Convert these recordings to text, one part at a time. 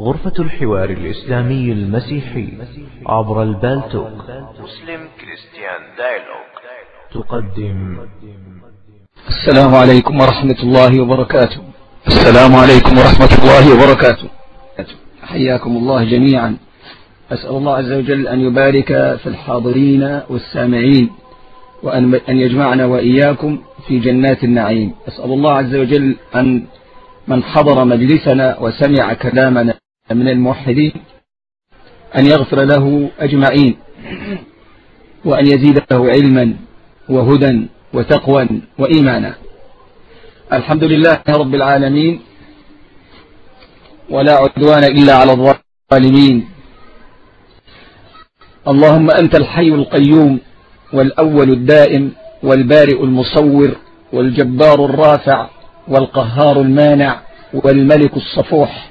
غرفة الحوار الإسلامي المسيحي عبر البالتوك Muslim Christian Dialogue تقدم. السلام عليكم ورحمة الله وبركاته. السلام عليكم ورحمة الله وبركاته. حياكم الله جميعا. أسأل الله عز وجل أن يبارك في الحاضرين والسامعين وأن أن يجمعنا وإياكم في جنات النعيم. أسأل الله عز وجل أن من حضر مجلسنا وسمع كلامنا. من الموحدين أن يغفر له أجمعين وأن يزيده علما وهدى وتقوى وإيمانا. الحمد لله رب العالمين ولا عدوان إلا على الظالمين. اللهم أنت الحي القيوم والأول الدائم والبارئ المصور والجبار الرافع والقهار المانع والملك الصفوح.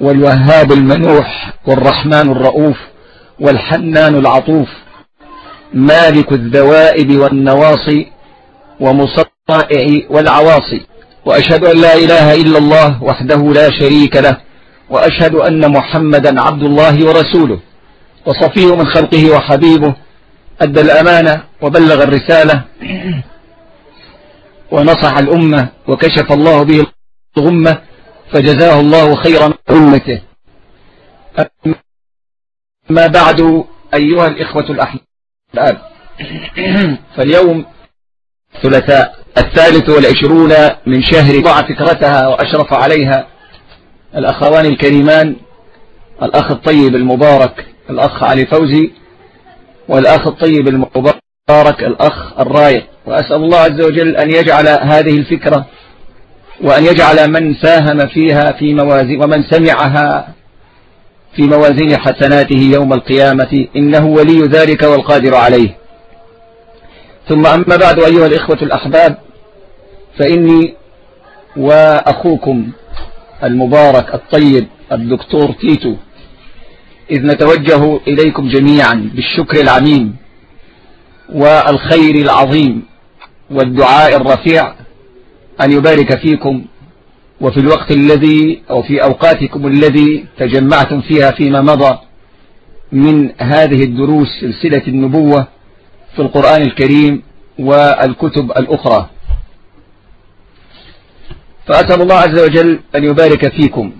والوهاب المنوح والرحمن الرؤوف والحنان العطوف مالك الذوائب والنواصي ومصطائع والعواصي وأشهد أن لا إله إلا الله وحده لا شريك له وأشهد أن محمدا عبد الله ورسوله وصفيه من خلقه وحبيبه أدى الأمانة وبلغ الرسالة ونصح الأمة وكشف الله به الغمة فجزاه الله خيرا أمته. ما بعد أيها الإخوة الأحباب فاليوم ثلاثاء الثالث والعشرون من شهر ضع فكرتها وأشرف عليها الأخوان الكريمان الأخ الطيب المبارك الأخ علي فوزي والأخ الطيب المبارك الأخ الرايق وأسأل الله عز وجل أن يجعل هذه الفكرة وأن يجعل من ساهم فيها في موازين ومن سمعها في موازين حسناته يوم القيامة إنه ولي ذلك والقادر عليه. ثم أما بعد أيها الإخوة الأحباب فإني وأخوكم المبارك الطيب الدكتور تيتو إذ نتوجه إليكم جميعا بالشكر العميم والخير العظيم والدعاء الرفيع أن يبارك فيكم وفي الوقت الذي أو في أوقاتكم الذي تجمعتم فيها فيما مضى من هذه الدروس سلسلة النبوة في القرآن الكريم والكتب الأخرى. فأسأل الله عز وجل أن يبارك فيكم.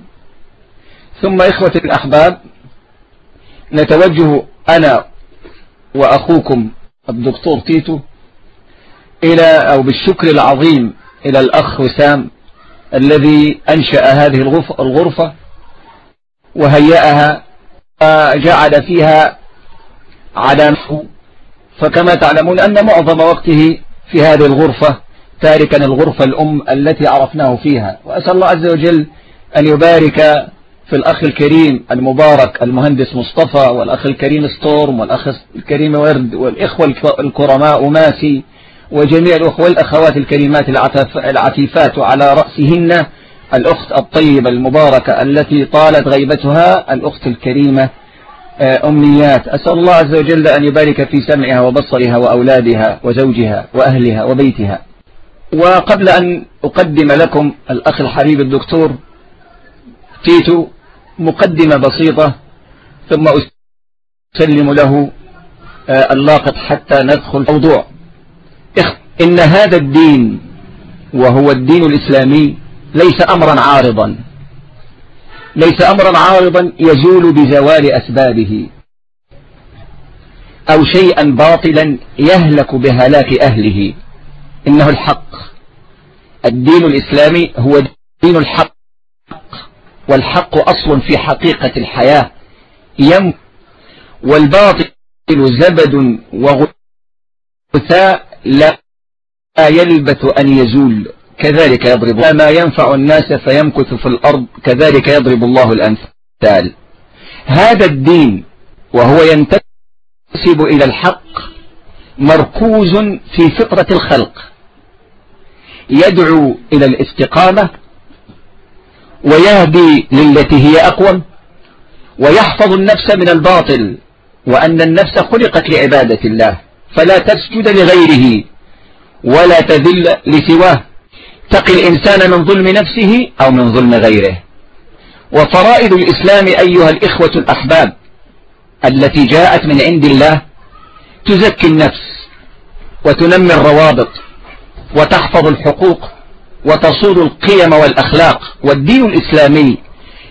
ثم إخوة الأحباب نتوجه أنا وأخوكم الدكتور تيتو إلى أو بالشكر العظيم إلى الأخ وسام الذي أنشأ هذه الغرفة وهيأها وجعل فيها علامة. فكما تعلمون أن معظم وقته في هذه الغرفة تاركا الغرفة الأم التي عرفناه فيها. وأسأل الله عز وجل أن يبارك في الأخ الكريم المبارك المهندس مصطفى والأخ الكريم ستورم والأخ الكريم ورد والإخوة الكرماء ماسي وجميع الأخوة والأخوات الكريمات العفيفات على رأسهن الأخت الطيبة المباركة التي طالت غيبتها الأخت الكريمة أمنيات أسأل الله عز وجل أن يبارك في سمعها وبصرها وأولادها وزوجها وأهلها وبيتها. وقبل أن أقدم لكم الأخ الحبيب الدكتور تيتو مقدمة بسيطة ثم أسلم له اللاقط حتى ندخل الموضوع. إن هذا الدين وهو الدين الإسلامي ليس أمرا عارضا. ليس أمرا عارضا يزول بزوال أسبابه. أو شيئا باطلا يهلك بهلاك أهله. إنه الحق. الدين الإسلامي هو دين الحق. والحق أصل في حقيقة الحياة. يم والباطل زبد وغثاء لا يلبث أن يزول. كذلك يضرب. ما ينفع الناس فيمكث في الأرض. كذلك يضرب الله الأمثال. هذا الدين وهو ينتسب إلى الحق مركوز في فطرة الخلق. يدعو إلى الاستقامة ويهدي للتي هي أقوم ويحفظ النفس من الباطل وأن النفس خلقت لعبادة الله. فلا تسجد لغيره ولا تذل لسواه. تقي الإنسان من ظلم نفسه أو من ظلم غيره. وفرائض الإسلام أيها الإخوة الأحباب التي جاءت من عند الله تزكي النفس وتنمي الروابط وتحفظ الحقوق وتصون القيم والأخلاق. والدين الإسلامي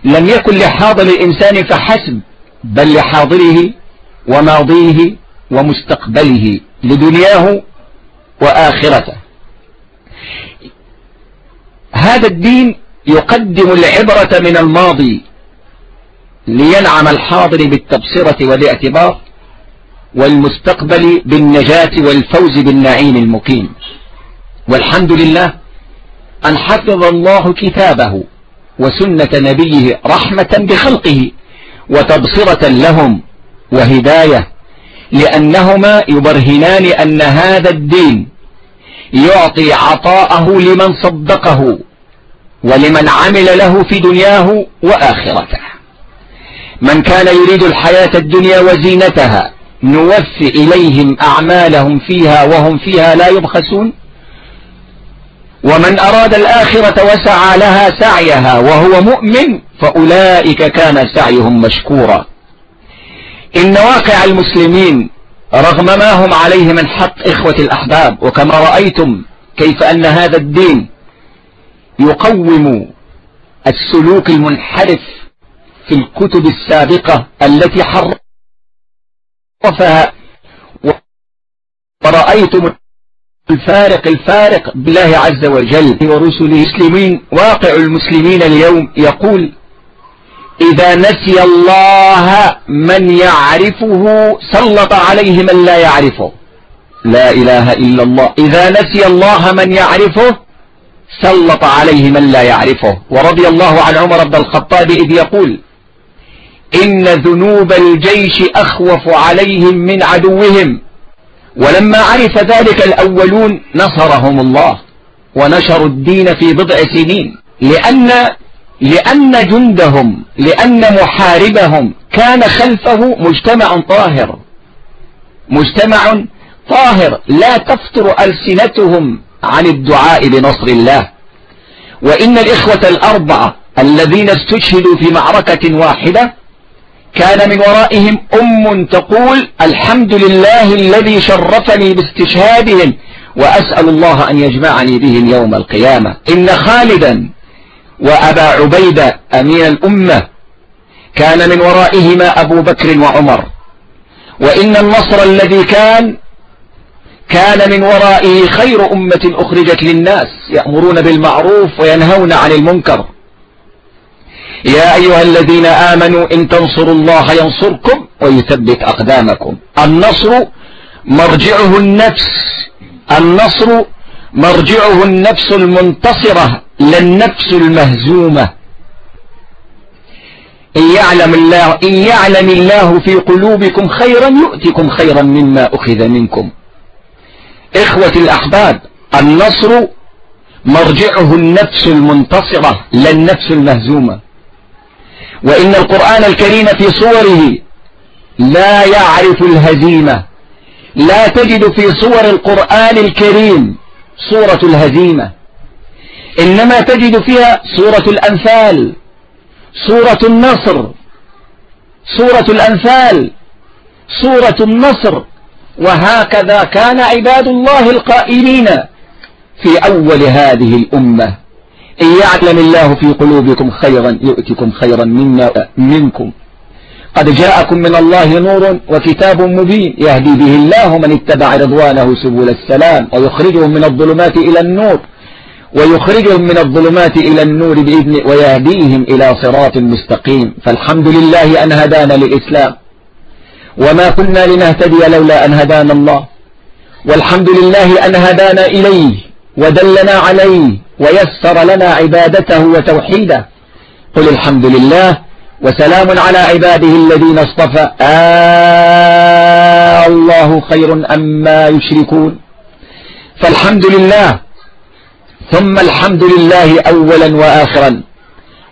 لم يكن لحاضر الإنسان فحسب بل لحاضره وماضيه ومستقبله لدنياه وآخرته. هذا الدين يقدم العبرة من الماضي لينعم الحاضر بالتبصرة والاعتبار والمستقبل بالنجاة والفوز بالنعيم المقيم. والحمد لله أن حفظ الله كتابه وسنة نبيه رحمة بخلقه وتبصرة لهم وهداية لأنهما يبرهنان أن هذا الدين يعطي عطاءه لمن صدقه ولمن عمل له في دنياه وآخرته. من كان يريد الحياة الدنيا وزينتها نوفي إليهم أعمالهم فيها وهم فيها لا يبخسون. ومن أراد الآخرة وسعى لها سعيها وهو مؤمن فأولئك كان سعيهم مشكورا. إن واقع المسلمين رغم ما هم عليه من حق إخوة الأحباب وكما رأيتم كيف أن هذا الدين يقوم السلوك المنحرف في الكتب السابقة التي حرفها. ورأيتم الفارق الفارق بالله عز وجل ورسله. المسلمين واقع المسلمين اليوم يقول إذا نسي الله من يعرفه سلط عليه من لا يعرفه. لا إله إلا الله. إذا نسي الله من يعرفه سلط عليه من لا يعرفه. ورضي الله عن عمر بن الخطاب إذ يقول إن ذنوب الجيش أخوف عليهم من عدوهم. ولما عرف ذلك الأولون نصرهم الله ونشروا الدين في بضع سنين. لأن لأن جندهم لأن محاربهم كان خلفه مجتمع طاهر. مجتمع طاهر لا تفتر ألسنتهم عن الدعاء بنصر الله. وإن الإخوة الأربعة الذين استشهدوا في معركة واحدة كان من ورائهم أم تقول الحمد لله الذي شرفني باستشهادهم وأسأل الله أن يجمعني بهم يوم القيامة. إن خالدا وأبا عبيدة أمين الأمة كان من ورائهما أبو بكر وعمر. وإن النصر الذي كان كان من ورائه خير أمة أخرجت للناس يأمرون بالمعروف وينهون عن المنكر. يا أيها الذين آمنوا إن تنصروا الله ينصركم ويثبت أقدامكم. النصر مرجعه النفس النصر مرجعه النفس المنتصرة. لا النفس المهزومة. إن يعلم الله إن يعلم الله في قلوبكم خيرا يؤتكم خيرا مما أخذ منكم. إخوة الأحباب النصر مرجعه النفس المنتصرة لا النفس المهزومة. وإن القرآن الكريم في صوره لا يعرف الهزيمة. لا تجد في صور القرآن الكريم صورة الهزيمة. إنما تجد فيها صورة الأنفال صورة النصر صورة الأنفال صورة النصر. وهكذا كان عباد الله القائلين في أول هذه الأمة. إن يعلم الله في قلوبكم خيرا يؤتكم خيرا منا منكم. قد جاءكم من الله نور وكتاب مبين يهدي به الله من اتبع رضوانه سبل السلام ويخرجهم من الظلمات إلى النور. ويخرجهم من الظلمات إلى النور بإذن ويهديهم إلى صراط مستقيم. فالحمد لله أن هدانا للإسلام. وما كنا لنهتدي لولا أن هدانا الله. والحمد لله أن هدانا إليه ودلنا عليه ويسر لنا عبادته وتوحيده. قل الحمد لله وسلام على عباده الذين اصطفى. آه الله خير أما يشركون. فالحمد لله ثم الحمد لله أولا وآخرا.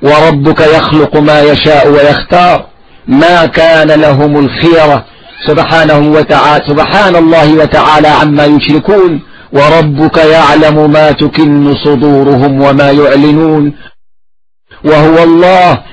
وربك يخلق ما يشاء ويختار. ما كان لهم الخيرة. سبحانه وتعالى سبحان الله وتعالى عما يشركون. وربك يعلم ما تكن صدورهم وما يعلنون. وهو الله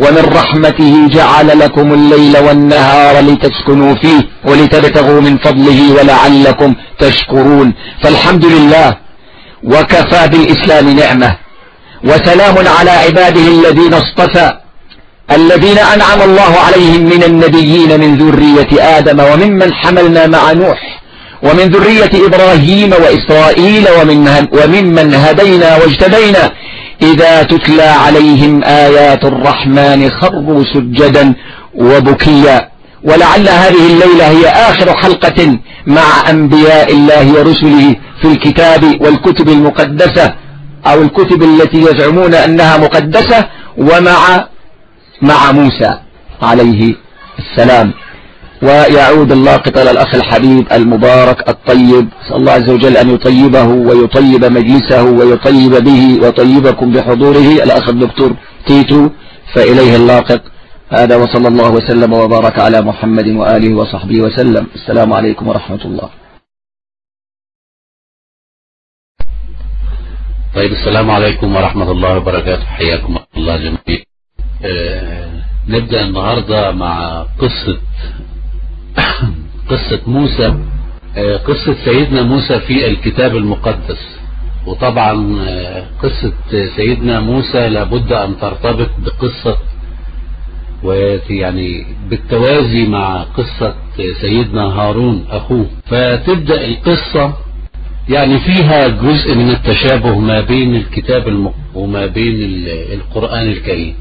ومن رحمته جعل لكم الليل والنهار لتسكنوا فيه ولتبتغوا من فضله ولعلكم تشكرون. فالحمد لله وكفى بالإسلام نعمة وسلام على عباده الذين اصطفى الذين أنعم الله عليهم من النبيين من ذرية آدم وممن حملنا مع نوح ومن ذرية إبراهيم وإسرائيل وممن هدينا واجتبينا إذا تتلى عليهم آيات الرحمن خروا سجدا وبكيا. ولعل هذه الليلة هي آخر حلقة مع أنبياء الله ورسله في الكتاب والكتب المقدسة أو الكتب التي يزعمون أنها مقدسة ومع مع موسى عليه السلام. ويعود اللاقط إلى الأخ الحبيب المبارك الطيب صلى الله عز وجل أن يطيبه ويطيب مجلسه ويطيب به وطيبكم بحضوره. الأخ الدكتور تيتو فإليه اللاقط. هذا وصلى الله وسلم وبارك على محمد وآله وصحبه وسلم. السلام عليكم ورحمة الله. طيب السلام عليكم ورحمة الله وبركاته. حياكم الله جميعا. آه نبدأ النهاردة مع قصة قصة موسى آه قصة سيدنا موسى في الكتاب المقدس. وطبعا آه قصة سيدنا موسى لابد أن ترتبط بقصة ويعني بالتوازي مع قصة سيدنا هارون أخوه. فتبدأ القصة يعني فيها جزء من التشابه ما بين الكتاب. وما بين القرآن الكريم.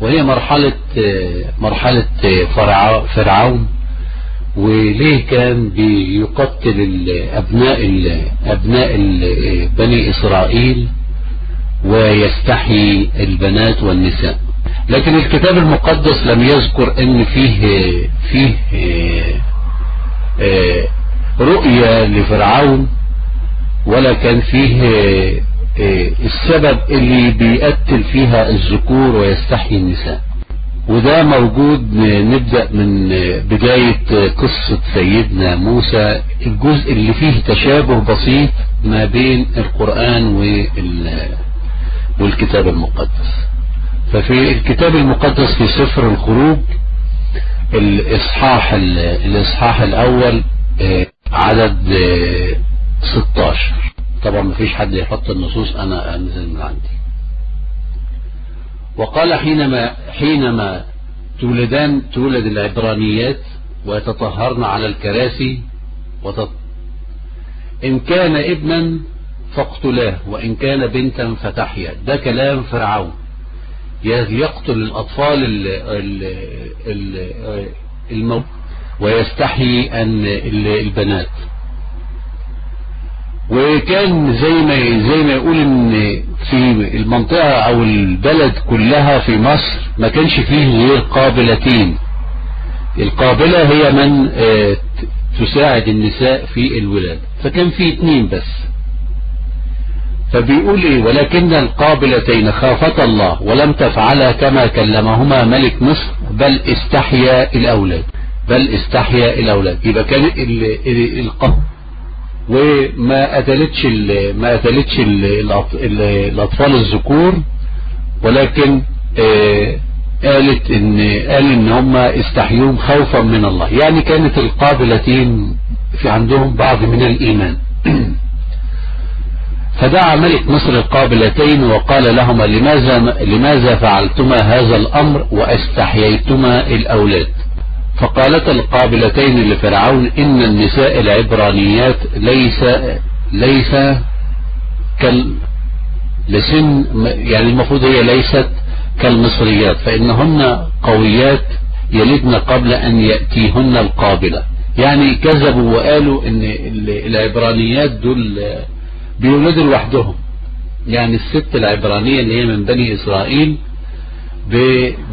وهي مرحلة مرحلة فرعون. وليه كان بيقتل الأبناء أبناء بني إسرائيل ويستحي البنات والنساء. لكن الكتاب المقدس لم يذكر إن فيه فيه رؤية لفرعون ولا كان فيه السبب اللي بيقتل فيها الذكور ويستحيي النساء. وده موجود نبدأ من بداية قصة سيدنا موسى. الجزء اللي فيه تشابه بسيط ما بين القرآن والكتاب المقدس. ففي الكتاب المقدس في سفر الخروج الإصحاح الإصحاح الأول عدد 16 طبعا مفيش حد يحط النصوص أنا أنزل من عندي. وقال حينما حينما تولدان تولد العبرانيات ويتطهرن على الكراسي وتط... إن كان ابنا فاقتلاه وإن كان بنتا فتحيا. ده كلام فرعون. يقتل الأطفال الموت ويستحيي أن البنات. وكان زي ما زي ما يقول إن في المنطقة أو البلد كلها في مصر ما كانش فيه غير قابلتين. القابلة هي من تساعد النساء في الولادة. فكان في اتنين بس. فبيقول إيه؟ ولكن القابلتين خافتا الله ولم تفعلا كما كلمهما ملك مصر بل استحيا الأولاد. بل استحيا الأولاد. يبقى كان القابل وما قتلتش ما قتلتش الأطفال الذكور ولكن قالت ان قال إن هم استحيوهم خوفا من الله. يعني كانت القابلتين في عندهم بعض من الإيمان. فدعا ملك مصر القابلتين وقال لهما لماذا لماذا فعلتما هذا الأمر وأستحييتما الأولاد؟ فقالت القابلتين لفرعون إن النساء العبرانيات ليس ليس كال لسن يعني المفروض هي ليست كالمصريات فإنهن قويات يلدن قبل أن يأتيهن القابلة. يعني كذبوا وقالوا إن العبرانيات دول بيولدوا لوحدهم. يعني الست العبرانية اللي هي من بني إسرائيل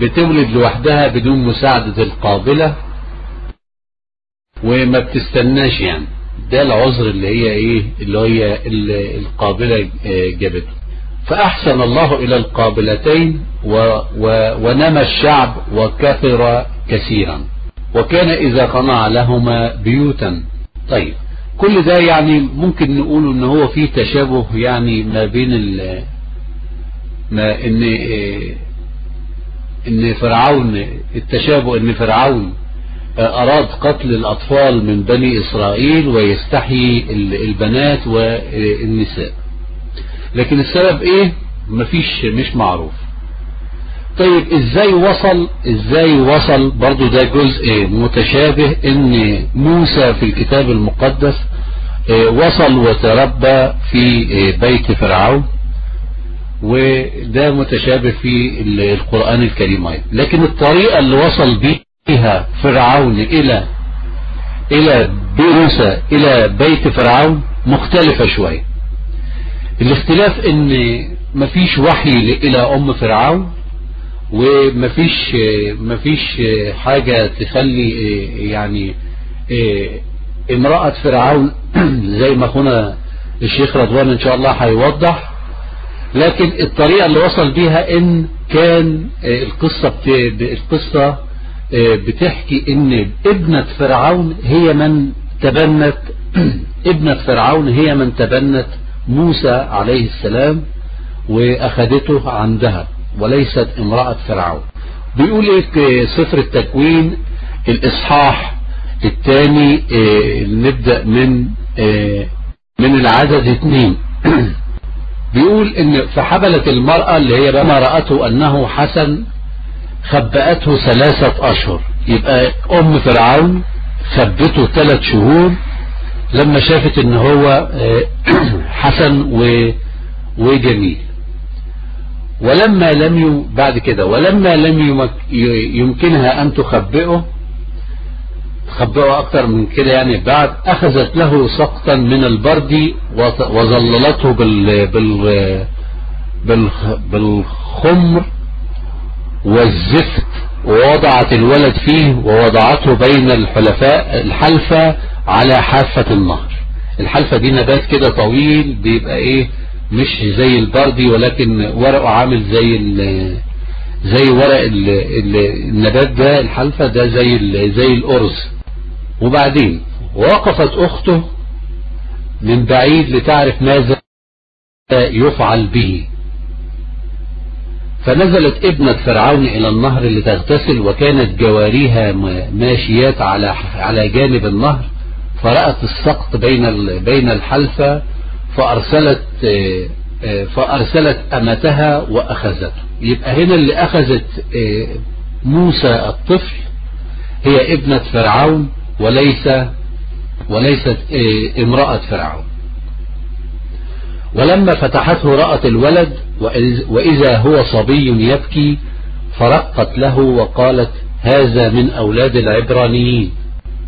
بتولد لوحدها بدون مساعدة القابلة وما بتستناش يعني. ده العذر اللي هي إيه؟ اللي هي القابلة جابته فأحسن الله إلى القابلتين و و ونمى الشعب وكثر كثيرا. وكان إذا قنع لهما بيوتا. طيب كل ده يعني ممكن نقول إن هو فيه تشابه يعني ما بين ال ما إن إن فرعون التشابه إن فرعون أراد قتل الأطفال من بني إسرائيل ويستحيي البنات والنساء. لكن السبب إيه؟ مفيش مش معروف. طيب إزاي وصل؟ إزاي وصل؟ برضو ده جزء متشابه إن موسى في الكتاب المقدس وصل وتربى في بيت فرعون. وده متشابه في القرآن الكريم لكن الطريقة اللي وصل بها فرعون إلى إلى موسى إلى بيت فرعون مختلفة شوية. الاختلاف إن مفيش وحي إلى أم فرعون ومفيش مفيش حاجة تخلي يعني امرأة فرعون زي ما أخونا الشيخ رضوان إن شاء الله هيوضح. لكن الطريقة اللي وصل بيها إن كان القصة القصة بتحكي إن ابنة فرعون هي من تبنت ابنة فرعون هي من تبنت موسى عليه السلام واخدته عندها وليست امرأة فرعون. بيقول إيه سفر التكوين الإصحاح الثاني آه نبدأ من من العدد اثنين بيقول إن فحبلت المرأة اللي هي لما رأته أنه حسن خبأته ثلاثة أشهر يبقى أم فرعون خبته ثلاث شهور لما شافت إن هو آه حسن وجميل ولما لم. بعد كده ولما لم يمك... يمكنها أن تخبئه تخبئه أكتر من كده يعني. بعد أخذت له سقطا من البرد وظللته بال... بال... بال... بالخمر والزفت ووضعت الولد فيه ووضعته بين الحلفاء الحلفة على حافة النهر. الحلفة دي نبات كده طويل بيبقى إيه مش زي البردي ولكن ورقه عامل زي زي ورق ال ال النبات ده الحلفة ده زي زي الأرز. وبعدين وقفت أخته من بعيد لتعرف ماذا يفعل به. فنزلت ابنة فرعون إلى النهر لتغتسل وكانت جواريها ماشيات على على جانب النهر. فرأت السقط بين بين الحلفة فأرسلت فأرسلت أمتها وأخذته. يبقى هنا اللي أخذت موسى الطفل هي ابنة فرعون. وليس وليست امرأة فرعون. ولما فتحته رأت الولد وإذا هو صبي يبكي فرقت له وقالت هذا من أولاد العبرانيين.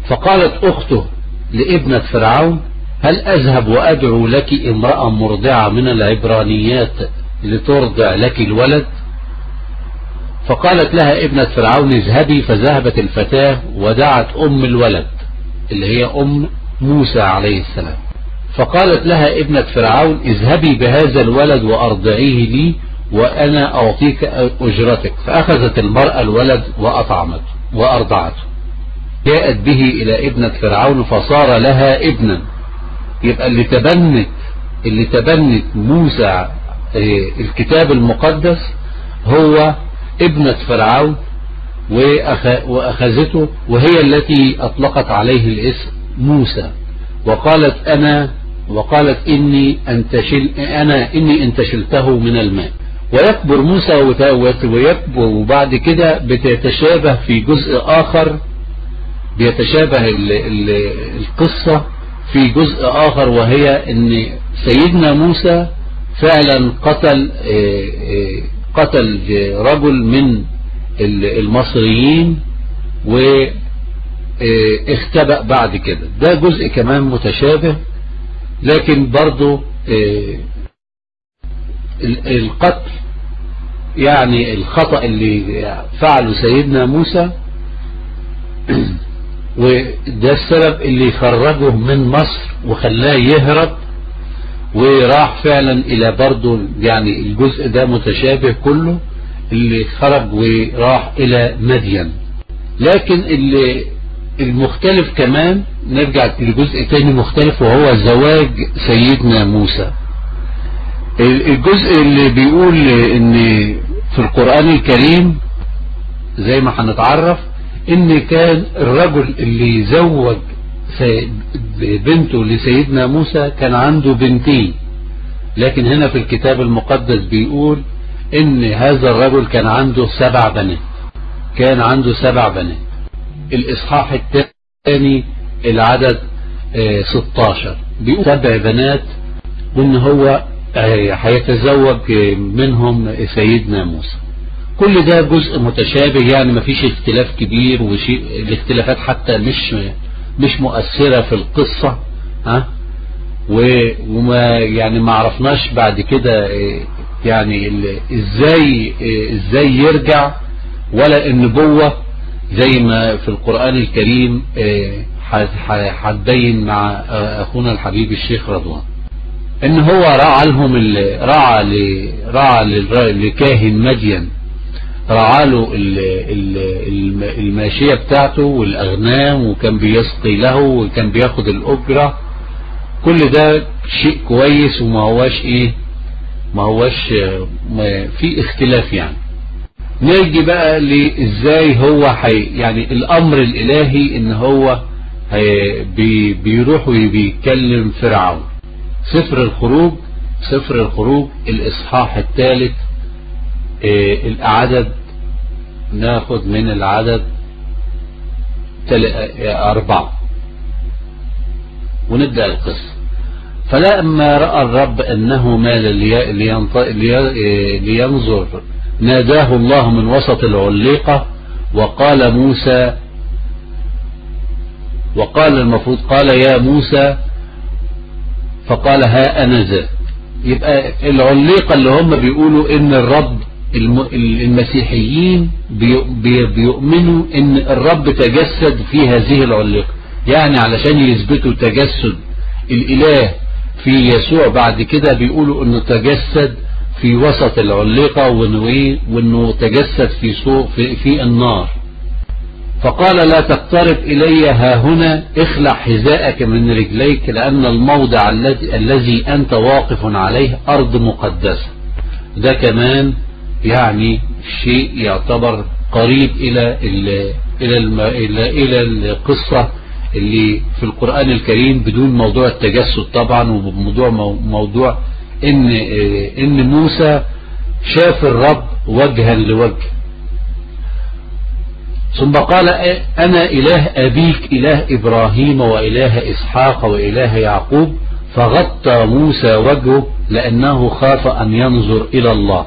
فقالت أخته لابنة فرعون هل أذهب وأدعو لك امرأة مرضعة من العبرانيات لترضع لك الولد؟ فقالت لها ابنة فرعون اذهبي فذهبت الفتاة ودعت أم الولد اللي هي أم موسى عليه السلام. فقالت لها ابنة فرعون اذهبي بهذا الولد وأرضعيه لي وأنا أعطيك أجرتك. فأخذت المرأة الولد وأطعمته وأرضعته. جاءت به إلى ابنة فرعون فصار لها ابنا. يبقى اللي تبنت اللي تبنت موسى الكتاب المقدس هو ابنة فرعون وأخذته وهي التي أطلقت عليه الاسم موسى. وقالت أنا وقالت إني أنتشل أنا إني انتشلته من الماء. ويكبر موسى ويكبر وبعد كده بتتشابه في جزء آخر بيتشابه ال ال القصة في جزء آخر وهي إن سيدنا موسى فعلا قتل قتل رجل من المصريين واختبأ بعد كده. ده جزء كمان متشابه لكن برضو القتل يعني الخطأ اللي فعله سيدنا موسى وده السبب اللي خرجه من مصر وخلاه يهرب وراح فعلا إلى برضه يعني الجزء ده متشابه كله اللي خرج وراح إلى مدين. لكن اللي المختلف كمان نرجع لجزء تاني مختلف وهو زواج سيدنا موسى. الجزء اللي بيقول إن في القرآن الكريم زي ما هنتعرف إن كان الرجل اللي زوج بنته لسيدنا موسى كان عنده بنتين. لكن هنا في الكتاب المقدس بيقول إن هذا الرجل كان عنده سبع بنات. كان عنده سبع بنات. الإصحاح الثاني العدد 16 بيقول سبع بنات وإن هو هيتزوج منهم سيدنا موسى. كل ده جزء متشابه يعني مفيش اختلاف كبير وشيء الاختلافات حتى مش مش مؤثرة في القصة ها؟ وما يعني ما عرفناش بعد كده يعني إزاي إزاي يرجع ولا النبوة زي ما في القرآن الكريم هتبين مع أخونا الحبيب الشيخ رضوان. إن هو رعى لهم رعى لكاهن مدين. رعى له الماشية بتاعته والأغنام وكان بيسقي له وكان بياخد الأجرة. كل ده شيء كويس وما هواش إيه ما هواش ما في اختلاف يعني. نيجي بقى لإزاي هو حي يعني الأمر الإلهي إن هو بي بيروح وبيكلم فرعون. سفر الخروج سفر الخروج الإصحاح الثالث العدد ناخد من العدد أربعة. ونبدأ القصة. فلما رأى الرب أنه مال لي لينظر. ناداه الله من وسط العليقة وقال موسى وقال المفروض قال يا موسى فقال ها أنا ذا. يبقى العليقة اللي هم بيقولوا إن الرب المسيحيين بيؤمنوا إن الرب تجسد في هذه العليقة. يعني علشان يثبتوا تجسد الإله في يسوع بعد كده بيقولوا إنه تجسد في وسط العليقة وإنه تجسد في, في, في النار. فقال لا تقترب إلي ها هنا اخلع حذاءك من رجليك لأن الموضع الذي, الذي أنت واقف عليه أرض مقدسة. ده كمان يعني شيء يعتبر قريب إلى إلى إلى إلى القصة اللي في القرآن الكريم بدون موضوع التجسد طبعا وموضوع موضوع إن إن موسى شاف الرب وجها لوجه. ثم قال أنا إله أبيك إله إبراهيم وإله إسحاق وإله يعقوب فغطى موسى وجهه لأنه خاف أن ينظر إلى الله.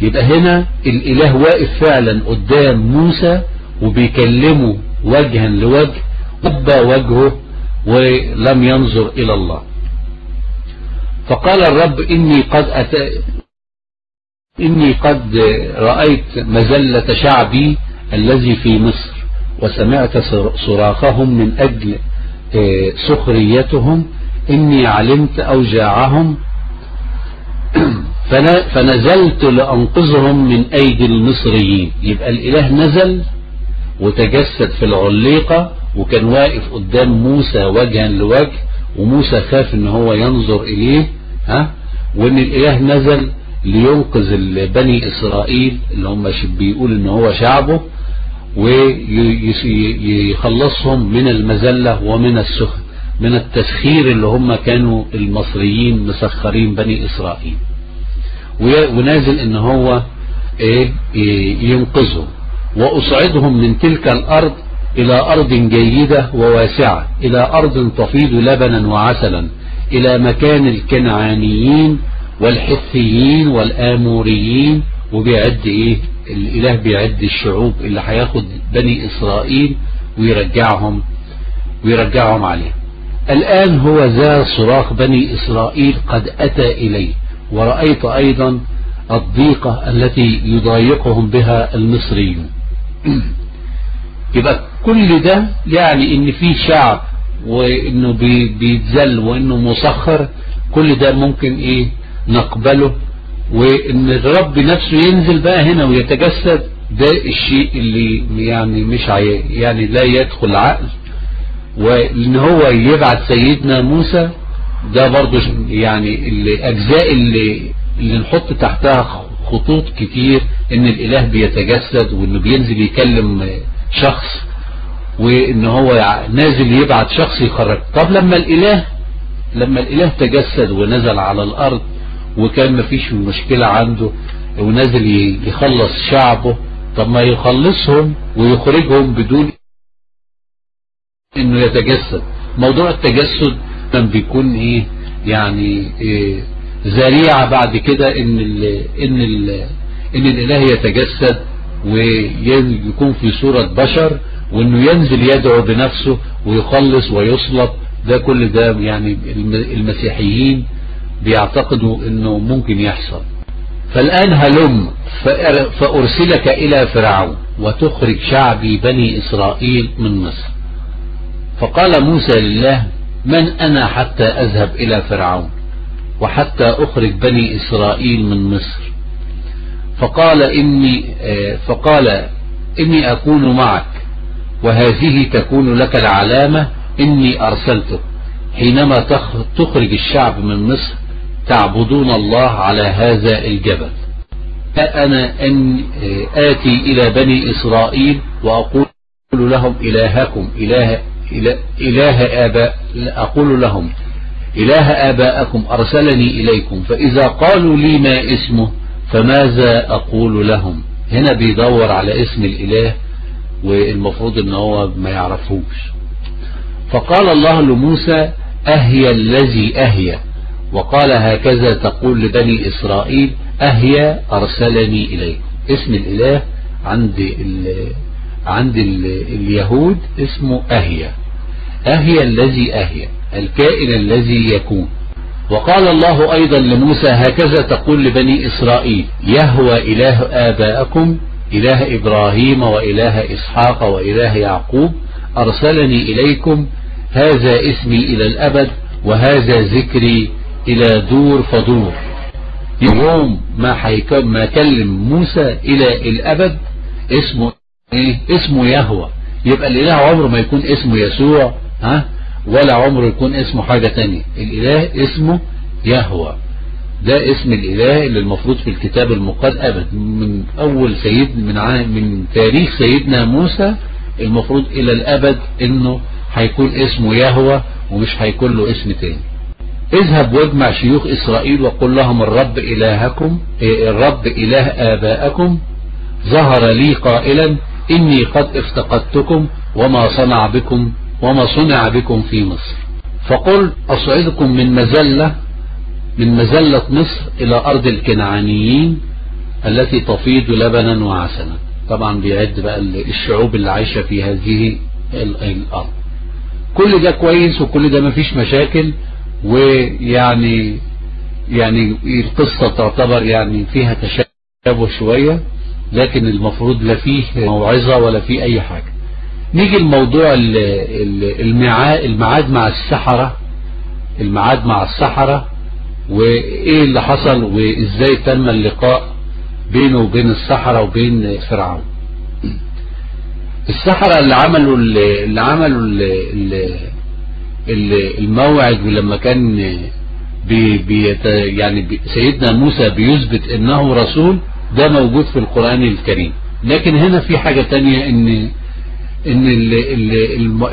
يبقى هنا الإله واقف فعلا قدام موسى وبيكلمه وجها لوجه غطى وجهه ولم ينظر إلى الله. فقال الرب إني قد أتى إني قد رأيت مزلة شعبي الذي في مصر وسمعت صراخهم من أجل سخريتهم إني علمت أوجاعهم. فنزلت لأنقذهم من أيدي المصريين. يبقى الإله نزل وتجسد في العليقة وكان واقف قدام موسى وجها لوجه وموسى خاف إن هو ينظر إليه ها؟ وإن الإله نزل لينقذ بني إسرائيل اللي هم بيقول إن هو شعبه ويخلصهم من المذلة ومن السخن من التسخير اللي هم كانوا المصريين مسخرين بني إسرائيل. ونازل إن هو إيه ينقذهم وأصعدهم من تلك الأرض إلى أرض جيدة وواسعة إلى أرض تفيض لبنا وعسلا إلى مكان الكنعانيين والحثيين والآموريين وبيعد إيه الإله بيعد الشعوب اللي هياخد بني إسرائيل ويرجعهم ويرجعهم عليه. الآن هو ذا صراخ بني إسرائيل قد أتى إليه. ورأيت أيضا الضيقة التي يضايقهم بها المصريون يبقى كل ده يعني إن في شعب وإنه بيتذل وإنه مسخر كل ده ممكن إيه نقبله وإن الرب نفسه ينزل بقى هنا ويتجسد ده الشيء اللي يعني مش. يعني لا يدخل عقل وإن هو يبعت سيدنا موسى ده برضو يعني الاجزاء اللي اللي نحط تحتها خطوط كتير إن الإله بيتجسد وانه بينزل يكلم شخص وإن هو نازل يبعت شخص يخرج. طب لما الإله لما الإله تجسد ونزل على الأرض وكان مفيش مشكلة عنده ونازل يخلص شعبه طب ما يخلصهم ويخرجهم بدون إنه يتجسد. موضوع التجسد بيكون إيه يعني إيه ذريعة بعد كده إن ال إن ال إن الإله يتجسد ويكون في صورة بشر وإنه ينزل يدعو بنفسه ويخلص ويصلب. ده كل ده يعني المسيحيين بيعتقدوا إنه ممكن يحصل. فالآن هلم فأرسلك إلى فرعون وتخرج شعبي بني إسرائيل من مصر. فقال موسى لله من أنا حتى أذهب إلى فرعون وحتى أخرج بني إسرائيل من مصر؟ فقال إني فقال إني أكون معك وهذه تكون لك العلامة إني أرسلتك حينما تخرج الشعب من مصر تعبدون الله على هذا الجبل. أنا أن آتي إلى بني إسرائيل وأقول لهم إلهكم إله, إله, آباء أقول لهم إله آباءكم أرسلني إليكم فإذا قالوا لي ما اسمه فماذا أقول لهم؟ هنا بيدور على اسم الإله والمفروض إن هو ما يعرفوش. فقال الله لموسى أهي الذي أهي؟ وقال هكذا تقول لبني إسرائيل أهي أرسلني إليكم. اسم الإله عند عند ال اليهود اسمه أهي. أهي الذي أهي الكائن الذي يكون. وقال الله أيضا لموسى هكذا تقول لبني إسرائيل يهوى إله آباءكم إله إبراهيم وإله إسحاق وإله يعقوب أرسلني إليكم هذا اسمي إلى الأبد وهذا ذكري إلى دور فدور. يوم ما ما كلم موسى إلى الأبد اسمه إيه؟ اسمه يهوى. يبقى الإله عمره ما يكون اسمه يسوع ها؟ ولا عمره يكون اسمه حاجة تانية. الإله اسمه يهوى. ده اسم الإله اللي المفروض في الكتاب المقدس من أول سيد من من تاريخ سيدنا موسى المفروض إلى الأبد إنه هيكون اسمه يهوى ومش هيكون له اسم تاني. اذهب واجمع شيوخ إسرائيل وقل لهم الرب إلهكم الرب إله آباءكم ظهر لي قائلا إني قد افتقدتكم وما صنع بكم وما صنع بكم في مصر. فقل أصعدكم من مزلة من مزلة مصر إلى أرض الكنعانيين التي تفيض لبنا وعسلا طبعا بيعد بقى الشعوب اللي عايشة في هذه الأرض. كل ده كويس وكل ده مفيش مشاكل ويعني يعني القصة تعتبر يعني فيها تشابه شوية. لكن المفروض لا فيه موعظة ولا فيه أي حاجة. نيجي الموضوع الميعاد مع السحرة الميعاد مع السحرة وإيه اللي حصل وإزاي تم اللقاء بينه وبين السحرة وبين فرعون. السحرة اللي عملوا اللي عملوا الموعد ولما كان بي يعني بي سيدنا موسى بيثبت إنه رسول ده موجود في القرآن الكريم. لكن هنا في حاجة تانية إن إن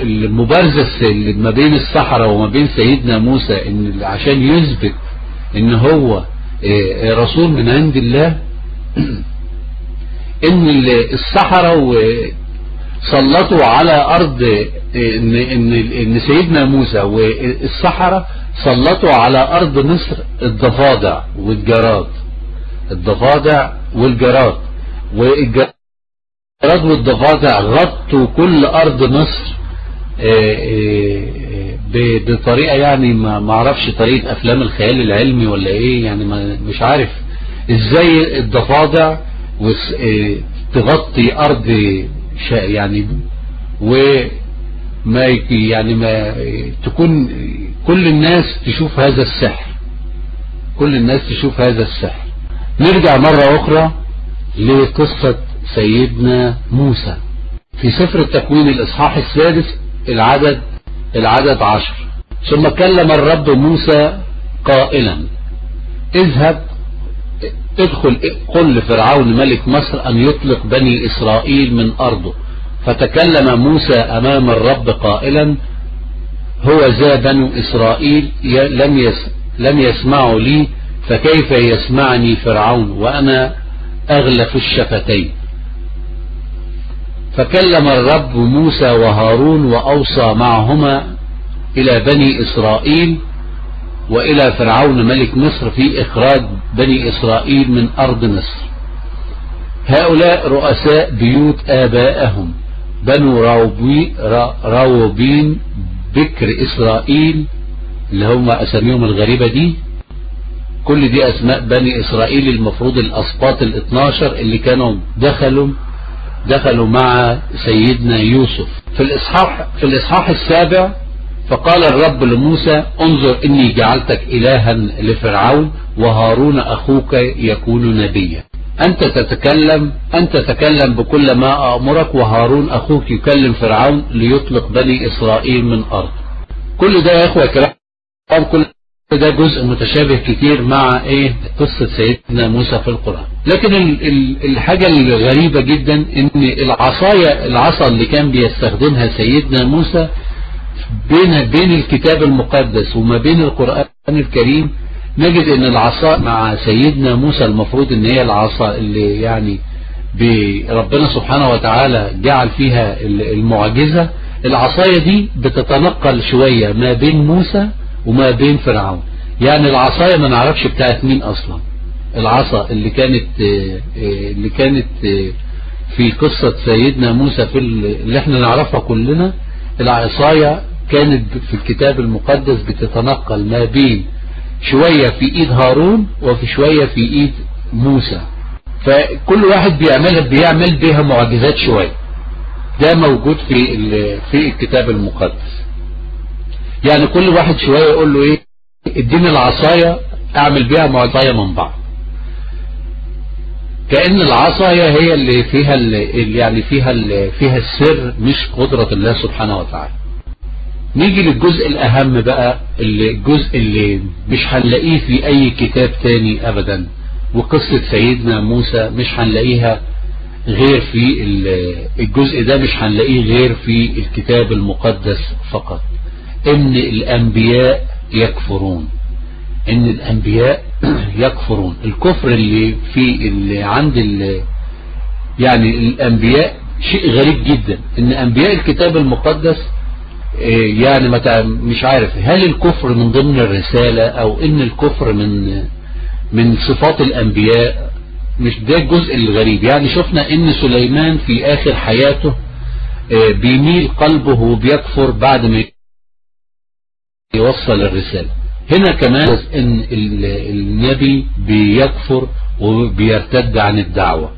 المبارزة اللي ما بين السحرة وما بين سيدنا موسى إن عشان يثبت إن هو رسول من عند الله إن السحرة سلطوا على أرض إن, إن, إن سيدنا موسى والسحرة سلطوا على أرض مصر الضفادع والجراد. الضفادع والجراد. والجراد والضفادع غطوا كل أرض مصر بطريقة يعني ما أعرفش طريقة أفلام الخيال العلمي ولا إيه يعني مش عارف إزاي الضفادع تغطي شا- يعني وما يعني ما تكون كل الناس تشوف هذا السحر. كل الناس تشوف هذا السحر. نرجع مرة أخرى لقصة سيدنا موسى. في سفر التكوين الإصحاح السادس العدد العدد عشر. ثم كلم الرب موسى قائلا اذهب ادخل قل لفرعون ملك مصر أن يطلق بني إسرائيل من أرضه. فتكلم موسى أمام الرب قائلا هو ذا بنو يس لم يسمعوا لي فكيف يسمعني فرعون وأنا اغلف الشفتين؟ فكلم الرب موسى وهارون وأوصى معهما إلى بني إسرائيل وإلى فرعون ملك مصر في إخراج بني إسرائيل من أرض مصر. هؤلاء رؤساء بيوت ابائهم بنو راوبي را- راوبين بكر إسرائيل اللي هم أساميهم الغريبة دي كل دي أسماء بني إسرائيل المفروض الأسباط الاثناشر اللي كانوا دخلوا دخلوا مع سيدنا يوسف. في الإصحاح في الإصحاح السابع فقال الرب لموسى انظر إني جعلتك إلها لفرعون وهارون أخوك يكون نبيا. أنت تتكلم أنت تتكلم بكل ما امرك وهارون أخوك يكلم فرعون ليطلق بني إسرائيل من أرض. كل ده يا إخوة كلام كل ده جزء متشابه كتير مع إيه؟ قصة سيدنا موسى في القرآن. لكن ال ال الحاجة الغريبة جدا إن العصاية العصا اللي كان بيستخدمها سيدنا موسى بين بين الكتاب المقدس وما بين القرآن الكريم نجد إن العصا مع سيدنا موسى المفروض إن هي العصا اللي يعني ربنا سبحانه وتعالى جعل فيها المعجزة. العصاية دي بتتنقل شوية ما بين موسى وما بين فرعون. يعني العصاية ما نعرفش بتاعت مين أصلا. العصا اللي كانت اللي كانت في قصة سيدنا موسى في اللي إحنا نعرفها كلنا العصاية كانت في الكتاب المقدس بتتنقل ما بين شوية في إيد هارون وفي شوية في إيد موسى. فكل واحد بيعمل بيعمل بيها معجزات شوية. ده موجود في في الكتاب المقدس. يعني كل واحد شوية يقول له إيه إديني العصاية أعمل بيها معجزة من بعض. كأن العصاية هي اللي فيها اللي يعني فيها اللي فيها السر مش قدرة الله سبحانه وتعالى. نيجي للجزء الأهم بقى الجزء اللي مش هنلاقيه في أي كتاب تاني أبدا. وقصة سيدنا موسى مش هنلاقيها غير في الجزء ده مش هنلاقيه غير في الكتاب المقدس فقط. إن الأنبياء يكفرون. إن الأنبياء يكفرون. الكفر اللي في اللي عند اللي يعني الأنبياء شيء غريب جدا. إن أنبياء الكتاب المقدس يعني مش عارف هل الكفر من ضمن الرسالة أو إن الكفر من من صفات الأنبياء؟ مش ده الجزء الغريب. يعني شفنا إن سليمان في آخر حياته بيميل قلبه وبيكفر بعد ما يوصل الرسالة. هنا كمان إن النبي بيكفر وبيرتد عن الدعوة.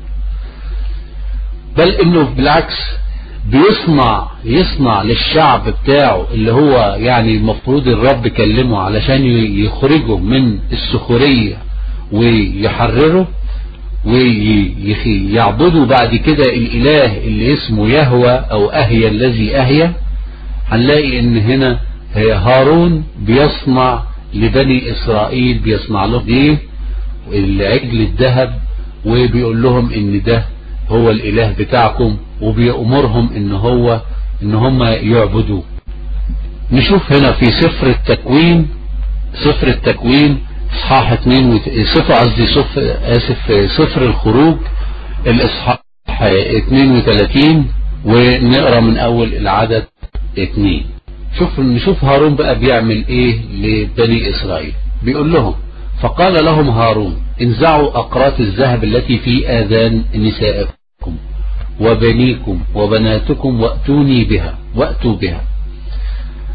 بل إنه بالعكس بيصنع يصنع للشعب بتاعه اللي هو يعني المفروض الرب كلمه علشان يخرجه من السخورية ويحرره ويعبدوا بعد كده الإله اللي اسمه يهوى أو أهيا الذي أهيا. هنلاقي إن هنا هارون بيصنع لبني إسرائيل بيصنع لهم إيه العجل الذهب وبيقول لهم إن ده هو الإله بتاعكم وبيأمرهم إن هو إن هم يعبدوه. نشوف هنا في سفر التكوين سفر التكوين إصحاح 2 وت... سفر قصدي سفر آسف سفر الخروج الإصحاح 32 ونقرأ من أول العدد 2 شوف نشوف هارون بقى بيعمل إيه لبني إسرائيل. بيقول لهم فقال لهم هارون انزعوا أقراط الذهب التي في آذان نسائكم وبنيكم وبناتكم وأتوني بها وأتوا بها.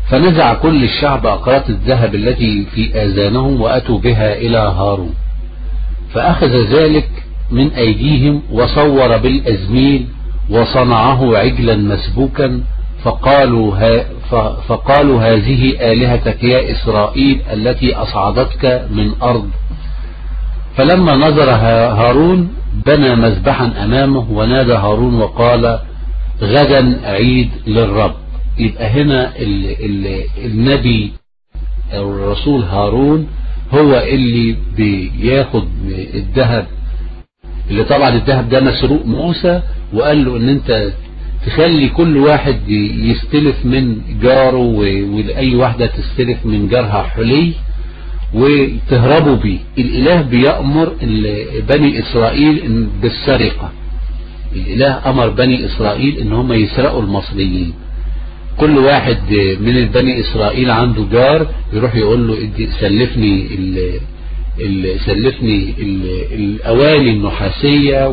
فنزع كل الشعب أقراط الذهب التي في آذانهم وأتوا بها إلى هارون. فأخذ ذلك من أيديهم وصور بالأزميل وصنعه عجلا مسبوكا فقالوا, ها فقالوا هذه آلهتك يا إسرائيل التي أصعدتك من أرض. فلما نظر هارون بنى مذبحا أمامه ونادى هارون وقال غدا عيد للرب. يبقى هنا ال ال النبي أو الرسول هارون هو اللي بياخد الذهب. اللي طبعا الذهب ده مسروق موسى وقال له إن أنت تخلي كل واحد يستلف من جاره وأي واحدة تستلف من جارها حلي وتهربوا بيه. الإله بيأمر بني إسرائيل بالسرقة. الإله أمر بني إسرائيل إن هم يسرقوا المصريين. كل واحد من البني إسرائيل عنده جار يروح يقول له سلفني ال سلفني ال الأواني النحاسية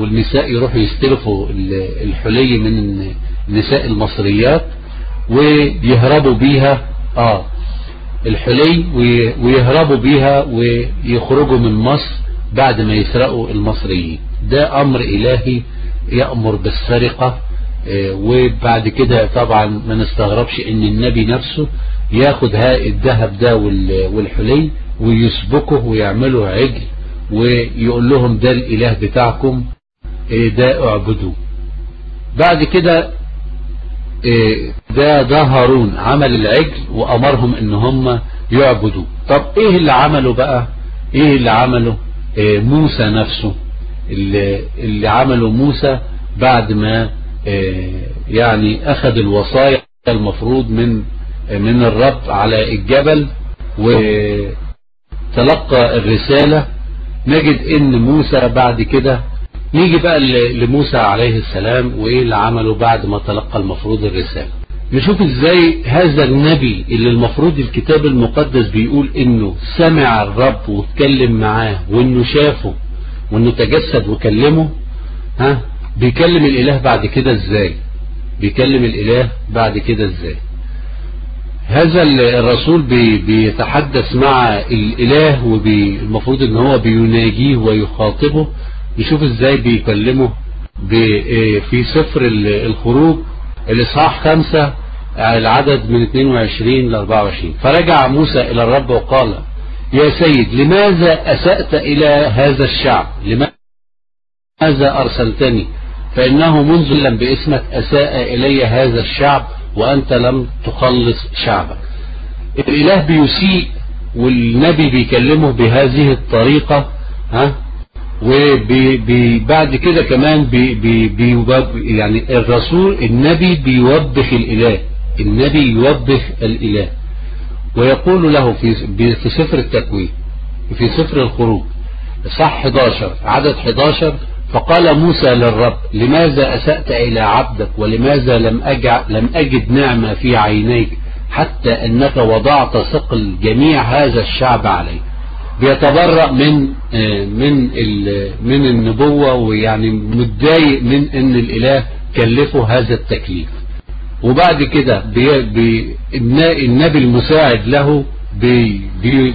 والنساء يروحوا يستلفوا الحلي من النساء المصريات ويهربوا بيها آه الحلي ويهربوا بيها ويخرجوا من مصر بعد ما يسرقوا المصريين. ده أمر إلهي يأمر بالسرقة وبعد كده طبعا ما نستغربش إن النبي نفسه ياخد الذهب ده والحلي ويسبكه ويعمله عجل ويقول لهم ده الإله بتاعكم. ده اعبدوه بعد كده ده ده هارون عمل العجل وأمرهم إن هم يعبدوه طب إيه اللي عمله بقى؟ إيه اللي عمله موسى نفسه. اللي, اللي عمله موسى بعد ما يعني أخذ الوصايا المفروض من من الرب على الجبل وتلقى الرسالة. نجد إن موسى بعد كده نيجي بقى لموسى عليه السلام وإيه اللي عمله بعد ما تلقى المفروض الرسالة. نشوف إزاي هذا النبي اللي المفروض الكتاب المقدس بيقول إنه سمع الرب واتكلم معاه وإنه شافه وإنه تجسد وكلمه ها؟ بيكلم الإله بعد كده إزاي؟ بيكلم الإله بعد كده إزاي؟ هذا الرسول بي بيتحدث مع الإله والمفروض إن هو بيناجيه ويخاطبه نشوف إزاي بيكلمه في سفر الخروج الإصحاح خمسة العدد من 22 ل 24 فرجع موسى إلى الرب وقال يا سيد لماذا أسأت إلى هذا الشعب؟ لماذا أرسلتني؟ فإنه منذ لم باسمك أساء إلي هذا الشعب وأنت لم تخلص شعبك. الإله بيسيء والنبي بيكلمه بهذه الطريقة ها؟ وبعد كده كمان بي بي بي يعني الرسول النبي بيوبخ الإله. النبي يوبخ الإله. ويقول له في في سفر التكوين في سفر الخروج صح 11 عدد 11 فقال موسى للرب لماذا أسأت إلى عبدك؟ ولماذا لم, أجع لم أجد نعمة في عينيك حتى أنك وضعت ثقل جميع هذا الشعب عليه بيتبرأ من من من النبوة ويعني متضايق من إن الإله كلفه هذا التكليف. وبعد كده بي بي النبي المساعد له بي بي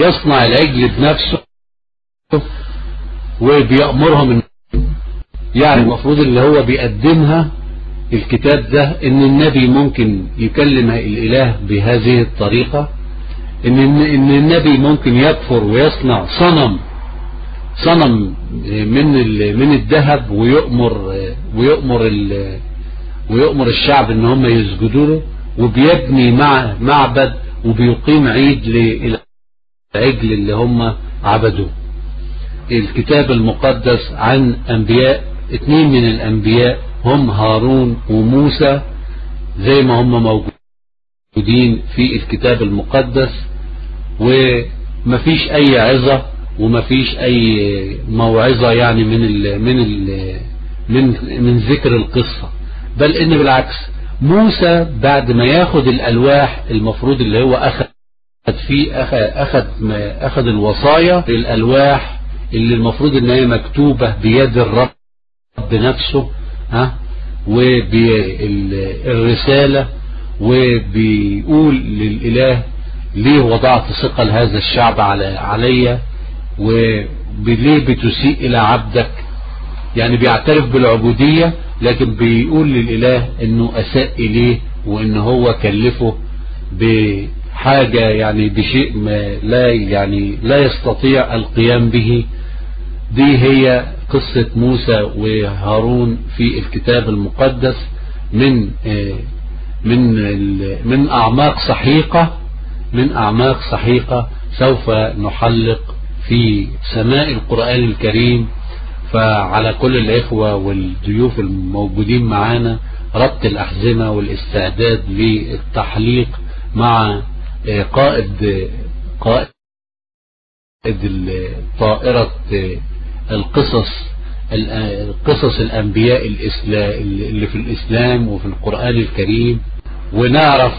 بيصنع العجل بنفسه وبيأمرهم يعني المفروض اللي هو بيقدمها الكتاب ده إن النبي ممكن يكلم الإله بهذه الطريقة. إن إن النبي ممكن يكفر ويصنع صنم صنم من من الذهب ويؤمر ويؤمر ويؤمر الشعب إن هم يسجدوا له وبيبني مع معبد وبيقيم عيد للعجل اللي هم عبدوه. الكتاب المقدس عن أنبياء اتنين من الأنبياء هم هارون وموسى زي ما هم موجودين في الكتاب المقدس. ومفيش أي عظة ومفيش أي موعظة يعني من ال من ال من من ذكر القصة. بل إن بالعكس موسى بعد ما ياخد الألواح المفروض اللي هو أخذ فيه أخذ أخذ, الوصايا الألواح اللي المفروض إن هي مكتوبة بيد الرب بنفسه ها؟ وبالرسالة وبيقول للإله ليه وضعت ثقل هذا الشعب علي وليه بتسيء إلى عبدك؟ يعني بيعترف بالعبودية لكن بيقول للإله إنه أساء إليه وإن هو كلفه بحاجة يعني بشيء ما لا يعني لا يستطيع القيام به. دي هي قصة موسى وهارون في الكتاب المقدس من من من أعماق سحيقة من أعماق سحيقة سوف نحلق في سماء القرآن الكريم. فعلى كل الإخوة والضيوف الموجودين معانا ربط الأحزمة والاستعداد للتحليق مع قائد قائد طائرة القصص قصص الأنبياء اللي في الإسلام وفي القرآن الكريم. ونعرف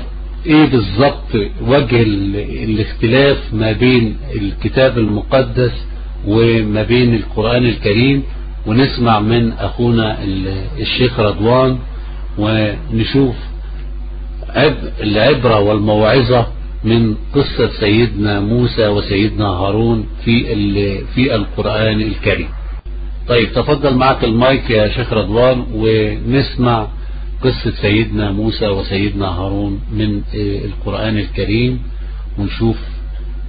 إيه بالظبط وجه الاختلاف ما بين الكتاب المقدس وما بين القرآن الكريم؟ ونسمع من أخونا الشيخ رضوان ونشوف العبرة والموعظة من قصة سيدنا موسى وسيدنا هارون في في القرآن الكريم. طيب تفضل معك المايك يا شيخ رضوان ونسمع قصة سيدنا موسى وسيدنا هارون من القرآن الكريم. ونشوف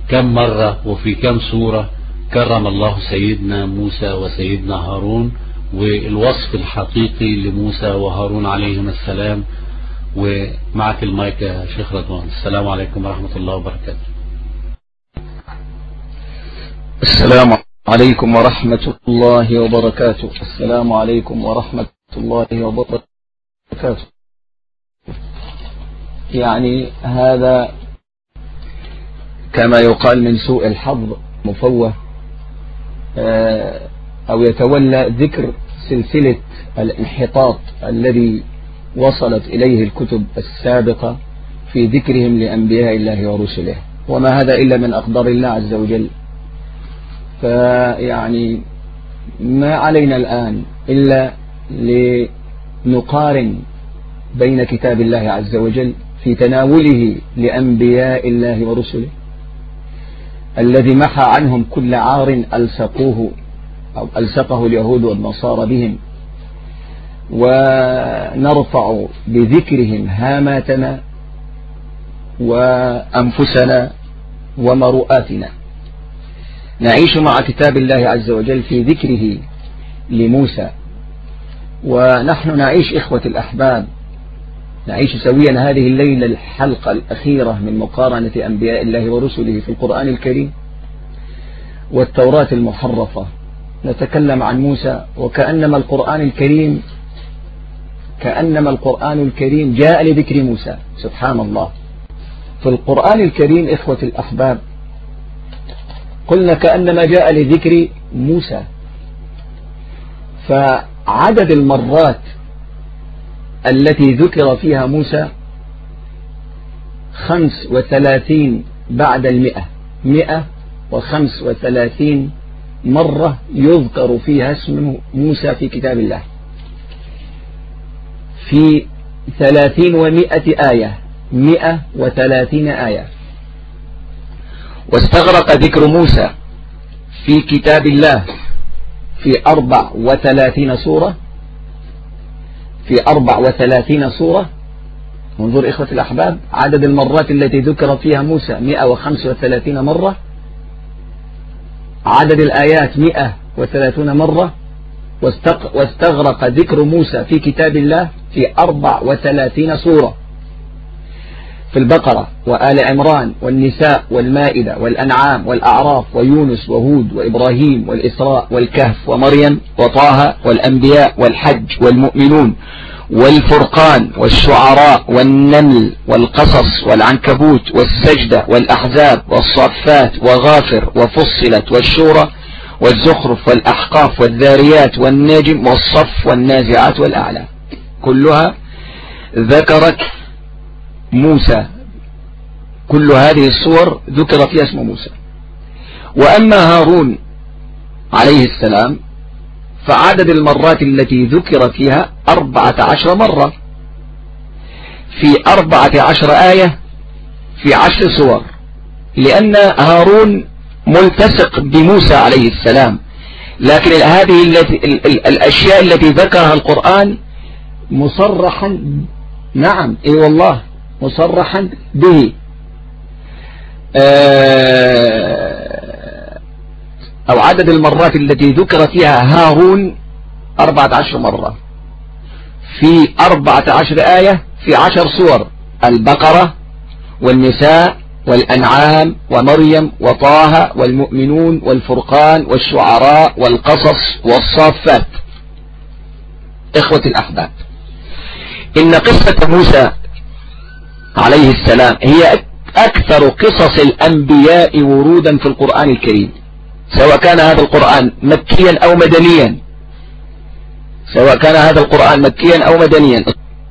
كم مرة وفي كم سورة كرم الله سيدنا موسى وسيدنا هارون والوصف الحقيقي لموسى وهارون عليهم السلام. ومعك المايك يا شيخ رضوان. السلام عليكم ورحمة الله وبركاته. السلام عليكم ورحمة الله وبركاته. السلام عليكم ورحمة الله وبركاته. يعني هذا كما يقال من سوء الحظ مفوه أو يتولى ذكر سلسلة الانحطاط الذي وصلت إليه الكتب السابقة في ذكرهم لأنبياء الله ورسله. وما هذا إلا من أقدار الله عز وجل. فيعني ما علينا الآن إلا لنقارن بين كتاب الله عز وجل في تناوله لأنبياء الله ورسله الذي محى عنهم كل عار ألسقوه أو ألسقه اليهود والنصارى بهم ونرفع بذكرهم هاماتنا وأنفسنا ومرؤاتنا نعيش مع كتاب الله عز وجل في ذكره لموسى ونحن نعيش إخوة الأحباب. نعيش سويا هذه الليلة الحلقة الأخيرة من مقارنة أنبياء الله ورسله في القرآن الكريم والتوراة المحرفة. نتكلم عن موسى وكأنما القرآن الكريم كأنما القرآن الكريم جاء لذكر موسى. سبحان الله. في القرآن الكريم إخوة الأحباب قلنا كأنما جاء لذكر موسى. فعدد المرات التي ذكر فيها موسى خمس وثلاثين بعد المئة. مئة وخمس وثلاثين مرة يذكر فيها اسم موسى في كتاب الله. في ثلاثين ومئة آية. مئة وثلاثين آية. واستغرق ذكر موسى في كتاب الله. في أربع وثلاثين سورة في أربع وثلاثين سورة. انظر إخوة الأحباب عدد المرات التي ذكر فيها موسى مئة وخمسة وثلاثين مرة عدد الآيات مئة وثلاثون مرة واستغرق ذكر موسى في كتاب الله في أربع وثلاثين سورة. في البقرة وآل عمران والنساء والمائدة والأنعام والأعراف ويونس وهود وإبراهيم والإسراء والكهف ومريم وطه والأنبياء والحج والمؤمنون والفرقان والشعراء والنمل والقصص والعنكبوت والسجدة والأحزاب والصفات وغافر وفصلت والشورى والزخرف والأحقاف والذاريات والنجم والصف والنازعات والأعلى. كلها ذكرت موسى. كل هذه الصور ذكر فيها اسم موسى. وأما هارون عليه السلام فعدد المرات التي ذكر فيها أربعة عشر مرة. في أربعة عشر آية في عشر صور. لأن هارون ملتصق بموسى عليه السلام. لكن هذه التي الأشياء التي ذكرها القرآن مصرحا. نعم إي والله. مصرحا به. آه، أو عدد المرات التي ذكر فيها هارون أربعة عشر مرة. في أربعة عشر آية في عشر سور البقرة والنساء والأنعام ومريم وطه والمؤمنون والفرقان والشعراء والقصص والصافات. إخوة الأحباب إن قصة موسى عليه السلام. هي أكثر قصص الأنبياء ورودا في القرآن الكريم. سواء كان هذا القرآن مكيا أو مدنيا. سواء كان هذا القرآن مكيا أو مدنيا.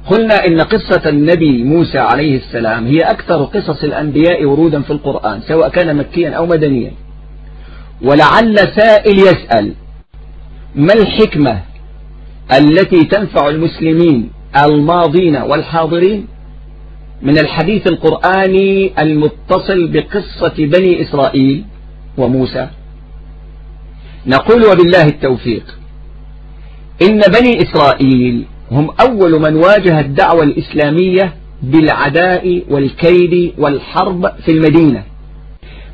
قلنا إن قصة النبي موسى عليه السلام هي أكثر قصص الأنبياء ورودا في القرآن سواء كان مكيا أو مدنيا. ولعل سائل يسأل ما الحكمة التي تنفع المسلمين الماضين والحاضرين؟ من الحديث القرآني المتصل بقصة بني إسرائيل وموسى. نقول وبالله التوفيق إن بني إسرائيل هم أول من واجه الدعوة الإسلامية بالعداء والكيد والحرب في المدينة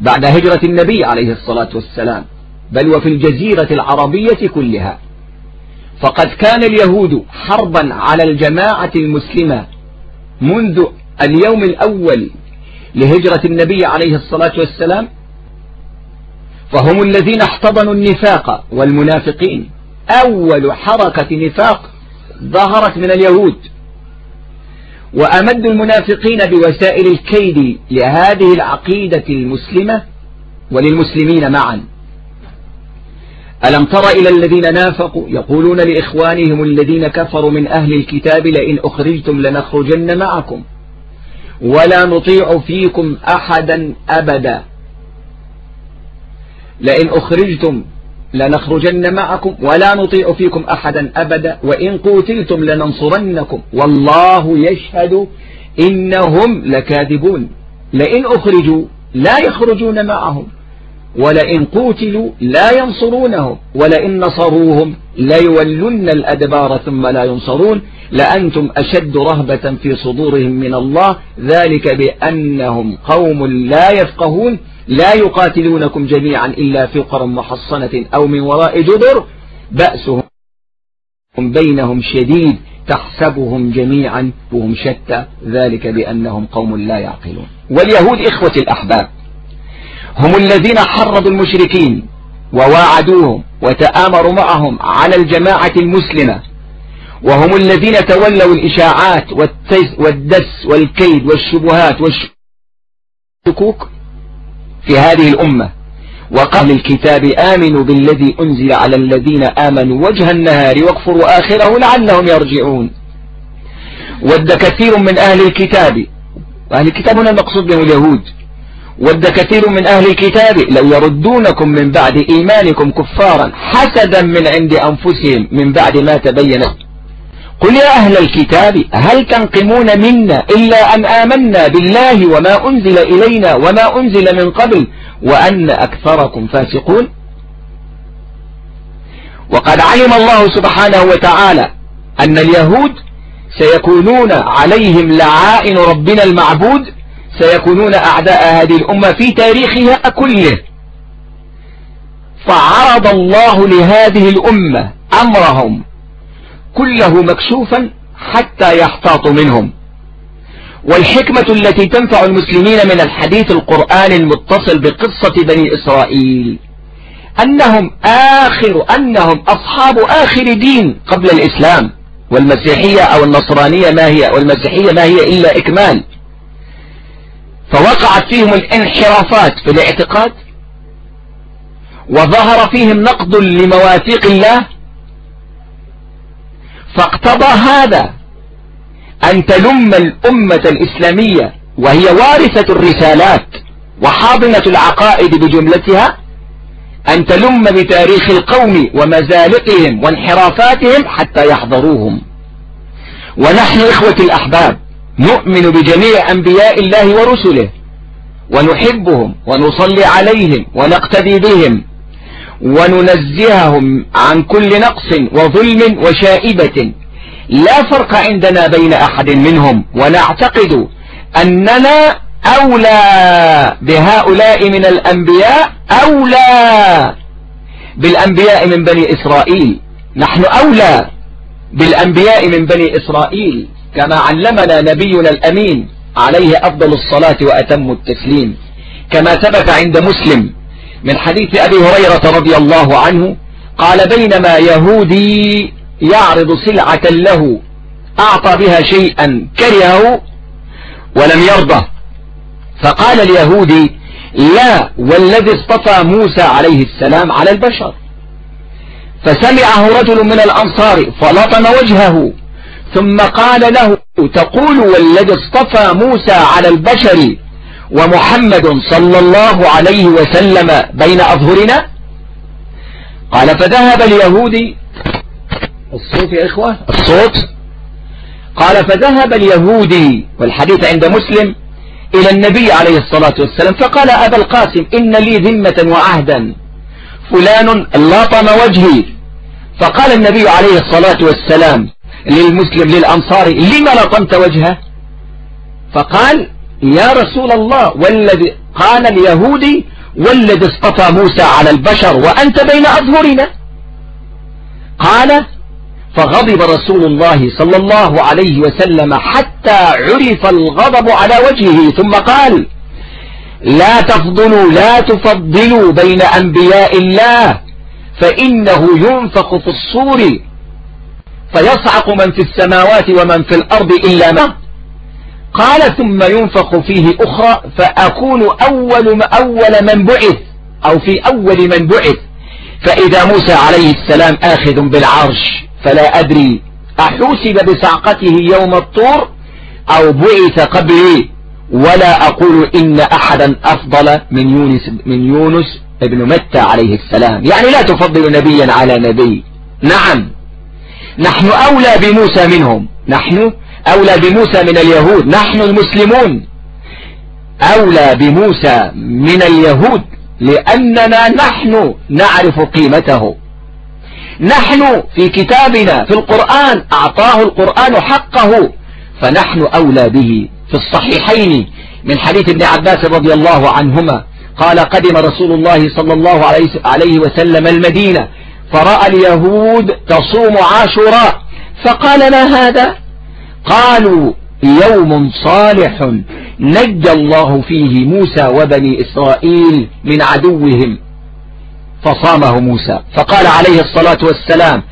بعد هجرة النبي عليه الصلاة والسلام بل وفي الجزيرة العربية كلها. فقد كان اليهود حربا على الجماعة المسلمة منذ اليوم الأول لهجرة النبي عليه الصلاة والسلام فهم الذين احتضنوا النفاق والمنافقين. أول حركة نفاق ظهرت من اليهود وأمدوا المنافقين بوسائل الكيد لهذه العقيدة المسلمة وللمسلمين معا. ألم تر إلى الذين نافقوا؟ يقولون لإخوانهم الذين كفروا من أهل الكتاب لئن أخرجتم لنخرجن معكم. ولا نطيع فيكم أحدا أبدا. لئن أخرجتم لنخرجن معكم ولا نطيع فيكم أحدا أبدا وإن قوتلتم لننصرنكم. والله يشهد إنهم لكاذبون. لئن أخرجوا لا يخرجون معهم. ولئن قوتلوا لا ينصرونهم ولئن نصروهم ليولن الأدبار ثم لا ينصرون. لأنتم أشد رهبة في صدورهم من الله ذلك بأنهم قوم لا يفقهون لا يقاتلونكم جميعا إلا في قرى محصنة أو من وراء جدر. بأسهم بينهم شديد تحسبهم جميعا وهم شتى ذلك بأنهم قوم لا يعقلون. واليهود إخوة الأحباب هم الذين حرضوا المشركين وواعدوهم وتآمروا معهم على الجماعة المسلمة. وهم الذين تولوا الإشاعات والدس والكيد والشبهات والشكوك في هذه الأمة. وقال الكتاب آمنوا بالذي أنزل على الذين آمنوا وجه النهار واكفروا آخره لعلهم يرجعون. ود كثير من أهل الكتاب أهل الكتاب هنا المقصود بهم اليهود. ود كثير من أهل الكتاب لو يردونكم من بعد إيمانكم كفارا حسدا من عند أنفسهم من بعد ما تبين. قل يا أهل الكتاب هل تنقمون منا إلا أن آمنا بالله وما أنزل إلينا وما أنزل من قبل وأن أكثركم فاسقون؟ وقد علم الله سبحانه وتعالى أن اليهود سيكونون عليهم لعائن ربنا المعبود سيكونون أعداء هذه الأمة في تاريخها كله. فعرض الله لهذه الأمة أمرهم كله مكشوفا حتى يحتاط منهم. والحكمة التي تنفع المسلمين من الحديث القرآن المتصل بقصة بني إسرائيل أنهم آخر أنهم أصحاب آخر دين قبل الإسلام والمسيحية أو النصرانية ما هي والمسيحية ما هي إلا إكمال. فوقعت فيهم الانحرافات في الاعتقاد وظهر فيهم نقد لمواثيق الله. فاقتضى هذا أن تلم الأمة الإسلامية وهي وارثة الرسالات وحاضنة العقائد بجملتها أن تلم بتاريخ القوم ومزالقهم وانحرافاتهم حتى يحضروهم. ونحن إخوة الأحباب نؤمن بجميع أنبياء الله ورسله ونحبهم ونصلي عليهم ونقتدي بهم وننزههم عن كل نقص وظلم وشائبة. لا فرق عندنا بين أحد منهم ونعتقد أننا أولى بهؤلاء من الأنبياء أولى بالأنبياء من بني إسرائيل. نحن أولى بالأنبياء من بني إسرائيل. كما علمنا نبينا الأمين عليه أفضل الصلاة وأتم التسليم. كما ثبت عند مسلم من حديث أبي هريرة رضي الله عنه قال بينما يهودي يعرض سلعة له أعطى بها شيئا كرهه ولم يرضى فقال اليهودي لا والذي اصطفى موسى عليه السلام على البشر. فسمعه رجل من الأنصار فلطم وجهه ثم قال له تقول والذي اصطفى موسى على البشر ومحمد صلى الله عليه وسلم بين أظهرنا؟ قال فذهب اليهودي الصوت يا إخوة الصوت. قال فذهب اليهودي والحديث عند مسلم إلى النبي عليه الصلاة والسلام فقال أبا القاسم إن لي ذمة وعهدا فلان لطم وجهي. فقال النبي عليه الصلاة والسلام للمسلم للأنصار لما لطمت وجهه؟ فقال يا رسول الله والذي قال اليهودي والذي اصطفى موسى على البشر وأنت بين أظهرنا. قال فغضب رسول الله صلى الله عليه وسلم حتى عرف الغضب على وجهه ثم قال لا تفضلوا لا تفضلوا بين أنبياء الله فإنه ينفق في الصور فيصعق من في السماوات ومن في الأرض إلا ما. قال ثم ينفق فيه أخرى فأكون أول أول من بعث أو في أول من بعث. فإذا موسى عليه السلام آخذ بالعرش فلا أدري أحوسب بسعقته يوم الطور أو بعث قبلي ولا أقول إن أحدا أفضل من يونس, من يونس ابن متى عليه السلام. يعني لا تفضل نبيا على نبي. نعم. نحن أولى بموسى منهم. نحن أولى بموسى من اليهود. نحن المسلمون. أولى بموسى من اليهود لأننا نحن نعرف قيمته. نحن في كتابنا في القرآن أعطاه القرآن حقه فنحن أولى به. في الصحيحين من حديث ابن عباس رضي الله عنهما قال قدم رسول الله صلى الله عليه وسلم المدينة. فرأى اليهود تصوم عاشوراء فقال ما هذا؟ قالوا يوم صالح نجى الله فيه موسى وبني إسرائيل من عدوهم. فصامه موسى فقال عليه الصلاة والسلام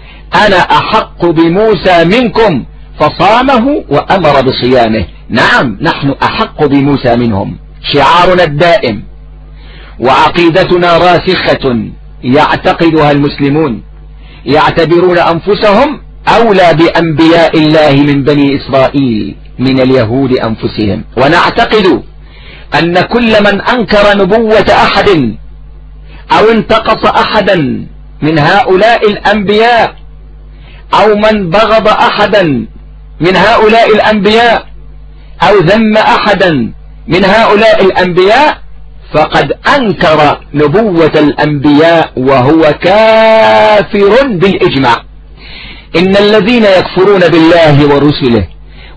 أنا أحق بموسى منكم؟ فصامه وأمر بصيامه. نعم نحن أحق بموسى منهم. شعارنا الدائم. وعقيدتنا راسخة. يعتقدها المسلمون يعتبرون أنفسهم أولى بأنبياء الله من بني إسرائيل من اليهود أنفسهم. ونعتقد أن كل من أنكر نبوة أحد أو انتقص أحدا من هؤلاء الأنبياء أو من بغض أحدا من هؤلاء الأنبياء أو ذم أحدا من هؤلاء الأنبياء فقد أنكر نبوة الأنبياء وهو كافر بالإجماع. إن الذين يكفرون بالله ورسله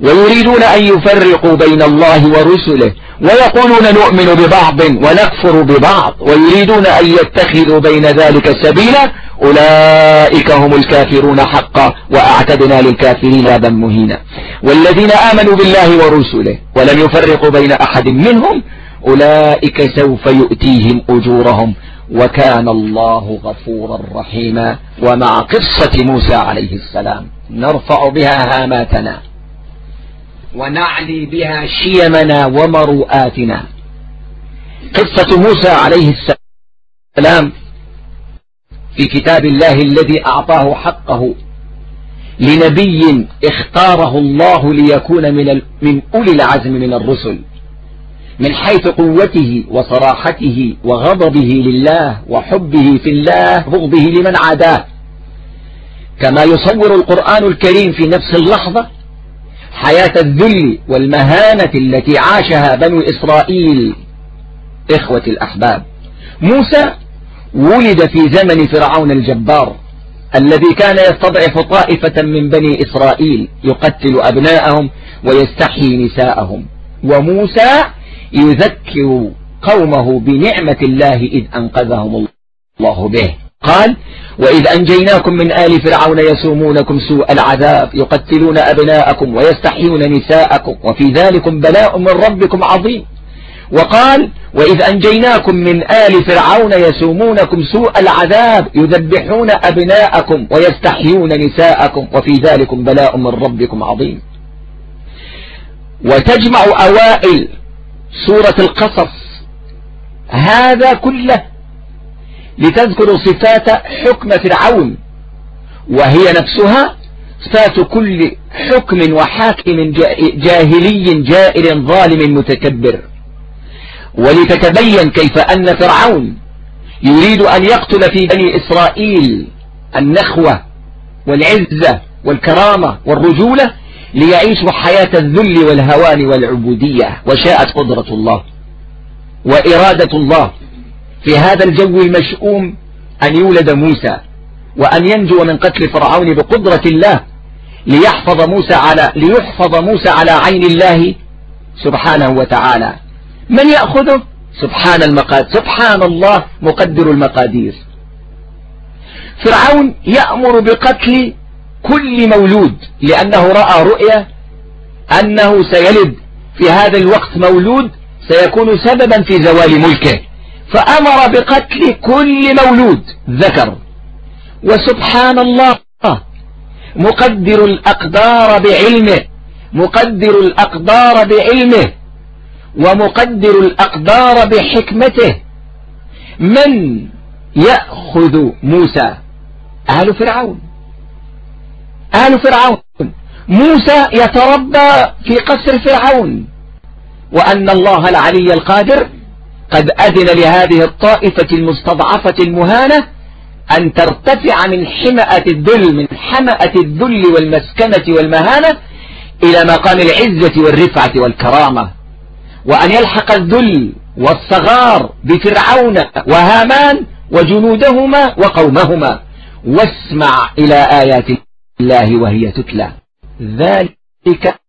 ويريدون أن يفرقوا بين الله ورسله ويقولون نؤمن ببعض ونكفر ببعض ويريدون أن يتخذوا بين ذلك سبيلا أولئك هم الكافرون حقا وأعتدنا للكافرين أبا مهينا. والذين آمنوا بالله ورسله ولم يفرقوا بين أحد منهم أولئك سوف يؤتيهم أجورهم وكان الله غفورا رحيما ومع قصة موسى عليه السلام نرفع بها هاماتنا ونعلي بها شيمنا ومروآتنا قصة موسى عليه السلام في كتاب الله الذي أعطاه حقه لنبي اختاره الله ليكون من, من أولي العزم من الرسل. من حيث قوته وصراحته وغضبه لله وحبه في الله بغضه لمن عاداه. كما يصور القرآن الكريم في نفس اللحظة حياة الذل والمهانة التي عاشها بنو إسرائيل إخوة الأحباب. موسى ولد في زمن فرعون الجبار الذي كان يستضعف طائفة من بني إسرائيل يقتل أبناءهم ويستحيي نساءهم. وموسى يذكر قومه بنعمة الله إذ أنقذهم الله به. قال وإذ أنجيناكم من آل فرعون يسومونكم سوء العذاب يقتلون أبناءكم ويستحيون نساءكم وفي ذلك بلاء من ربكم عظيم. وقال وإذ أنجيناكم من آل فرعون يسومونكم سوء العذاب يذبحون أبناءكم ويستحيون نساءكم وفي ذلك بلاء من ربكم عظيم. وتجمع أوائل سورة القصص. هذا كله لتذكر صفات حكم فرعون وهي نفسها صفات كل حكم وحاكم جاهلي جائر ظالم متكبر. ولتتبين كيف أن فرعون يريد أن يقتل في بني إسرائيل النخوة والعزة والكرامة والرجولة ليعيشوا حياة الذل والهوان والعبودية وشاءت قدرة الله وإرادة الله. في هذا الجو المشؤوم أن يولد موسى وأن ينجو من قتل فرعون بقدرة الله ليحفظ موسى على ليحفظ موسى على عين الله سبحانه وتعالى. من يأخذه؟ سبحان المقادير سبحان الله مقدر المقادير. فرعون يأمر بقتل كل مولود لأنه رأى رؤية أنه سيلد. في هذا الوقت مولود سيكون سببا في زوال ملكه. فأمر بقتل كل مولود ذكر. وسبحان الله مقدر الأقدار بعلمه مقدر الأقدار بعلمه ومقدر الأقدار بحكمته. من يأخذ موسى؟ آل فرعون. آل فرعون. موسى يتربى في قصر فرعون. وأن الله العلي القادر قد أذن لهذه الطائفة المستضعفة المهانة أن ترتفع من حمأة الذل من حمأة الذل والمسكنة والمهانة إلى مقام العزة والرفعة والكرامة. وأن يلحق الذل والصغار بفرعون وهامان وجنودهما وقومهما. واسمع إلى آيات الله وهي تتلى. ذلك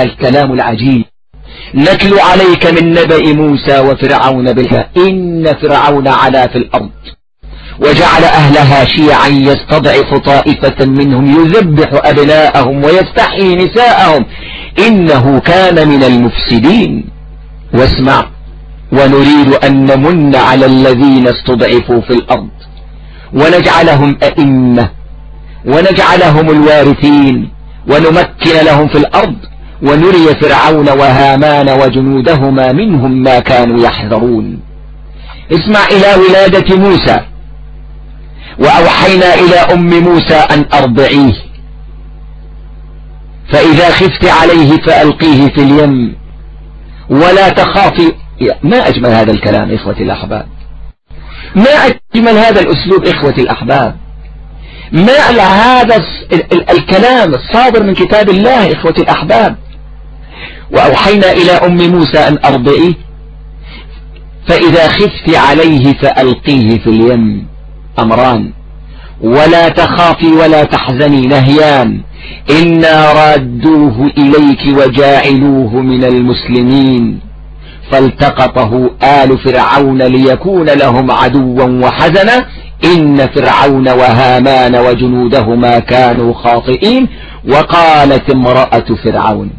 الكلام العجيب. نتلو عليك من نبأ موسى وفرعون بالها إن فرعون علا في الأرض. وجعل أهلها شيعا يستضعف طائفة منهم يذبح أبناءهم ويستحيي نساءهم. إنه كان من المفسدين. واسمع. ونريد أن نمن على الذين استضعفوا في الأرض. ونجعلهم أئمة. ونجعلهم الوارثين ونمكن لهم في الأرض ونري فرعون وهامان وجنودهما منهم ما كانوا يحذرون. اسمع إلى ولادة موسى. وأوحينا إلى أم موسى أن أرضعيه. فإذا خفت عليه فألقيه في اليم. ولا تخافي. ما أجمل هذا الكلام إخوتي الأحباب. ما أجمل هذا الأسلوب إخوتي الأحباب. ما هذا الكلام الصادر من كتاب الله إخوتي الأحباب. وأوحينا إلى أم موسى أن أرضئيه فإذا خفت عليه فألقيه في اليم أمران. ولا تخافي ولا تحزني نهيان. إنا رادوه إليك وجاعلوه من المسلمين. فالتقطه آل فرعون ليكون لهم عدوا وحزنا. إن فرعون وهامان وجنودهما كانوا خاطئين وقالت امرأة فرعون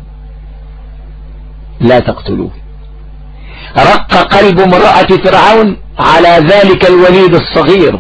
لا تقتلوه. رق قلب امرأة فرعون على ذلك الوليد الصغير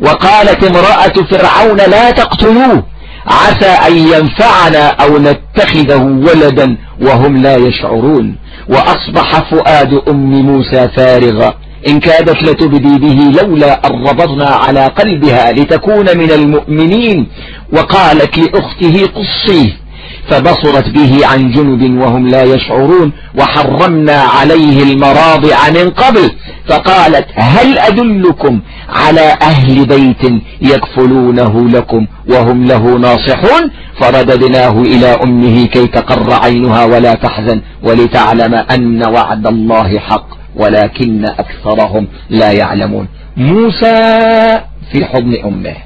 وقالت امرأة فرعون لا تقتلوه عسى أن ينفعنا أو نتخذه ولدا وهم لا يشعرون. وأصبح فؤاد أم موسى فارغا إن كادت لتبدي به لولا أن ربطنا على قلبها لتكون من المؤمنين وقالت لأخته قصيه فبصرت به عن جنب وهم لا يشعرون وحرمنا عليه المراضع من قبل فقالت هل أدلكم على أهل بيت يكفلونه لكم وهم له ناصحون؟ فرددناه إلى أمه كي تقر عينها ولا تحزن ولتعلم أن وعد الله حق. ولكن أكثرهم لا يعلمون. موسى في حضن أمه.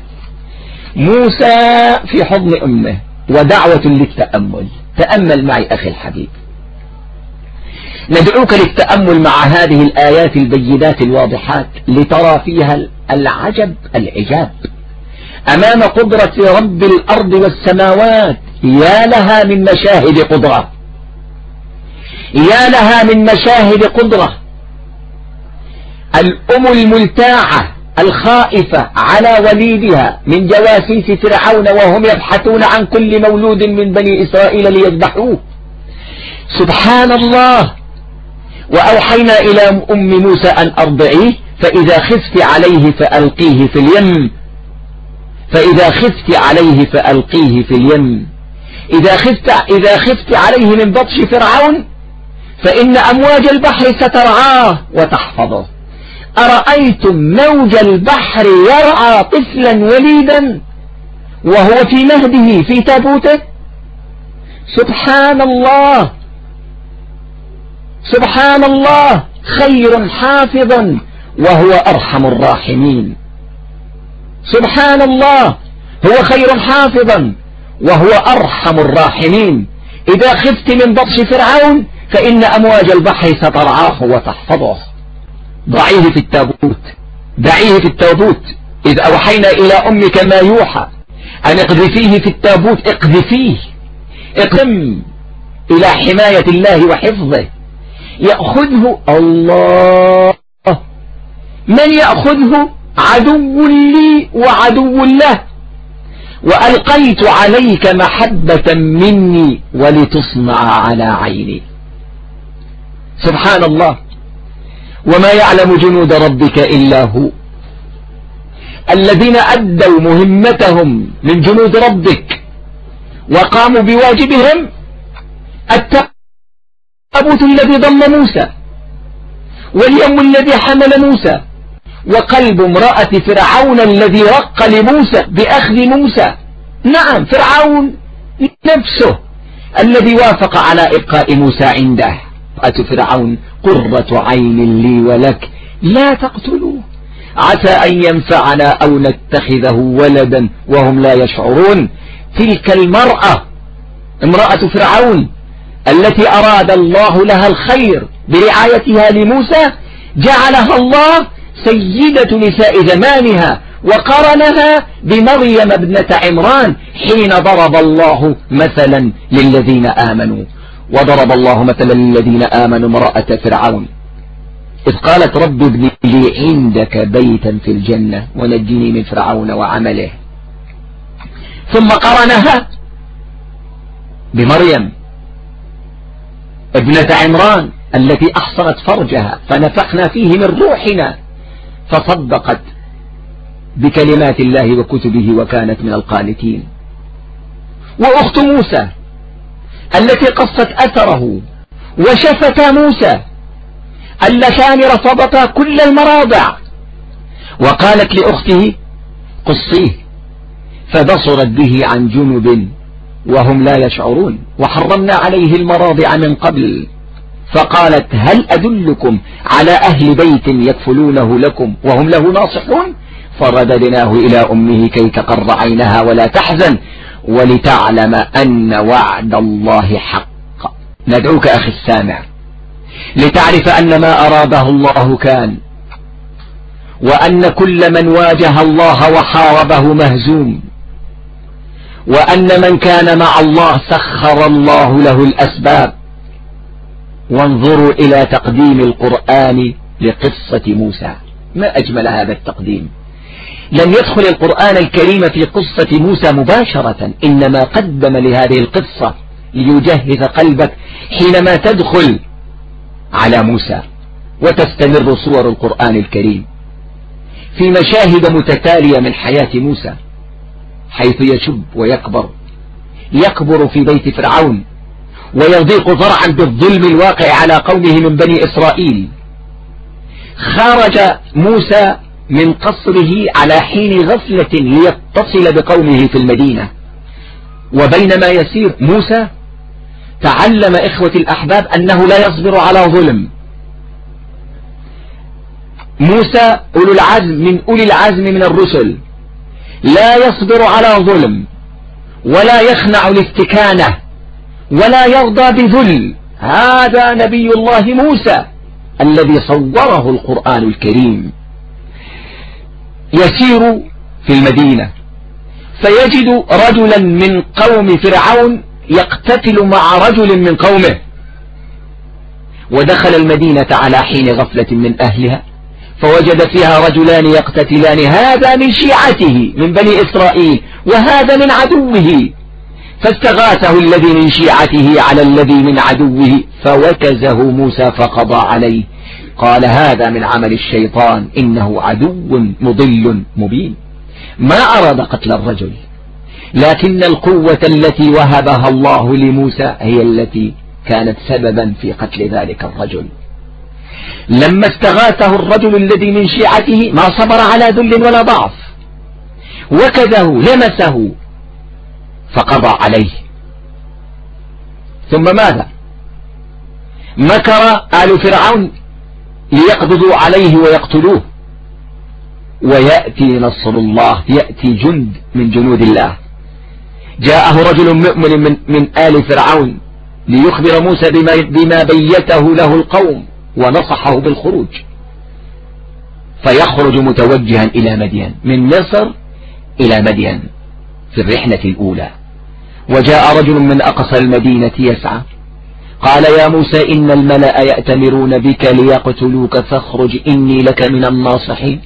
موسى في حضن أمه. ودعوة للتأمل. تأمل معي أخي الحبيب. ندعوك للتأمل مع هذه الآيات البينات الواضحات لترى فيها العجب العجاب. أمام قدرة رب الأرض والسماوات يا لها من مشاهد قدرة. يا لها من مشاهد قدرة. الأم الملتاعة الخائفة على وليدها من جواسيس فرعون وهم يبحثون عن كل مولود من بني إسرائيل ليذبحوه. سبحان الله. وأوحينا إلى أم موسى أن أرضعيه فإذا خفت عليه فألقيه في اليم. فإذا خفت عليه فألقيه في اليم. إذا خفت, إذا خفت عليه من بطش فرعون فإن أمواج البحر سترعاه وتحفظه. أرأيتم موج البحر يرعى طفلا وليدا وهو في مهده في تابوته؟ سبحان الله. سبحان الله. خير حافظا وهو أرحم الراحمين. سبحان الله. هو خير حافظا وهو أرحم الراحمين. إذا خفت من بطش فرعون فإن أمواج البحر سترعاه وتحفظه. ضعيه في التابوت. دعيه في التابوت. إذ أوحينا إلى أمك ما يوحى. أن اقذفيه في التابوت. اقذفيه اقم إلى حماية الله وحفظه. يأخذه الله. من يأخذه؟ عدو لي وعدو له. وألقيت عليك محبة مني ولتصنع على عيني. سبحان الله. وما يعلم جنود ربك إلا هو. الذين أدوا مهمتهم من جنود ربك وقاموا بواجبهم التابوت الذي ضم موسى واليوم الذي حمل موسى وقلب امرأة فرعون الذي رق لموسى بأخذ موسى. نعم فرعون نفسه الذي وافق على إبقاء موسى عنده. امرأة فرعون قرة عين لي ولك لا تقتلوه. عسى أن ينفعنا أو نتخذه ولدا وهم لا يشعرون. تلك المرأة امرأة فرعون التي أراد الله لها الخير برعايتها لموسى جعلها الله سيدة نساء زمانها وقرنها بمريم ابنة عمران حين ضرب الله مثلا للذين آمنوا. وضرب الله مثلا للذين آمنوا امرأة فرعون. إذ قالت رب ابن لي عندك بيتا في الجنة ونجني من فرعون وعمله. ثم قرنها بمريم ابنة عمران التي أحصنت فرجها فنفخنا فيه من روحنا فصدقت بكلمات الله وكتبه وكانت من القانتين. وأخت موسى التي قصت أثره وشفتا موسى اللتان رفضتا كل المراضع وقالت لأخته قصيه فبصرت به عن جنب وهم لا يشعرون وحرمنا عليه المراضع من قبل فقالت هل أدلكم على أهل بيت يكفلونه لكم وهم له ناصحون فرددناه إلى أمه كي تقر عينها ولا تحزن ولتعلم أن وعد الله حق. ندعوك أخي السامع لتعرف أن ما أراده الله كان وأن كل من واجه الله وحاربه مهزوم وأن من كان مع الله سخر الله له الأسباب. وانظروا إلى تقديم القرآن لقصة موسى. ما أجمل هذا التقديم؟ لم يدخل القرآن الكريم في قصة موسى مباشرة. إنما قدم لهذه القصة ليجهز قلبك حينما تدخل على موسى وتستمر صور القرآن الكريم في مشاهد متتالية من حياة موسى حيث يشب ويكبر يكبر في بيت فرعون ويضيق ذرعا بالظلم الواقع على قومه من بني إسرائيل. خرج موسى من قصره على حين غفلة ليتصل بقومه في المدينة. وبينما يسير موسى تعلم إخوة الأحباب أنه لا يصبر على ظلم. موسى أولو العزم من أولي العزم من الرسل. لا يصبر على ظلم ولا يخنع الاستكانة ولا يرضى بذل. هذا نبي الله موسى الذي صوره القرآن الكريم. يسير في المدينة. فيجد رجلا من قوم فرعون يقتتل مع رجل من قومه. ودخل المدينة على حين غفلة من أهلها فوجد فيها رجلان يقتتلان. هذا من شيعته من بني إسرائيل وهذا من عدوه. فاستغاثه الذي من شيعته على الذي من عدوه فوكزه موسى فقضى عليه. قال هذا من عمل الشيطان إنه عدو مضل مبين. ما أراد قتل الرجل لكن القوة التي وهبها الله لموسى هي التي كانت سببا في قتل ذلك الرجل. لما استغاثه الرجل الذي من شيعته ما صبر على ذل ولا ضعف. وكذه لمسه فقضى عليه. ثم ماذا؟ مكر آل فرعون. ليقبضوا عليه ويقتلوه. ويأتي نصر الله يأتي جند من جنود الله. جاءه رجل مؤمن من, من آل فرعون ليخبر موسى بما, بما بيته له القوم ونصحه بالخروج. فيخرج متوجها إلى مدين من مصر إلى مدين في الرحلة الأولى. وجاء رجل من أقصى المدينة يسعى. قال يا موسى إن الملأ يأتمرون بك ليقتلوك فاخرج إني لك من الناصحين.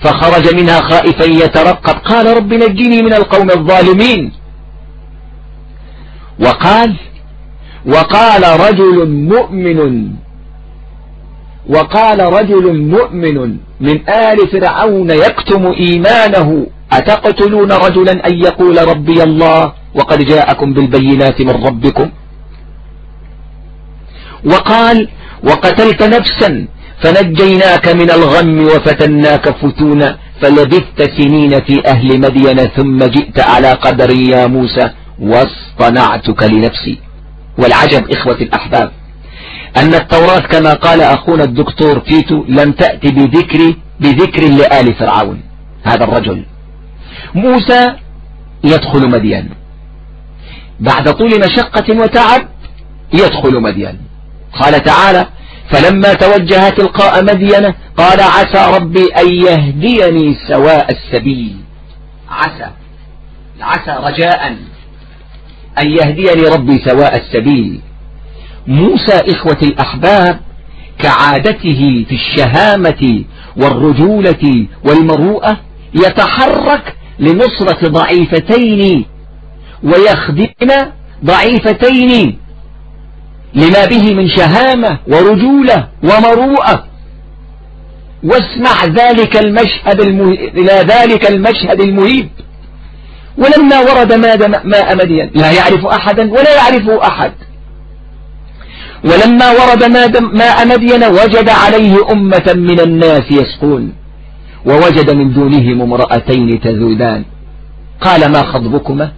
فخرج منها خائفا يترقب. قال رب نجني من القوم الظالمين. وقال وقال رجل مؤمن وقال رجل مؤمن من آل فرعون يكتم إيمانه أتقتلون رجلا أن يقول ربي الله وقد جاءكم بالبينات من ربكم؟ وقال وقتلت نفسا فنجيناك من الغم وفتناك فتونا فلبثت سنين في أهل مدين ثم جئت على قدر يا موسى واصطنعتك لنفسي. والعجب إخوة الأحباب أن التوراة كما قال أخونا الدكتور تيتو لم تأتي بذكر بذكر لآل فرعون. هذا الرجل موسى يدخل مدين بعد طول مشقة وتعب يدخل مدين قال تعالى فلما توجه تلقاء مدين قال عسى ربي أن يهديني سواء السبيل. عسى عسى رجاء أن يهديني ربي سواء السبيل. موسى إخوة الأحباب كعادته في الشهامة والرجولة والمروءة يتحرك لنصرة ضعيفتين ويخدم ضعيفتين لما به من شهامة ورجولة ومروءة. واسمع ذلك المشهد إلى ذلك المشهد المهيب. ولما ورد ماء مدين لا يعرف أحدا ولا يعرفه أحد. ولما ورد ماء مدين وجد عليه أمة من الناس يسقون. ووجد من دونهم امرأتين تذودان. قال ما خطبكما؟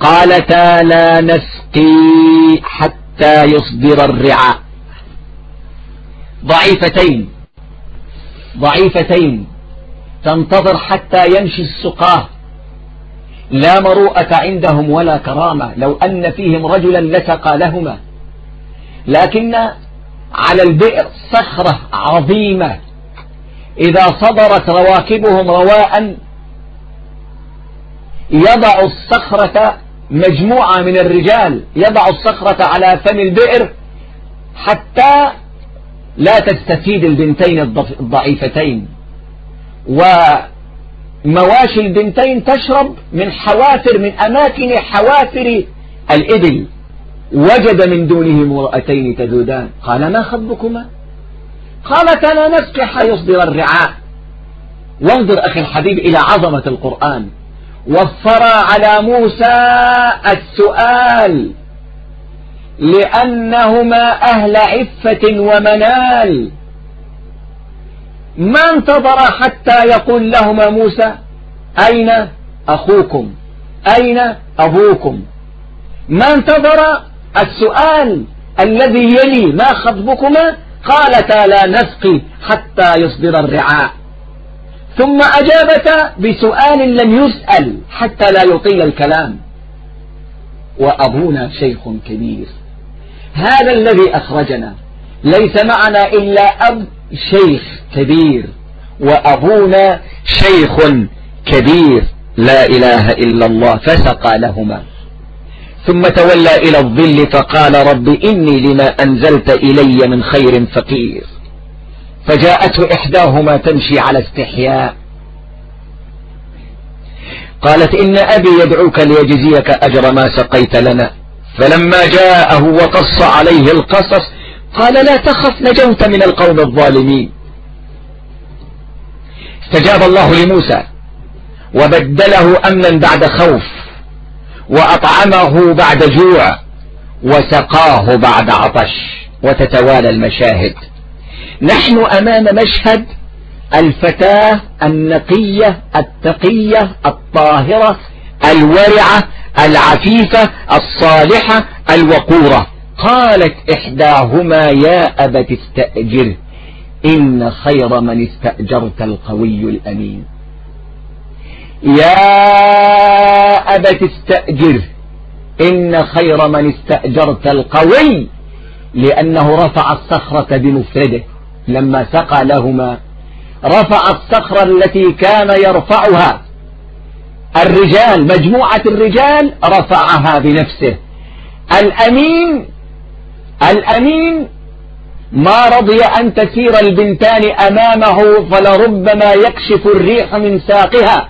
قالتا لا نسقي حتى يصدر الرعاء. ضعيفتين. ضعيفتين. تنتظر حتى يمشي السقاة. لا مروءة عندهم ولا كرامة. لو أن فيهم رجلا لسقى لهما. لكن على البئر صخرة عظيمة. إذا صدرت رواكبهم رواء يضع الصخرة مجموعة من الرجال يضع الصخرة على فم البئر حتى لا تستفيد البنتين الضعيفتين. ومواشي البنتين تشرب من حوافر من أماكن حوافر الإبل. وجد من دونه امرأتين تذودان. قال ما خطبكما؟ قالت أنا نسكح. يصدر الرعاء. وانظر أخي الحبيب إلى عظمة القرآن. وفر على موسى السؤال لأنهما أهل عفة ومنال. ما انتظر حتى يقول لهما موسى أين أخوكم؟ أين أبوكم؟ ما انتظر السؤال الذي يلي ما خطبكما؟ قالتا لا نسقي حتى يصدر الرعاء. ثم أجابتا بسؤال لم يسأل حتى لا يطيل الكلام. وأبونا شيخ كبير. هذا الذي أخرجنا. ليس معنا إلا أب شيخ كبير. وأبونا شيخ كبير. لا إله إلا الله. فسقى لهما. ثم تولى إلى الظل فقال رب إني لما أنزلت إلي من خير فقير. فجاءته إحداهما تمشي على استحياء. قالت إن أبي يدعوك ليجزيك أجر ما سقيت لنا. فلما جاءه وقص عليه القصص قال لا تخف نجوت من القوم الظالمين. استجاب الله لموسى وبدله أمنا بعد خوف وأطعمه بعد جوع وسقاه بعد عطش. وتتوالى المشاهد. نحن أمام مشهد الفتاة النقية التقية الطاهرة الورعة العفيفة الصالحة الوقورة. قالت إحداهما يا أبت استأجر إن خير من استأجرت القوي الأمين. يا أبت استأجر إن خير من استأجرت القوي لأنه رفع الصخرة بمفرده. لما سقى لهما رفع الصخرة التي كان يرفعها. الرجال مجموعة الرجال رفعها بنفسه. الأمين الأمين ما رضي أن تسير البنتان أمامه فلربما يكشف الريح من ساقها.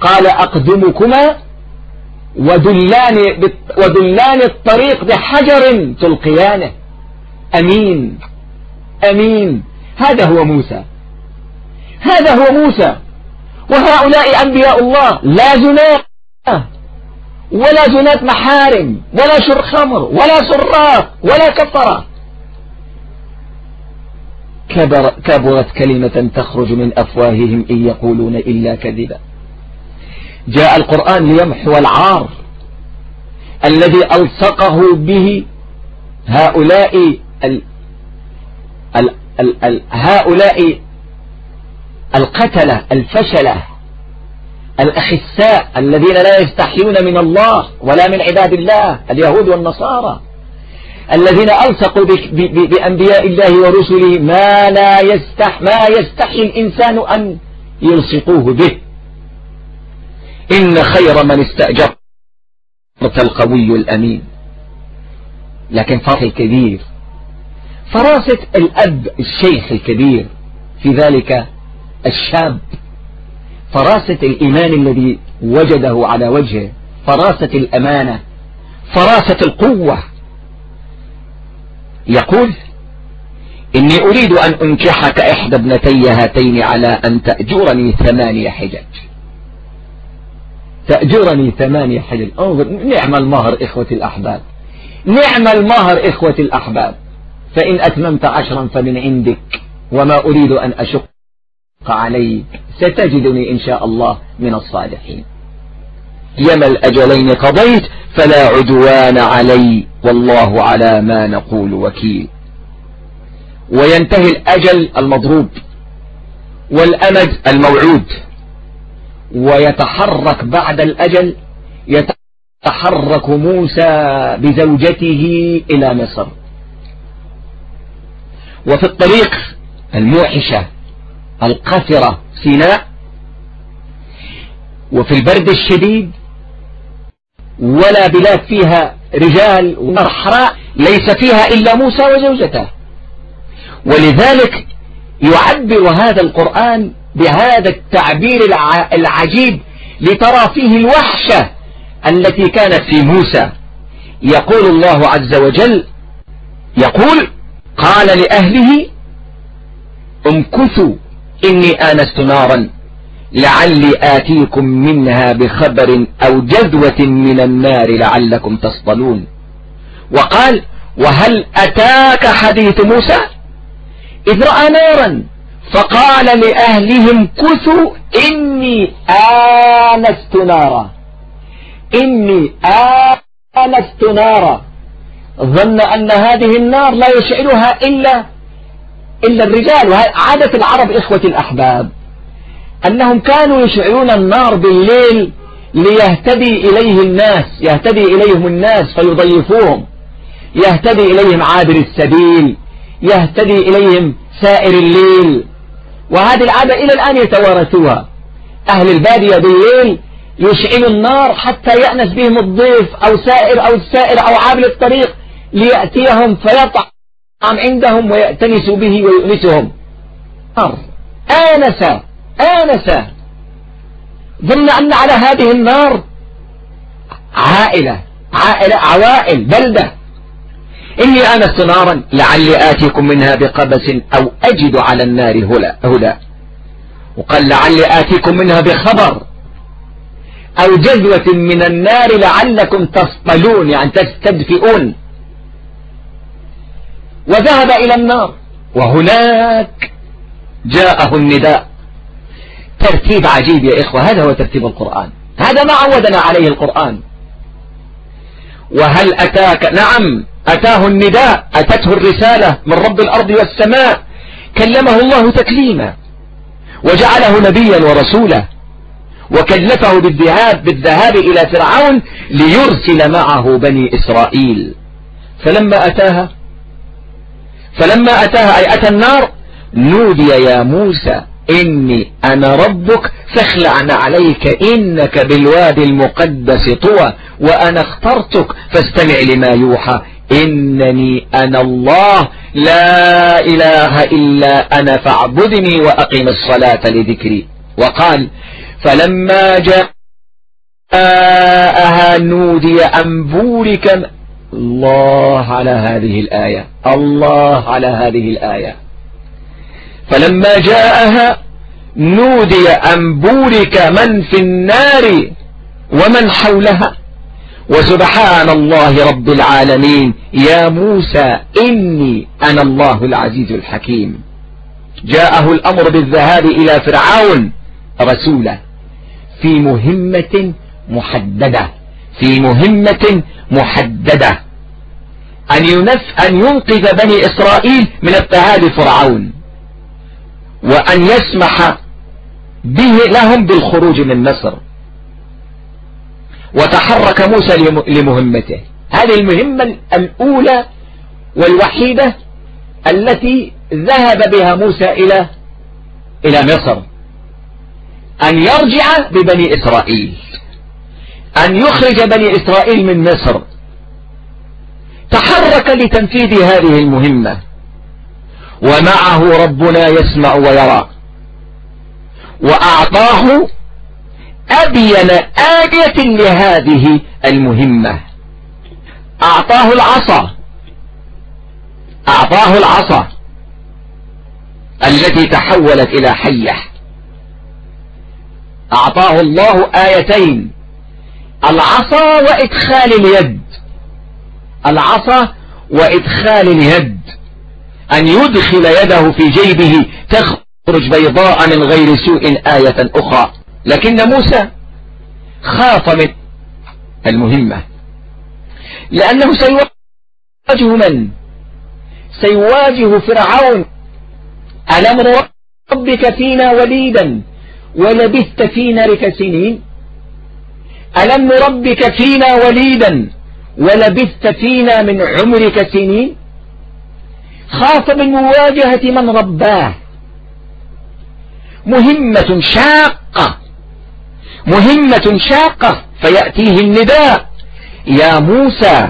قال أقدمكما ودلان, ودلان الطريق بحجر تلقيانه. أمين. أمين. هذا هو موسى. هذا هو موسى. وهؤلاء أنبياء الله. لا زناة ولا زناة محارم ولا شر خمر ولا سراق ولا كفرة. كبر كبرت كلمة تخرج من أفواههم إن يقولون إلا كذبا. جاء القرآن ليمحو العار الذي ألصقه به هؤلاء ال ال ال هؤلاء القتلة الفشلة الأخساء الذين لا يستحيون من الله ولا من عباد الله اليهود والنصارى الذين ألصقوا بأنبياء الله ورسله ما لا يستح ما يستحي الإنسان أن يلصقوه به. إن خير من استأجر القوي الأمين. لكن فرق الكبير فراسة الأب الشيخ الكبير في ذلك الشاب. فراسة الإيمان الذي وجده على وجهه. فراسة الأمانة. فراسة القوة. يقول إني أريد أن أنكحك إحدى ابنتي هاتين على أن تأجرني ثمانية حجج. تأجرني ثمانية حجج. انظر نعم المهر إخوة الأحباب. نعم المهر إخوة الأحباب. فإن أتممت عشرا فمن عندك وما أريد أن أشق عليك ستجدني إن شاء الله من الصالحين. يما الأجلين قضيت فلا عدوان علي والله على ما نقول وكيل. وينتهي الأجل المضروب والأمد الموعود. ويتحرك بعد الأجل يتحرك موسى بزوجته إلى مصر. وفي الطريق الموحشة القاثرة سيناء وفي البرد الشديد ولا بلاد فيها رجال ومرحراء ليس فيها إلا موسى وزوجته. ولذلك يعبر هذا القرآن بهذا التعبير العجيب لترى فيه الوحشة التي كانت في موسى. يقول الله عز وجل يقول قال لأهله امكثوا إني آنست نارا لعلي آتيكم منها بخبر أو جذوة من النار لعلكم تصطلون. وقال وهل أتاك حديث موسى؟ إذ رأى نارا فقال لأهلهم كثوا إني آنست نارا. إني آنست نارا. ظن أن هذه النار لا يشعلها إلا إلا الرجال وعادة العرب إخوة الأحباب. أنهم كانوا يشعلون النار بالليل ليهتدي إليه الناس يهتدي إليهم الناس فيضيفوهم. يهتدي إليهم عابر السبيل يهتدي إليهم سائر الليل. وهذه العادة إلى الآن يتوارثوها. أهل البادية بالليل يشعل النار حتى يأنس بهم الضيف أو سائر أو السائر أو عابر الطريق ليأتيهم فيطعم عندهم ويأتنس به ويؤنسهم. آنس. آنس. ظن أن على هذه النار عائلة عائلة عوائل بلدة. إني آنست نارا لعلي آتيكم منها بقبس أو أجد على النار هدى. وقال لعلي آتيكم منها بخبر أو جذوة من النار لعلكم تصطلون يعني تستدفئون. وذهب إلى النار. وهناك جاءه النداء. ترتيب عجيب يا إخوة هذا هو ترتيب القرآن. هذا ما عودنا عليه القرآن. وهل أتاك؟ نعم أتاه النداء أتته الرسالة من رب الأرض والسماء. كلمه الله تكليما. وجعله نبيا ورسولا. وكلفه بالذهاب بالذهاب إلى فرعون ليرسل معه بني إسرائيل. فلما أتاها فلما أتاها أي أتى النار نودي يا موسى إني أنا ربك فاخلعن عليك إنك بالوادي المقدس طوى وأنا اخترتك فاستمع لما يوحى إنني أنا الله لا إله إلا أنا فاعبدني وأقم الصلاة لذكري. وقال فلما جاءها نودي أن بورك الله على هذه الآية. الله على هذه الآية. فلما جاءها نودي أن بورك من في النار ومن حولها. وسبحان الله رب العالمين. يا موسى إني أنا الله العزيز الحكيم. جاءه الأمر بالذهاب إلى فرعون رسولا في مهمة محددة. في مهمة محددة. أن, ينف أن ينقذ بني إسرائيل من اضطهاد فرعون. وأن يسمح به لهم بالخروج من مصر. وتحرك موسى لمهمته. هذه المهمة الأولى والوحيدة التي ذهب بها موسى إلى إلى مصر. أن يرجع ببني إسرائيل. أن يخرج بني إسرائيل من مصر. تحرك لتنفيذ هذه المهمة. ومعه ربنا يسمع ويرى. وأعطاه أبين آية لهذه المهمة. أعطاه العصا. أعطاه العصا. التي تحولت إلى حية. أعطاه الله آيتين. العصا وإدخال اليد. العصا وإدخال اليد. أن يدخل يده في جيبه تخرج بيضاء من غير سوء آية أخرى. لكن موسى خاف من المهمة. لأنه سيواجه من؟ سيواجه فرعون. ألم ربك فينا وليدا ولبثت فينا لك سنين؟ ألم نربك فينا وليدا ولبثت فينا من عمرك سنين؟ خاف من مواجهة من رباه. مهمة شاقة. مهمة شاقة. فيأتيه النداء. يا موسى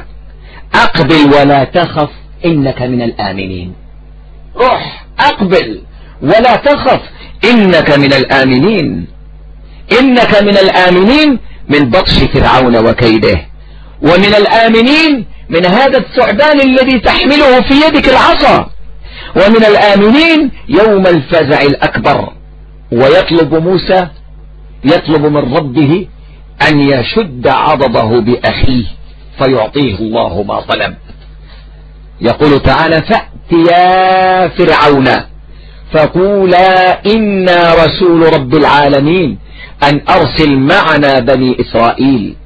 أقبل ولا تخف إنك من الآمنين. روح أقبل ولا تخف إنك من الآمنين. إنك من الآمنين من بطش فرعون وكيده. ومن الآمنين من هذا الثعبان الذي تحمله في يدك العصا. ومن الآمنين يوم الفزع الأكبر. ويطلب موسى يطلب من ربه أن يشد عضده بأخيه فيعطيه الله ما طلب. يقول تعالى فأتيا فرعون فقولا إنا رسول رب العالمين. أن أرسل معنا بني إسرائيل.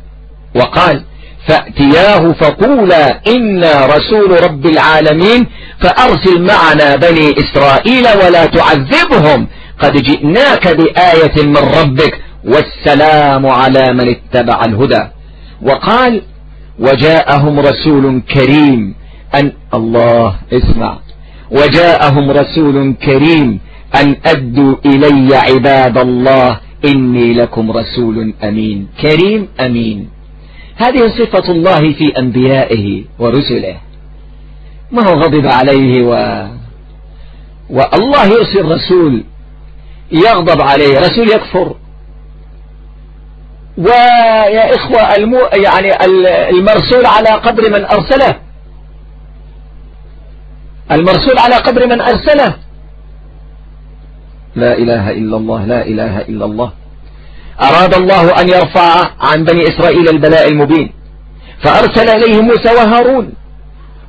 وقال فأتياه فقولا إنا رسول رب العالمين فأرسل معنا بني إسرائيل ولا تعذبهم. قد جئناك بآية من ربك والسلام على من اتبع الهدى. وقال وجاءهم رسول كريم أن الله اسمع. وجاءهم رسول كريم أن أدوا إلي عباد الله إني لكم رسول أمين كريم أمين. هذه صفة الله في أنبيائه ورسله. ما هو غضب عليه و... والله يرسل رسول يغضب عليه رسول يكفر. ويا إخوة المو يعني المرسول على قدر من أرسله. المرسول على قدر من أرسله. لا إله إلا الله لا إله إلا الله. أراد الله أن يرفع عن بني إسرائيل البلاء المبين. فأرسل إليهم موسى وهارون.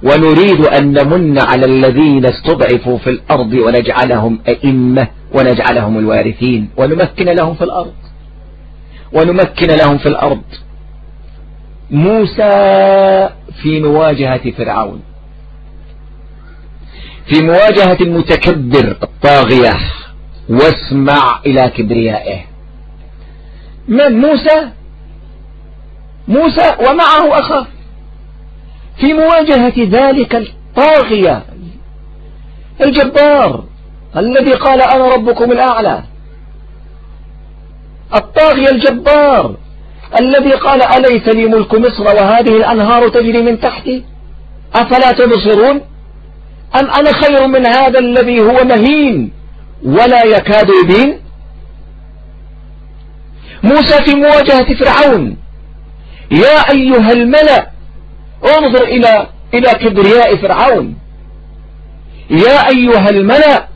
ونريد أن نمن على الذين استضعفوا في الأرض ونجعلهم أئمة ونجعلهم الوارثين. ونمكن لهم في الأرض. ونمكن لهم في الأرض. موسى في مواجهة فرعون. في مواجهة المتكبر الطاغية. واسمع إلى كبريائه. من؟ موسى. موسى ومعه أخاه. في مواجهة ذلك الطاغية الجبار الذي قال أنا ربكم الأعلى. الطاغية الجبار الذي قال أليس لي ملك مصر وهذه الأنهار تجري من تحتي؟ أفلا تبصرون؟ أم أنا خير من هذا الذي هو مهين؟ ولا يكاد يبين. موسى في مواجهة فرعون. يا أيها الملأ انظر إلى إلى كبرياء فرعون. يا أيها الملأ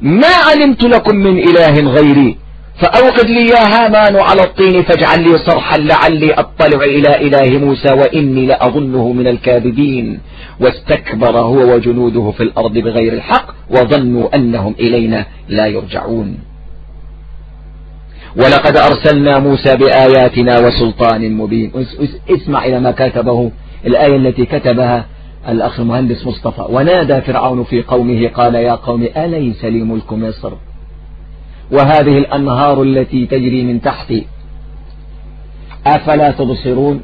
ما علمت لكم من إله غيري؟ فأوقد لي يا هامان على الطين فاجعل لي صرحا لعلي أطلع إلى إله موسى وإني لأظنه من الكاذبين. واستكبر هو وجنوده في الأرض بغير الحق وظنوا أنهم إلينا لا يرجعون. ولقد أرسلنا موسى بآياتنا وسلطان مبين. اسمع إلى ما كتبه الآية التي كتبها الأخ المهندس مصطفى. ونادى فرعون في قومه قال يا قوم أليس لي ملك مصر؟ وهذه الأنهار التي تجري من تحتي أفلا تبصرون؟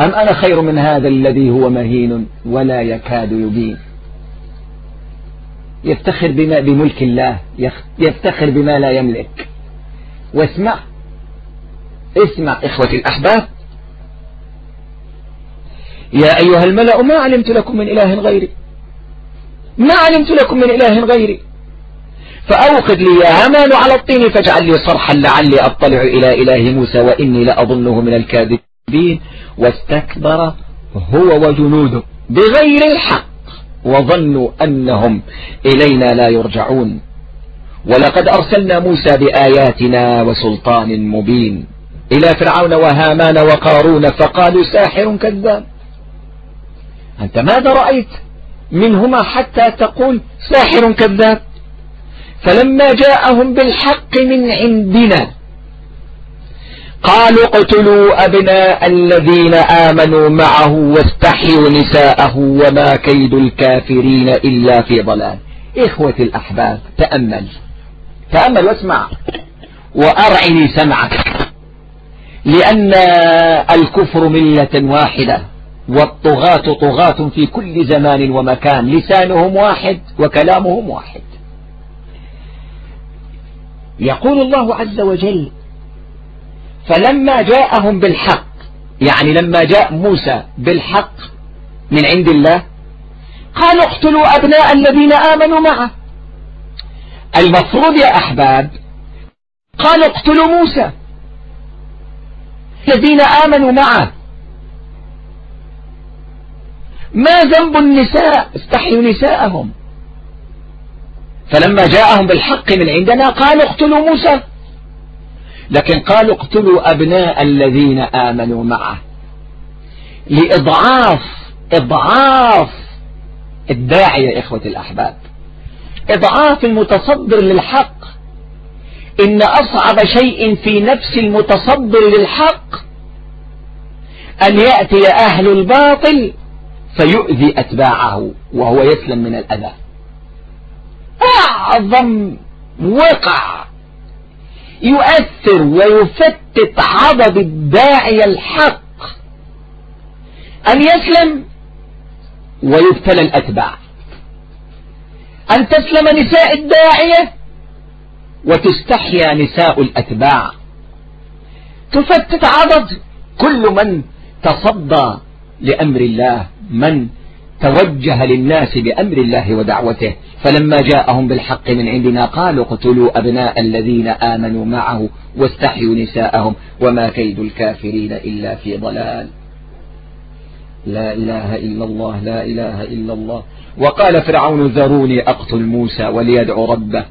أم أنا خير من هذا الذي هو مهين ولا يكاد يبين؟ يفتخر بما بملك الله يفتخر بما لا يملك. واسمع. اسمع إخوتي الأحباب. يا أيها الملأ ما علمت لكم من إله غيري؟ ما علمت لكم من إله غيري؟ فأوقد لي يا هامان على الطين فاجعل لي صرحا لعلي أطلع إلى إله موسى وإني لأظنه من الكاذبين. واستكبر هو وجنوده بغير الحق وظنوا أنهم إلينا لا يرجعون. ولقد أرسلنا موسى بآياتنا وسلطان مبين إلى فرعون وهامان وقارون فقالوا ساحر كذاب. أنت ماذا رأيت منهما حتى تقول ساحر كذاب؟ فلما جاءهم بالحق من عندنا قالوا اقتلوا أبناء الذين آمنوا معه واستحيوا نساءه وما كيد الكافرين إلا في ضلال. إخوة الأحباب تأمل. تأمل واسمع. وأرعني سمعك. لأن الكفر ملة واحدة والطغاة طغاة في كل زمان ومكان. لسانهم واحد وكلامهم واحد. يقول الله عز وجل فلما جاءهم بالحق يعني لما جاء موسى بالحق من عند الله قالوا اقتلوا أبناء الذين آمنوا معه. المفروض يا أحباب قالوا اقتلوا موسى. الذين آمنوا معه. ما ذنب النساء؟ استحيوا نساءهم. فلما جاءهم بالحق من عندنا قالوا اقتلوا موسى. لكن قالوا اقتلوا أبناء الذين آمنوا معه. لإضعاف إضعاف الداعية إخوة الأحباب. إضعاف المتصدر للحق. إن أصعب شيء في نفس المتصدر للحق أن يأتي أهل الباطل فيؤذي أتباعه وهو يسلم من الأذى. أعظم وقع يؤثر ويفتت عضد الداعي الحق أن يسلم ويبتلى الأتباع. أن تسلم نساء الداعية وتستحيا نساء الأتباع. تفتت عضد كل من تصدى لأمر الله من توجه للناس بأمر الله ودعوته فلما جاءهم بالحق من عندنا قالوا اقتلوا أبناء الذين آمنوا معه واستحيوا نساءهم وما كيد الكافرين إلا في ضلال. لا إله إلا الله لا إله إلا الله. وقال فرعون ذروني أقتل موسى وليدعو ربه.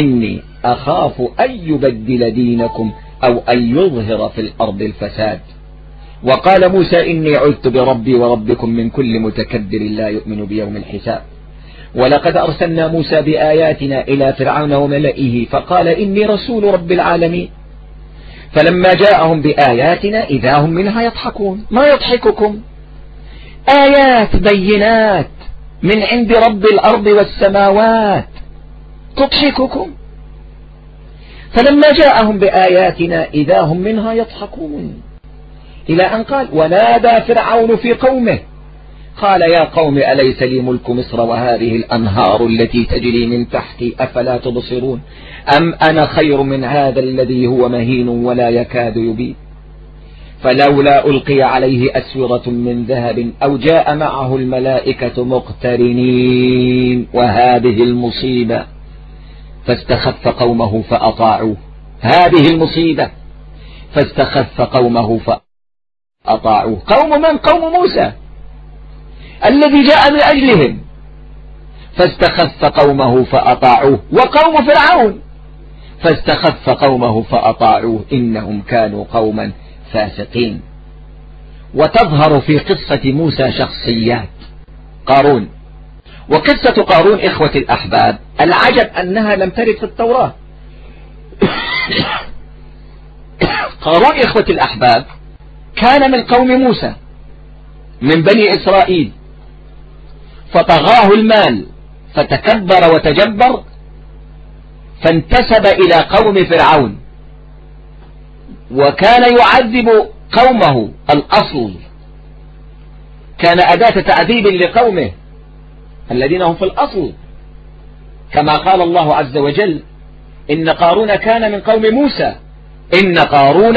إني أخاف أن يبدل دينكم أو أن يظهر في الأرض الفساد. وقال موسى إني عذت بربي وربكم من كل متكبر لا يؤمن بيوم الحساب. ولقد أرسلنا موسى بآياتنا إلى فرعون وملئه فقال إني رسول رب العالمين. فلما جاءهم بآياتنا إذا هم منها يضحكون. ما يضحككم؟ آيات بينات من عند رب الأرض والسماوات. تضحككم؟ فلما جاءهم بآياتنا إذا هم منها يضحكون. إلى أن قال ونادى فرعون في قومه. قال يا قوم أليس لي ملك مصر وهذه الأنهار التي تجري من تحتي؟ أفلا تبصرون؟ أم أنا خير من هذا الذي هو مهين ولا يكاد يبين؟ فلولا ألقي عليه أسورة من ذهب أو جاء معه الملائكة مقترنين وهذه المصيبة فاستخف قومه فأطاعوه. هذه المصيبة فاستخف قومه فأطاعوه. قوم من؟ قوم موسى. الذي جاء من أجلهم. فاستخف قومه فأطاعوه. وقوم فرعون. فاستخف قومه فأطاعوه. إنهم كانوا قوما فاسقين. وتظهر في قصة موسى شخصيات. قارون. وقصة قارون إخوة الأحباب. العجب أنها لم ترد في التوراة. قارون إخوة الأحباب. كان من قوم موسى من بني إسرائيل. فطغاه المال فتكبر وتجبر فانتسب إلى قوم فرعون. وكان يعذب قومه الأصل. كان أداة تعذيب لقومه الذين هم في الأصل. كما قال الله عز وجل إن قارون كان من قوم موسى إن قارون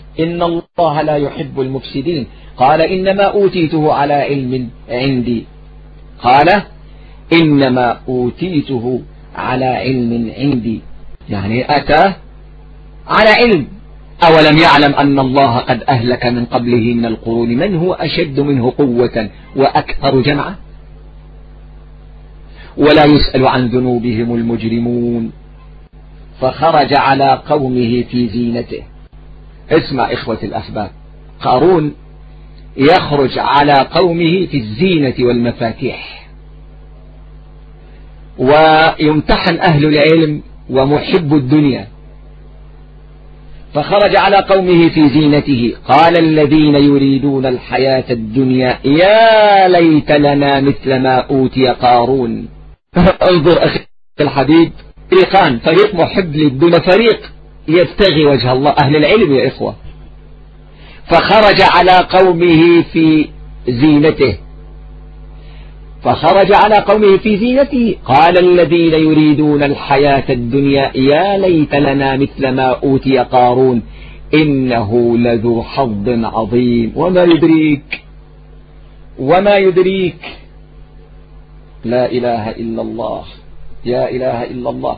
إن الله لا يحب المفسدين. قال إنما أوتيته على علم عندي. قال إنما أوتيته على علم عندي. يعني أتى على علم. أولم يعلم أن الله قد أهلك من قبله من القرون من هو أشد منه قوة وأكثر جمعا. ولا يسأل عن ذنوبهم المجرمون. فخرج على قومه في زينته. اسمع إخوة الأحباب قارون يخرج على قومه في الزينة والمفاتيح. ويمتحن أهل العلم ومحب الدنيا. فخرج على قومه في زينته. قال الذين يريدون الحياة الدنيا يا ليت لنا مثل ما أوتي قارون. انظر أخي الحبيب فريقان فريق محب للدنيا فريق يبتغي وجه الله أهل العلم يا إخوة. فخرج على قومه في زينته. فخرج على قومه في زينته. قال الذين يريدون الحياة الدنيا يا ليت لنا مثل ما أوتي قارون إنه لذو حظ عظيم. وما يدريك وما يدريك. لا إله إلا الله يا إله إلا الله.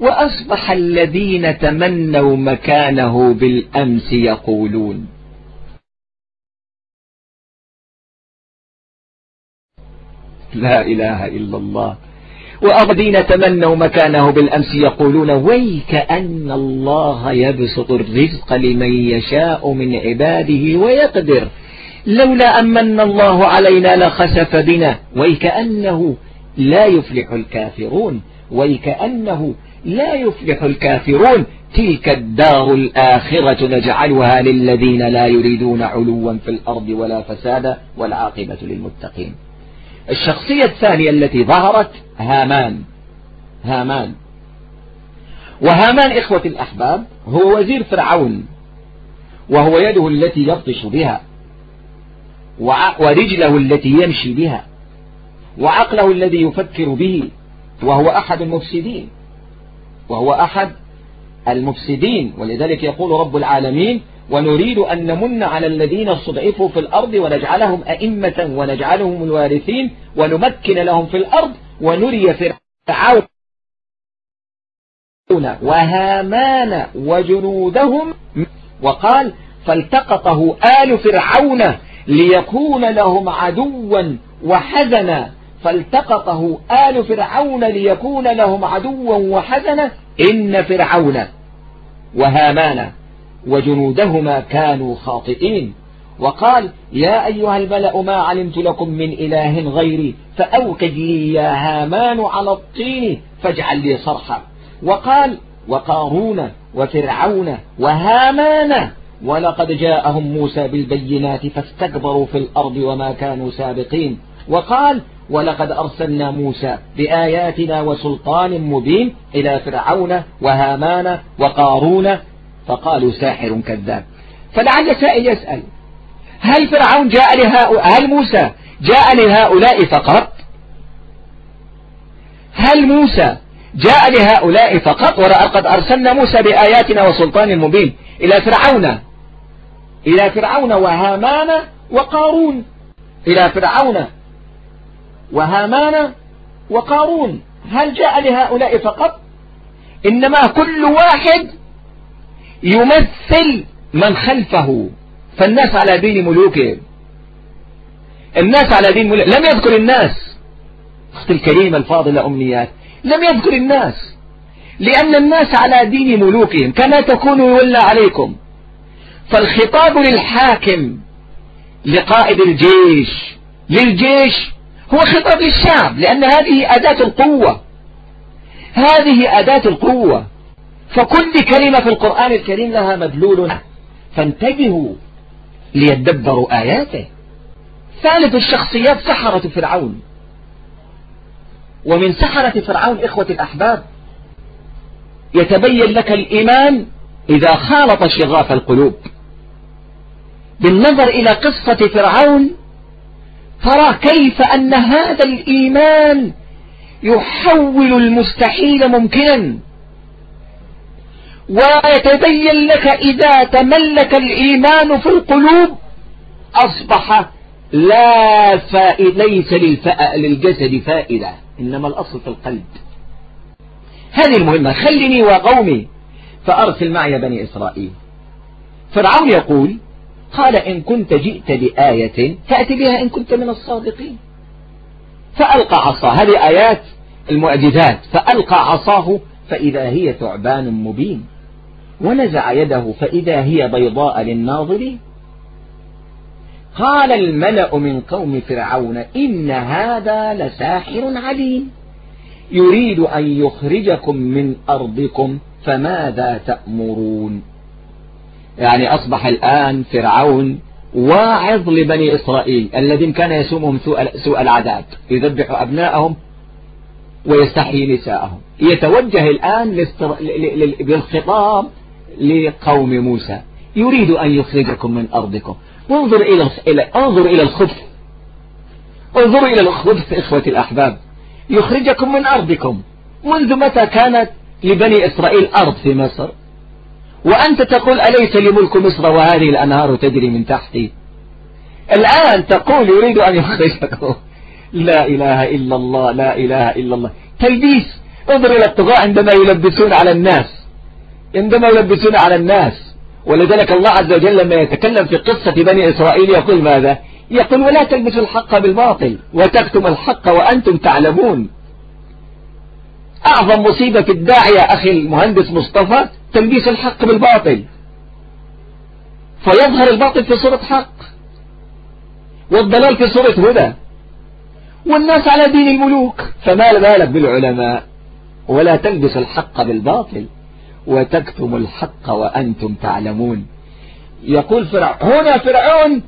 وأصبح الذين تمنوا مكانه بالأمس يقولون. لا إله إلا الله. وأرضين تمنوا مكانه بالأمس يقولون ويك أن الله يبسط الرزق لمن يشاء من عباده ويقدر. لولا أمن الله علينا لخسف بنا. ويكأنه لا يفلح الكافرون. ويكأنه لا يفلح الكافرون تلك الدار الآخرة نجعلها للذين لا يريدون علوا في الأرض ولا فسادا والعاقبة للمتقين. الشخصية الثانية التي ظهرت هامان. هامان. وهامان إخوة الأحباب هو وزير فرعون وهو يده التي يبطش بها ورجله التي يمشي بها وعقله الذي يفكر به وهو أحد المفسدين. وهو أحد المفسدين ولذلك يقول رب العالمين ونريد أن نمن على الذين استضعفوا في الأرض ونجعلهم أئمة ونجعلهم الوارثين ونمكن لهم في الأرض ونري فرعون وهامان وجنودهم. وقال فالتقطه آل فرعون ليكون لهم عدوا وحزنا فالتقطه آل فرعون ليكون لهم عدوا وحزنا إن فرعون وهامان وجنودهما كانوا خاطئين. وقال يا أيها الملأ ما علمت لكم من إله غيري فأوقد لي يا هامان على الطين فاجعل لي صرحا. وقال وقارون وفرعون وهامان ولقد جاءهم موسى بالبينات فاستكبروا في الأرض وما كانوا سابقين. وقال ولقد أرسلنا موسى بآياتنا وسلطان مبين إلى فرعون وهامان وقارون فقالوا ساحر كذاب. فلعل سائل يسأل هل فرعون جاء لهؤلاء هل موسى جاء لهؤلاء فقط؟ هل موسى جاء لهؤلاء فقط؟ ولقد أرسلنا موسى بآياتنا وسلطان مبين إلى فرعون. إلى فرعون وهامان وقارون. إلى فرعون وهامان وقارون. هل جاء لهؤلاء فقط؟ إنما كل واحد يمثل من خلفه. فالناس على دين ملوكهم الناس على دين ملوك لم يذكر الناس. أختي الكريمة الفاضلة أمنيات. لم يذكر الناس. لأن الناس على دين ملوكهم. كما تكون يولى عليكم. فالخطاب للحاكم لقائد الجيش. للجيش هو خطاب للشعب لأن هذه أداة القوة. هذه أداة القوة. فكل كلمة في القرآن الكريم لها مدلول. فانتبهوا ليدبروا آياته. ثالث الشخصيات سحرة فرعون. ومن سحرة فرعون إخوة الأحباب. يتبين لك الإيمان إذا خالط شغاف القلوب. بالنظر إلى قصة فرعون ترى كيف أن هذا الإيمان يحول المستحيل ممكنا ويتبين لك إذا تملك الإيمان في القلوب أصبح لا فائد ليس للجسد فائدة إنما الأصل في القلب. هذه المهمة. خلني وقومي فأرسل معي بني إسرائيل. فرعون يقول قال إن كنت جئت بآية فأتي بها إن كنت من الصادقين. فألقى عصاه. هذه آيات المعجزات. فألقى عصاه فإذا هي ثعبان مبين. ونزع يده فإذا هي بيضاء للناظرين. قال الملأ من قوم فرعون إن هذا لساحر عليم. يريد أن يخرجكم من أرضكم فماذا تأمرون؟ يعني أصبح الآن فرعون واعظ لبني إسرائيل الذين كان يسومهم سوء العذاب يذبح أبناءهم ويستحيي نساءهم. يتوجه الآن بالخطاب لقوم موسى. يريد أن يخرجكم من أرضكم. وانظر إلى انظر إلى الخبث. انظروا إلى الخبث إخوتي الأحباب. يخرجكم من أرضكم. منذ متى كانت لبني إسرائيل أرض في مصر؟ وأنت تقول أليس لي ملك مصر وهذه الأنهار تجري من تحتي؟ الآن تقول يريد أن يخرجكم لا إله إلا الله لا إله إلا الله. تلبيس. انظر إلى الطغاة عندما يلبسون على الناس. عندما يلبسون على الناس. ولذلك الله عز وجل لما يتكلم في قصة بني إسرائيل يقول ماذا؟ يقول ولا تلبسوا الحق بالباطل وتكتم الحق وأنتم تعلمون. أعظم مصيبة في الداعية أخي المهندس مصطفى تلبيس الحق بالباطل. فيظهر الباطل في صورة حق. والضلال في صورة هدى. والناس على دين الملوك. فما بالك بالعلماء؟ ولا تلبس الحق بالباطل. وتكتم الحق وأنتم تعلمون. يقول فرعون هنا فرعون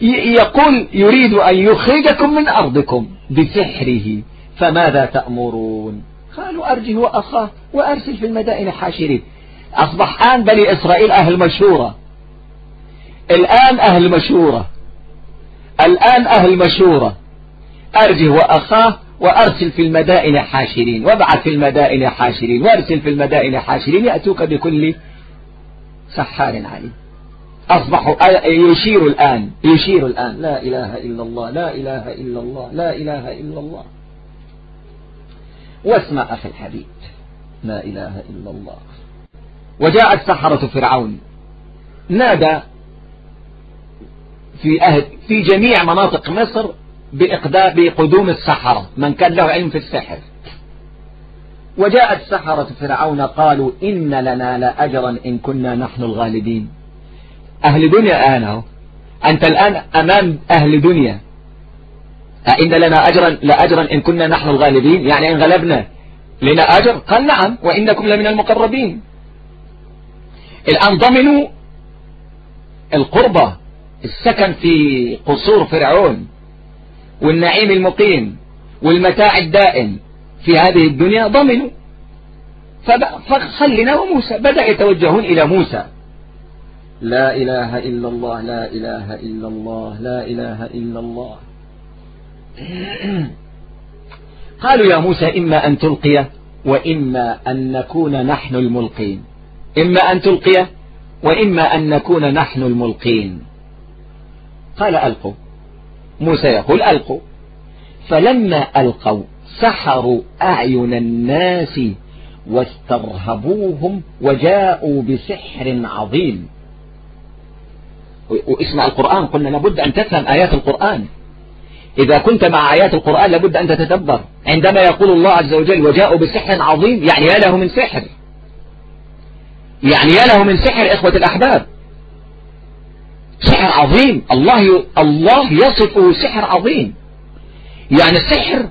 يقول يريد أن يخرجكم من أرضكم بسحره. فماذا تأمرون؟ قالوا أرجه وأخاه وأرسل في المدائن حاشرين. أصبح الآن بني إسرائيل أهل مشورة الآن أهل مشورة الآن أهل مشورة أرجه وأخاه وأرسل في المدائن حاشرين. وابعث في المدائن حاشرين. وارسل في المدائن حاشرين. يأتوك بكل سحار عليم. أصبحوا يشير الآن. يشير الآن. لا إله إلا الله. لا إله إلا الله. لا إله إلا الله. واسمع أخي الحبيب. لا إله إلا الله. وجاءت سحرة فرعون. نادى في أهل في جميع مناطق مصر بقدوم السحرة من كان له علم في السحر. وجاءت سحرة فرعون قالوا إن لنا لأجرا إن كنا نحن الغالبين. أهل دنيا آنه أنت الآن أمام أهل دنيا. أئن لنا أجرا لأجرا إن كنا نحن الغالبين؟ يعني إن غلبنا لنا أجر؟ قال نعم وإنكم لمن المقربين. الآن ضمنوا القربة السكن في قصور فرعون والنعيم المقيم والمتاع الدائم في هذه الدنيا ضمنوا. فخلنا وموسى بدأ يتوجهون إلى موسى. لا إله إلا الله لا إله إلا الله لا إله إلا الله. قالوا يا موسى إما أن تلقي وإما أن نكون نحن الملقين. إما أن تلقي وإما أن نكون نحن الملقين. قال ألقوا. موسى يقول ألقوا. فلما ألقوا سحروا أعين الناس واسترهبوهم وجاءوا بسحر عظيم. واسمع القرآن. قلنا لابد أن تفهم آيات القرآن. إذا كنت مع آيات القرآن لابد أن تتدبر. عندما يقول الله عز وجل وجاءوا بسحر عظيم يعني يا له من سحر؟ يعني يا له من سحر إخوة الأحباب. سحر عظيم. الله الله يصفه سحر عظيم. يعني السحر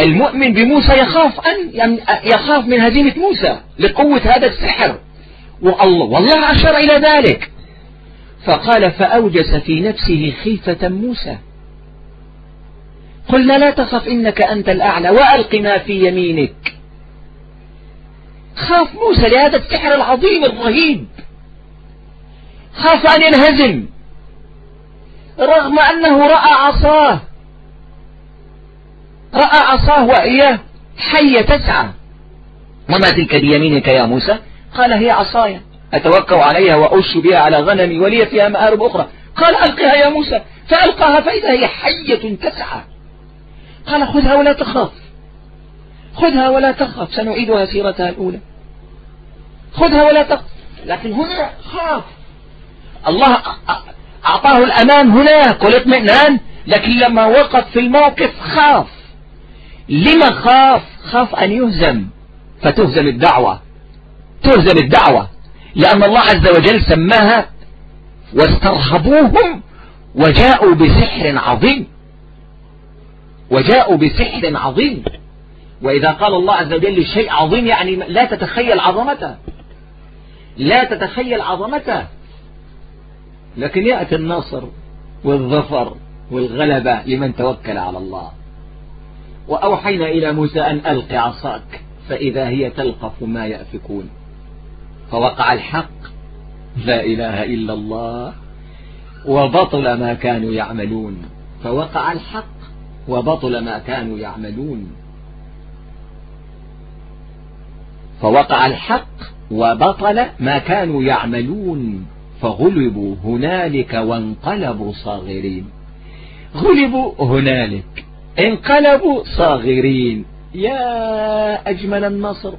المؤمن بموسى يخاف أن يخاف من هزيمة موسى لقوة هذا السحر. والله والله أشار إلى ذلك. فقال فأوجس في نفسه خيفة موسى. قلنا لا تخف إنك أنت الأعلى وألق ما في يمينك. خاف موسى لهذا السحر العظيم الرهيب. خاف أن ينهزم. رغم أنه رأى عصاه. رأى عصاه وإياه حية تسعى وما تلك بيمينك يا موسى؟ قال هي عصايا أتوكأ عليها وأش بها على غنمي ولي فيها مآرب أخرى. قال ألقها يا موسى. فألقاها فإذا هي حية تسعى قال خذها ولا تخاف. خذها ولا تخاف سنعيدها سيرتها الأولى. خذها ولا تخاف. لكن هنا خاف. الله أعطاه الأمان هناك والاطمئنان لكن لما وقف في الموقف خاف. لما خاف؟ خاف أن يهزم. فتهزم الدعوة. تهزم الدعوة. لأن الله عز وجل سماها واسترهبوهم وجاءوا بسحر عظيم. وجاءوا بسحر عظيم. وإذا قال الله عز وجل شيء عظيم يعني لا تتخيل عظمته. لا تتخيل عظمته. لكن يأتي النصر والظفر والغلبة لمن توكل على الله. وأوحينا إلى موسى أن ألق عصاك فإذا هي تلقف ما يأفكون. فوقع الحق لا إله إلا الله وبطل ما كانوا يعملون. فوقع الحق وبطل ما كانوا يعملون. فوقع الحق وبطل ما كانوا يعملون فغلبوا هنالك وانقلبوا صاغرين. غلبوا هنالك انقلبوا صاغرين. يا أجمل النصر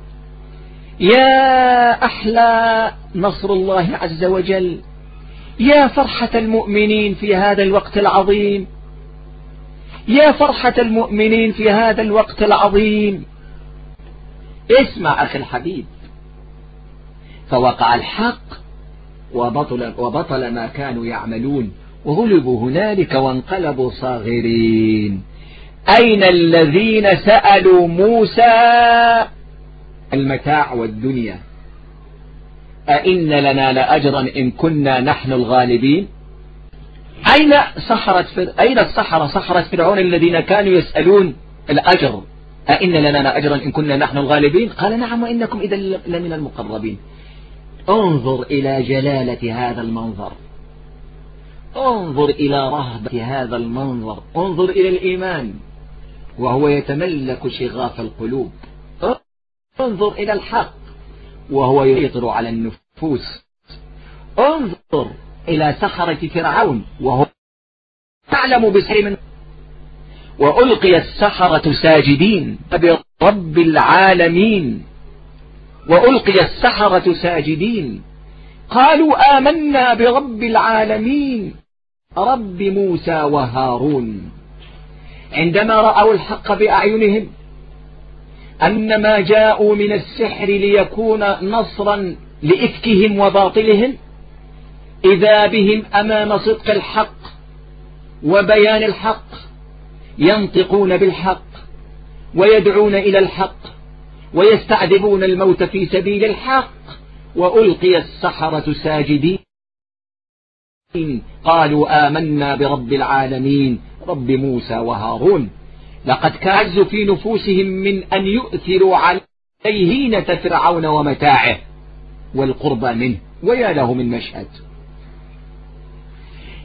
يا أحلى نصر الله عز وجل يا فرحة المؤمنين في هذا الوقت العظيم يا فرحة المؤمنين في هذا الوقت العظيم. اسمع أخي الحبيب. فوقع الحق وبطل, وبطل ما كانوا يعملون وغلبوا هنالك وانقلبوا صاغرين. أين الذين سألوا موسى المتاع والدنيا؟ أئن لنا لأجرا إن كنا نحن الغالبين؟ أين سحرة فر... أين السحرة؟ سحرة فرعون الذين كانوا يسألون الأجر؟ أئن لنا لأجرا إن كنا نحن الغالبين؟ قال نعم وإنكم إذا لمن المقربين. انظر إلى جلالة هذا المنظر. انظر إلى رهبة هذا المنظر. انظر إلى الإيمان. وهو يتملك شغاف القلوب. انظر إلى الحق. وهو يسيطر على النفوس. انظر إلى سحرة فرعون. وهو تعلم بسحر من وألقي السحرة ساجدين. برب العالمين. وألقي السحرة ساجدين. قالوا آمنا برب العالمين. رب موسى وهارون. عندما رأوا الحق بأعينهم أن ما جاءوا من السحر ليكون نصرا لإفكهم وباطلهم إذا بهم أمام صدق الحق وبيان الحق. ينطقون بالحق ويدعون إلى الحق ويستعذبون الموت في سبيل الحق وألقي السحرة ساجدين. قالوا آمنا برب العالمين رب موسى وهارون. لقد كعز في نفوسهم من أن يؤثروا عليه هينة فرعون ومتاعه والقربى منه ويا له من مشهد.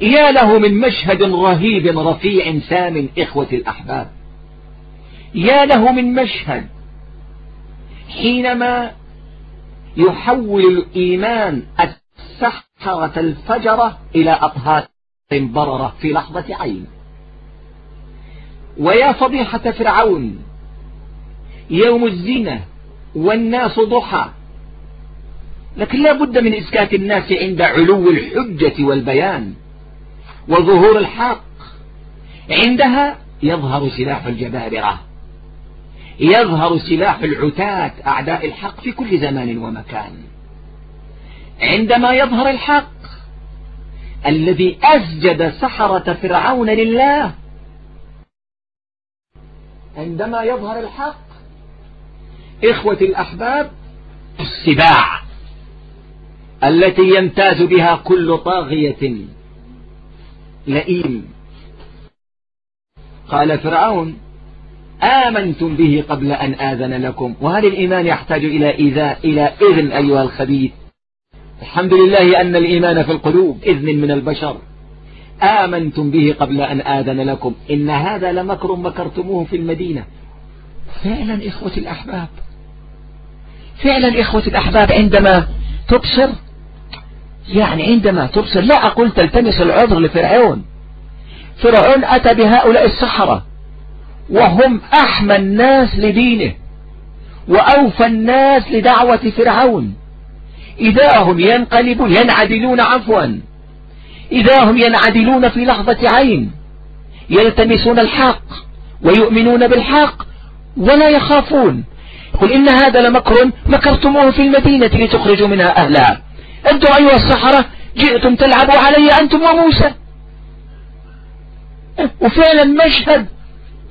يا له من مشهد رهيب رفيع سام إخوة الأحباب. يا له من مشهد حينما يحول الإيمان السحرة الفجرة إلى أطهار بررة في لحظة عين. ويا فضيحة فرعون يوم الزينة والناس ضحى. لكن لا بد من إسكات الناس عند علو الحجة والبيان. وظهور الحق. عندها يظهر سلاح الجبابرة. يظهر سلاح العتاة أعداء الحق في كل زمان ومكان. عندما يظهر الحق الذي أسجد سحرة فرعون لله عندما يظهر الحق إخوة الأحباب السباع التي يمتاز بها كل طاغية. لئيم قال فرعون آمنتم به قبل أن آذن لكم وهل الإيمان يحتاج إلى إذا إلى إذن أيها الخبيث؟ الحمد لله أن الإيمان في القلوب إذن من البشر. آمنتم به قبل أن آذن لكم إن هذا لمكر مكرتموه في المدينة. فعلا إخوة الأحباب. فعلا إخوة الأحباب عندما تبصر يعني عندما تبصر لا أقول تلتمس العذر لفرعون. فرعون أتى بهؤلاء السحرة وهم أحمى الناس لدينه وأوفى الناس لدعوة فرعون. إذا هم ينقلبون ينعدلون عفوا. إذا هم ينعدلون في لحظة عين يلتمسون الحق ويؤمنون بالحق ولا يخافون. قل إن هذا لمكر مكرتموه في المدينة لتخرجوا منها أهلها. أنتم أيها السحرة جئتم تلعبوا علي أنتم وموسى. وفعلا مشهد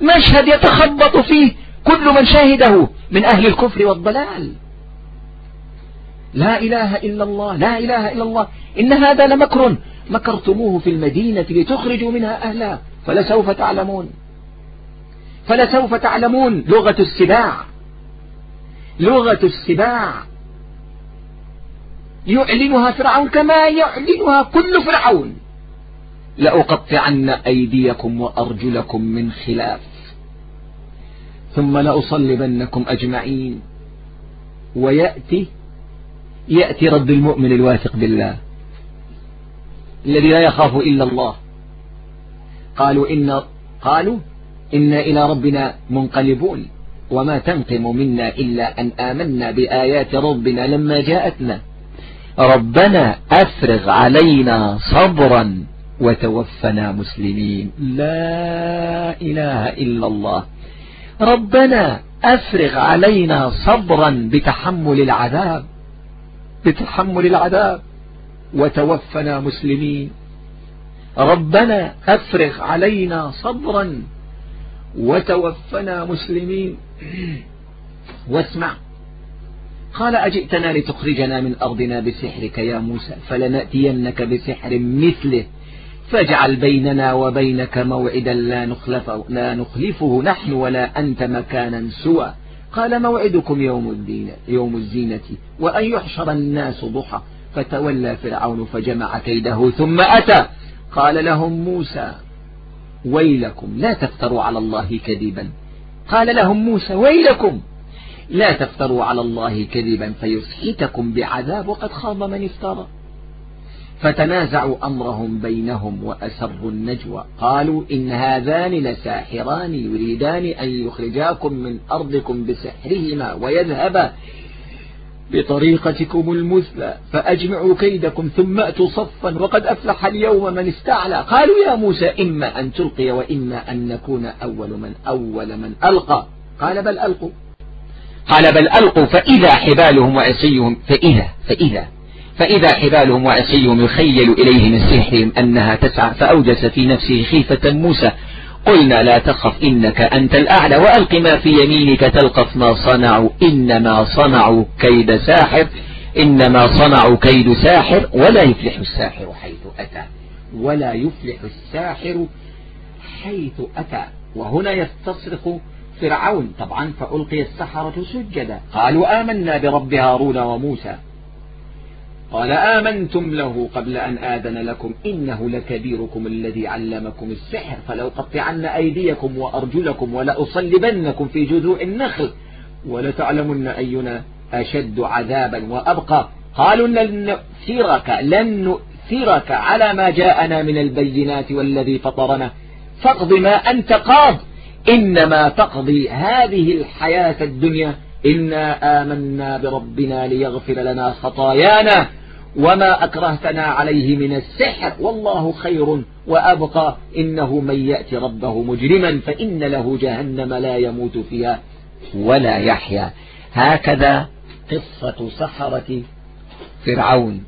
مشهد يتخبط فيه كل من شاهده من أهل الكفر والضلال. لا إله إلا الله لا إله إلا الله. إن هذا لمكر مكرتموه في المدينة لتخرجوا منها أهلها فلسوف تعلمون. فلسوف تعلمون لغة السباع. لغة السباع. يعلنها فرعون كما يعلنها كل فرعون. لأقطعن أيديكم وأرجلكم من خلاف. ثم لأصلبنكم أجمعين. ويأتي يأتي رد المؤمن الواثق بالله. الذي لا يخاف إلا الله. قالوا إن قالوا إنا إلى ربنا منقلبون. وما تنقم منا إلا أن آمنا بآيات ربنا لما جاءتنا. ربنا أفرغ علينا صبرا وتوفنا مسلمين. لا إله إلا الله. ربنا أفرغ علينا صبرا بتحمل العذاب. بتحمل العذاب. وتوفنا مسلمين. ربنا أفرغ علينا صبرا وتوفنا مسلمين. واسمع. قال أجئتنا لتخرجنا من أرضنا بسحرك يا موسى فلنأتينك بسحر مثله فاجعل بيننا وبينك موعدا لا نخلفه, لا نخلفه نحن ولا أنت مكانا سوى. قال موعدكم يوم الدين يوم الزينة وأن يحشر الناس ضحى فتولى فرعون فجمع كيده ثم أتى. قال لهم موسى ويلكم لا تفتروا على الله كذبا. قال لهم موسى ويلكم لا تفتروا على الله كذبا فيسحتكم بعذاب وقد خاب من افترى. فتنازعوا أمرهم بينهم وأسروا النجوى. قالوا إن هذان لساحران يريدان أن يخرجاكم من أرضكم بسحرهما ويذهبا بطريقتكم المثلى فأجمعوا كيدكم ثم أتوا صفا وقد أفلح اليوم من استعلى. قالوا يا موسى إما أن تلقي وإما أن نكون أول من أول من ألقى. قال بل ألقوا. قال بل ألقوا فإذا حبالهم وعصيهم فإذا فإذا فإذا حبالهم وعصيهم يخيل إليه من سحرهم أنها تسعى فأوجس في نفسه خيفة موسى. قلنا لا تخف إنك أنت الأعلى وألق ما في يمينك تلقف ما صنعوا. إنما صنعوا كيد ساحر إنما صنعوا كيد ساحر ولا يفلح الساحر حيث أتى. ولا يفلح الساحر حيث أتى. وهنا يستصرخ فرعون. طبعا فألقي السحرة سجدا. قالوا آمنا برب هارون وموسى. قال آمنتم له قبل أن آذن لكم. إنه لكبيركم الذي علمكم السحر. فلو قطعن أيديكم وأرجلكم ولأصلبنكم في جذوع النخل ولتعلمن أينا أشد عذابا وأبقى. قالوا لن نؤثرك لن نؤثرك على ما جاءنا من البينات والذي فطرنا. فاقض ما أنت قاض. إنما تقضي هذه الحياة الدنيا إنا آمنا بربنا ليغفر لنا خطايانا وما أكرهتنا عليه من السحر. والله خير وأبقى. إنه من يأتي ربه مجرما فإن له جهنم لا يموت فيها ولا يحيا. هكذا قصة سحرة فرعون.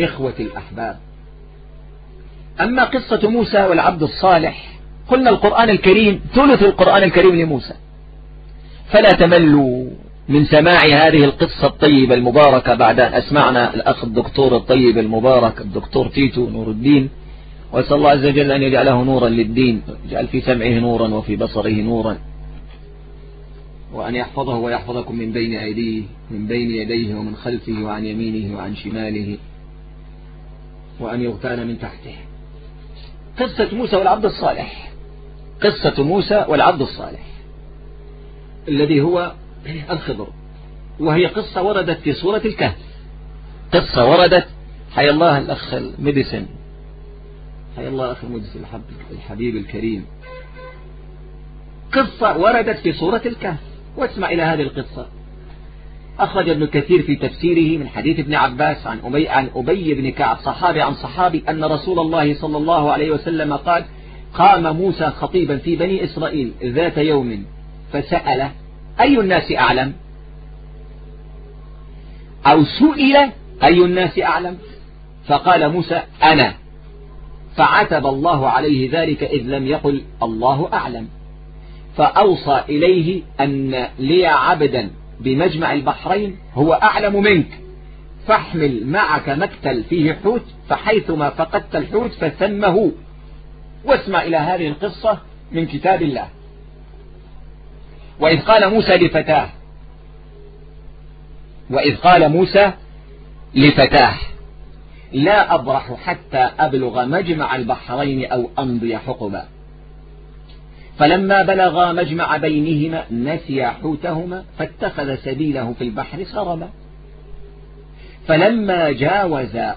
إخوة الأحباب. أما قصة موسى والعبد الصالح قلنا القرآن الكريم ثلث القرآن الكريم لموسى. فلا تملوا من سماع هذه القصة الطيبة المباركة بعد أن أسمعنا الأخ الدكتور الطيب المبارك الدكتور تيتو نور الدين. وأسأل الله عز وجل أن يجعله نورا للدين يجعل في سمعه نورا وفي بصره نورا. وأن يحفظه ويحفظكم من بين أيديه من بين يديه ومن خلفه وعن يمينه وعن شماله. وأن يغتال من تحته. قصة موسى والعبد الصالح. قصة موسى والعبد الصالح. الذي هو الخضر. وهي قصة وردت في سورة الكهف. قصة وردت. حي الله الأخ ال Medicine حي الله أخ ال Medicine الحبيب الكريم. قصة وردت في سورة الكهف. واسمع إلى هذه القصة. أخرج ابن كثير في تفسيره من حديث ابن عباس عن أبي, عن أبي بن كعب صحابي عن صحابي أن رسول الله صلى الله عليه وسلم قال قام موسى خطيبا في بني إسرائيل ذات يوم فسأل أي الناس أعلم؟ أو سئل أي الناس أعلم؟ فقال موسى أنا. فعتب الله عليه ذلك إذ لم يقل الله أعلم. فأوصى إليه أن لي عبدا بمجمع البحرين هو أعلم منك. فاحمل معك مكتل فيه حوت فحيثما فقدت الحوت فثمه واسمع إلى هذه القصة من كتاب الله. وإذ قال موسى لفتاه وإذ قال موسى لفتاه لا أبرح حتى أبلغ مجمع البحرين أو أمضي حقبا. فلما بلغا مجمع بينهما نسيا حوتهما فاتخذ سبيله في البحر سربا. فلما جاوزا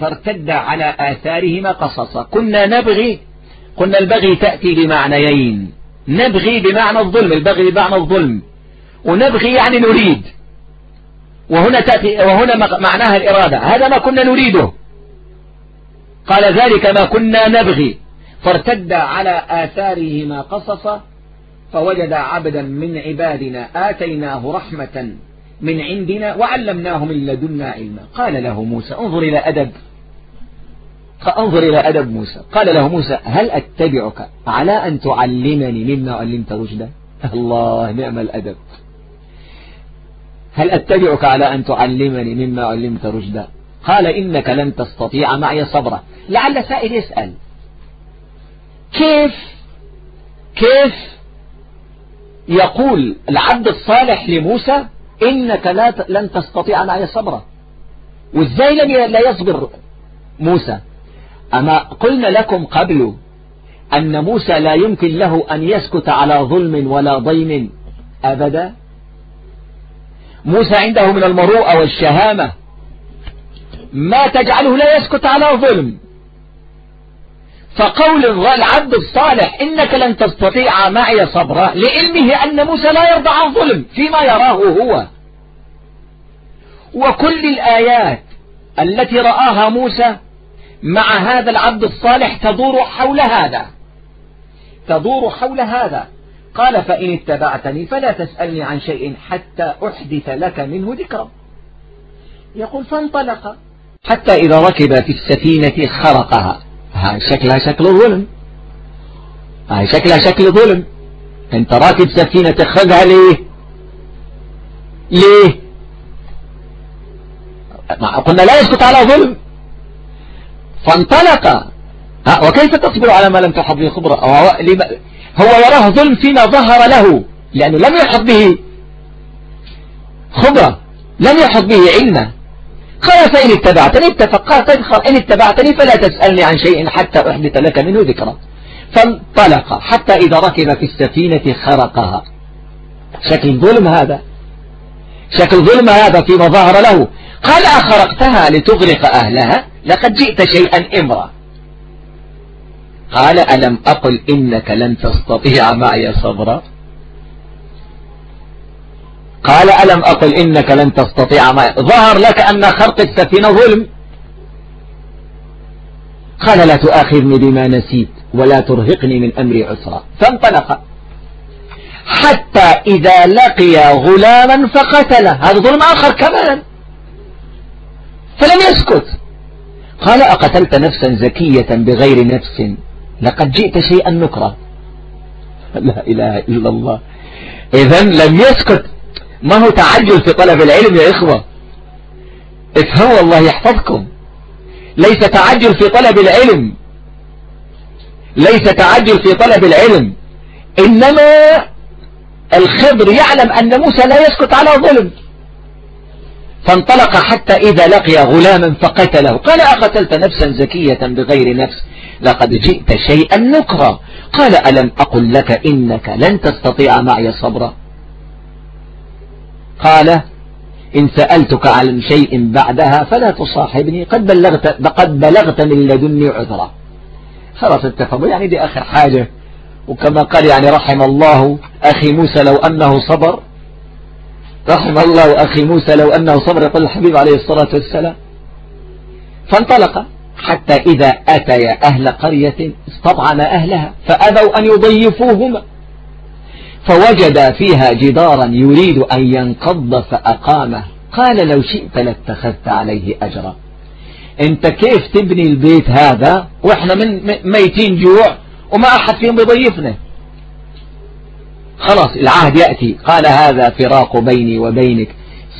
فارتد على آثارهما قصصا. كنا نبغي قلنا البغي تأتي بمعنيين. نبغي بمعنى الظلم البغي بمعنى الظلم. ونبغي يعني نريد. وهنا تأتي وهنا معناها الإرادة. هذا ما كنا نريده. قال ذلك ما كنا نبغي. فارتد على آثارهما قصصا فوجد عبدا من عبادنا آتيناه رحمة من عندنا وعلمناه من لدنا علما. قال له موسى انظر إلى أدب. فانظر إلى أدب موسى. قال له موسى هل أتبعك على أن تعلمني مما علمت رشدا؟ الله نعم الأدب. هل أتبعك على أن تعلمني مما علمت رشدا؟ قال إنك لن تستطيع معي صبرا. لعل سائل يسأل كيف؟ كيف يقول العبد الصالح لموسى إنك لا لن تستطيع معي صبرا. وإزاي لم لا يصبر موسى؟ أما قلنا لكم قبل أن موسى لا يمكن له أن يسكت على ظلم ولا ضيم أبدا. موسى عنده من المروءة والشهامة. ما تجعله لا يسكت على ظلم. فقول العبد الصالح إنك لن تستطيع معي صبرا لعلمه أن موسى لا يرضى عن ظلم فيما يراه هو. وكل الآيات التي رآها موسى مع هذا العبد الصالح تدور حول هذا. تدور حول هذا. قال فإن اتبعتني فلا تسألني عن شيء حتى أحدث لك منه ذكرا. يقول فانطلق. حتى إذا ركب في السفينة خرقها. هاي شكلها شكل ظلم هاي شكلها شكل ظلم أنت راكب سفينة تخرقها ليه؟ ليه؟ قلنا لا يسكت على ظلم. فانطلق. وكيف تصبر على ما لم تحط به خبرة؟ هو, يراه ظلم فيما ظهر له لأنه لم يحط به خبرة لم يحط به علما قال فإن اتبعتني تدخل إن اتبعتني فلا تسألني عن شيء حتى أحدث لك منه ذكرى فانطلق حتى إذا ركب في السفينة خرقها. شكل ظلم هذا. شكل ظلم هذا فيما ظهر له. قال أخرقتها لتغرق أهلها لقد جئت شيئا إمرا. قال ألم أقل إنك لن تستطيع معي صبرا؟ قال ألم أقل إنك لن تستطيع معي. ظهر لك أن خرق السفينة ظلم. قال لا تؤاخذني بما نسيت ولا ترهقني من أمري عسرا. فانطلق. حتى إذا لقي غلاما فقتله. هذا ظلم آخر كمان. فلم يسكت. قال أقتلت نفسا زكية بغير نفس؟ لقد جئت شيئا نكرا لا إله إلا الله. إذا لم يسكت. ما هو تعجل في طلب العلم يا إخوة؟ افهموا الله يحفظكم. ليس تعجل في طلب العلم. ليس تعجل في طلب العلم. إنما الخضر يعلم أن موسى لا يسكت على ظلم. فانطلق حتى إذا لقي غلاما فقتله. قال أقتلت نفسا زكية بغير نفس؟ لقد جئت شيئا نكرا. قال ألم أقل لك إنك لن تستطيع معي صبرا؟ قال إن سألتك عن شيء بعدها فلا تصاحبني. قد بلغت, قد بلغت من لدني عذرا. خلاص اتفقوا يعني دي آخر حاجة. وكما قال يعني رحم الله أخي موسى لو أنه صبر رحم الله أخي موسى لو أنه صبر يقول الحبيب عليه الصلاة والسلام. فانطلق حتى إذا أتيا أهل قرية استطعم أهلها فأبوا أن يضيفوهما. فوجد فيها جدارا يريد أن ينقض فأقامه. قال لو شئت لاتخذت عليه أجرا. أنت كيف تبني البيت هذا؟ وإحنا من ميتين جوع. وما أحد فيهم بيضيفنا خلاص العهد يأتي. قال هذا فراق بيني وبينك.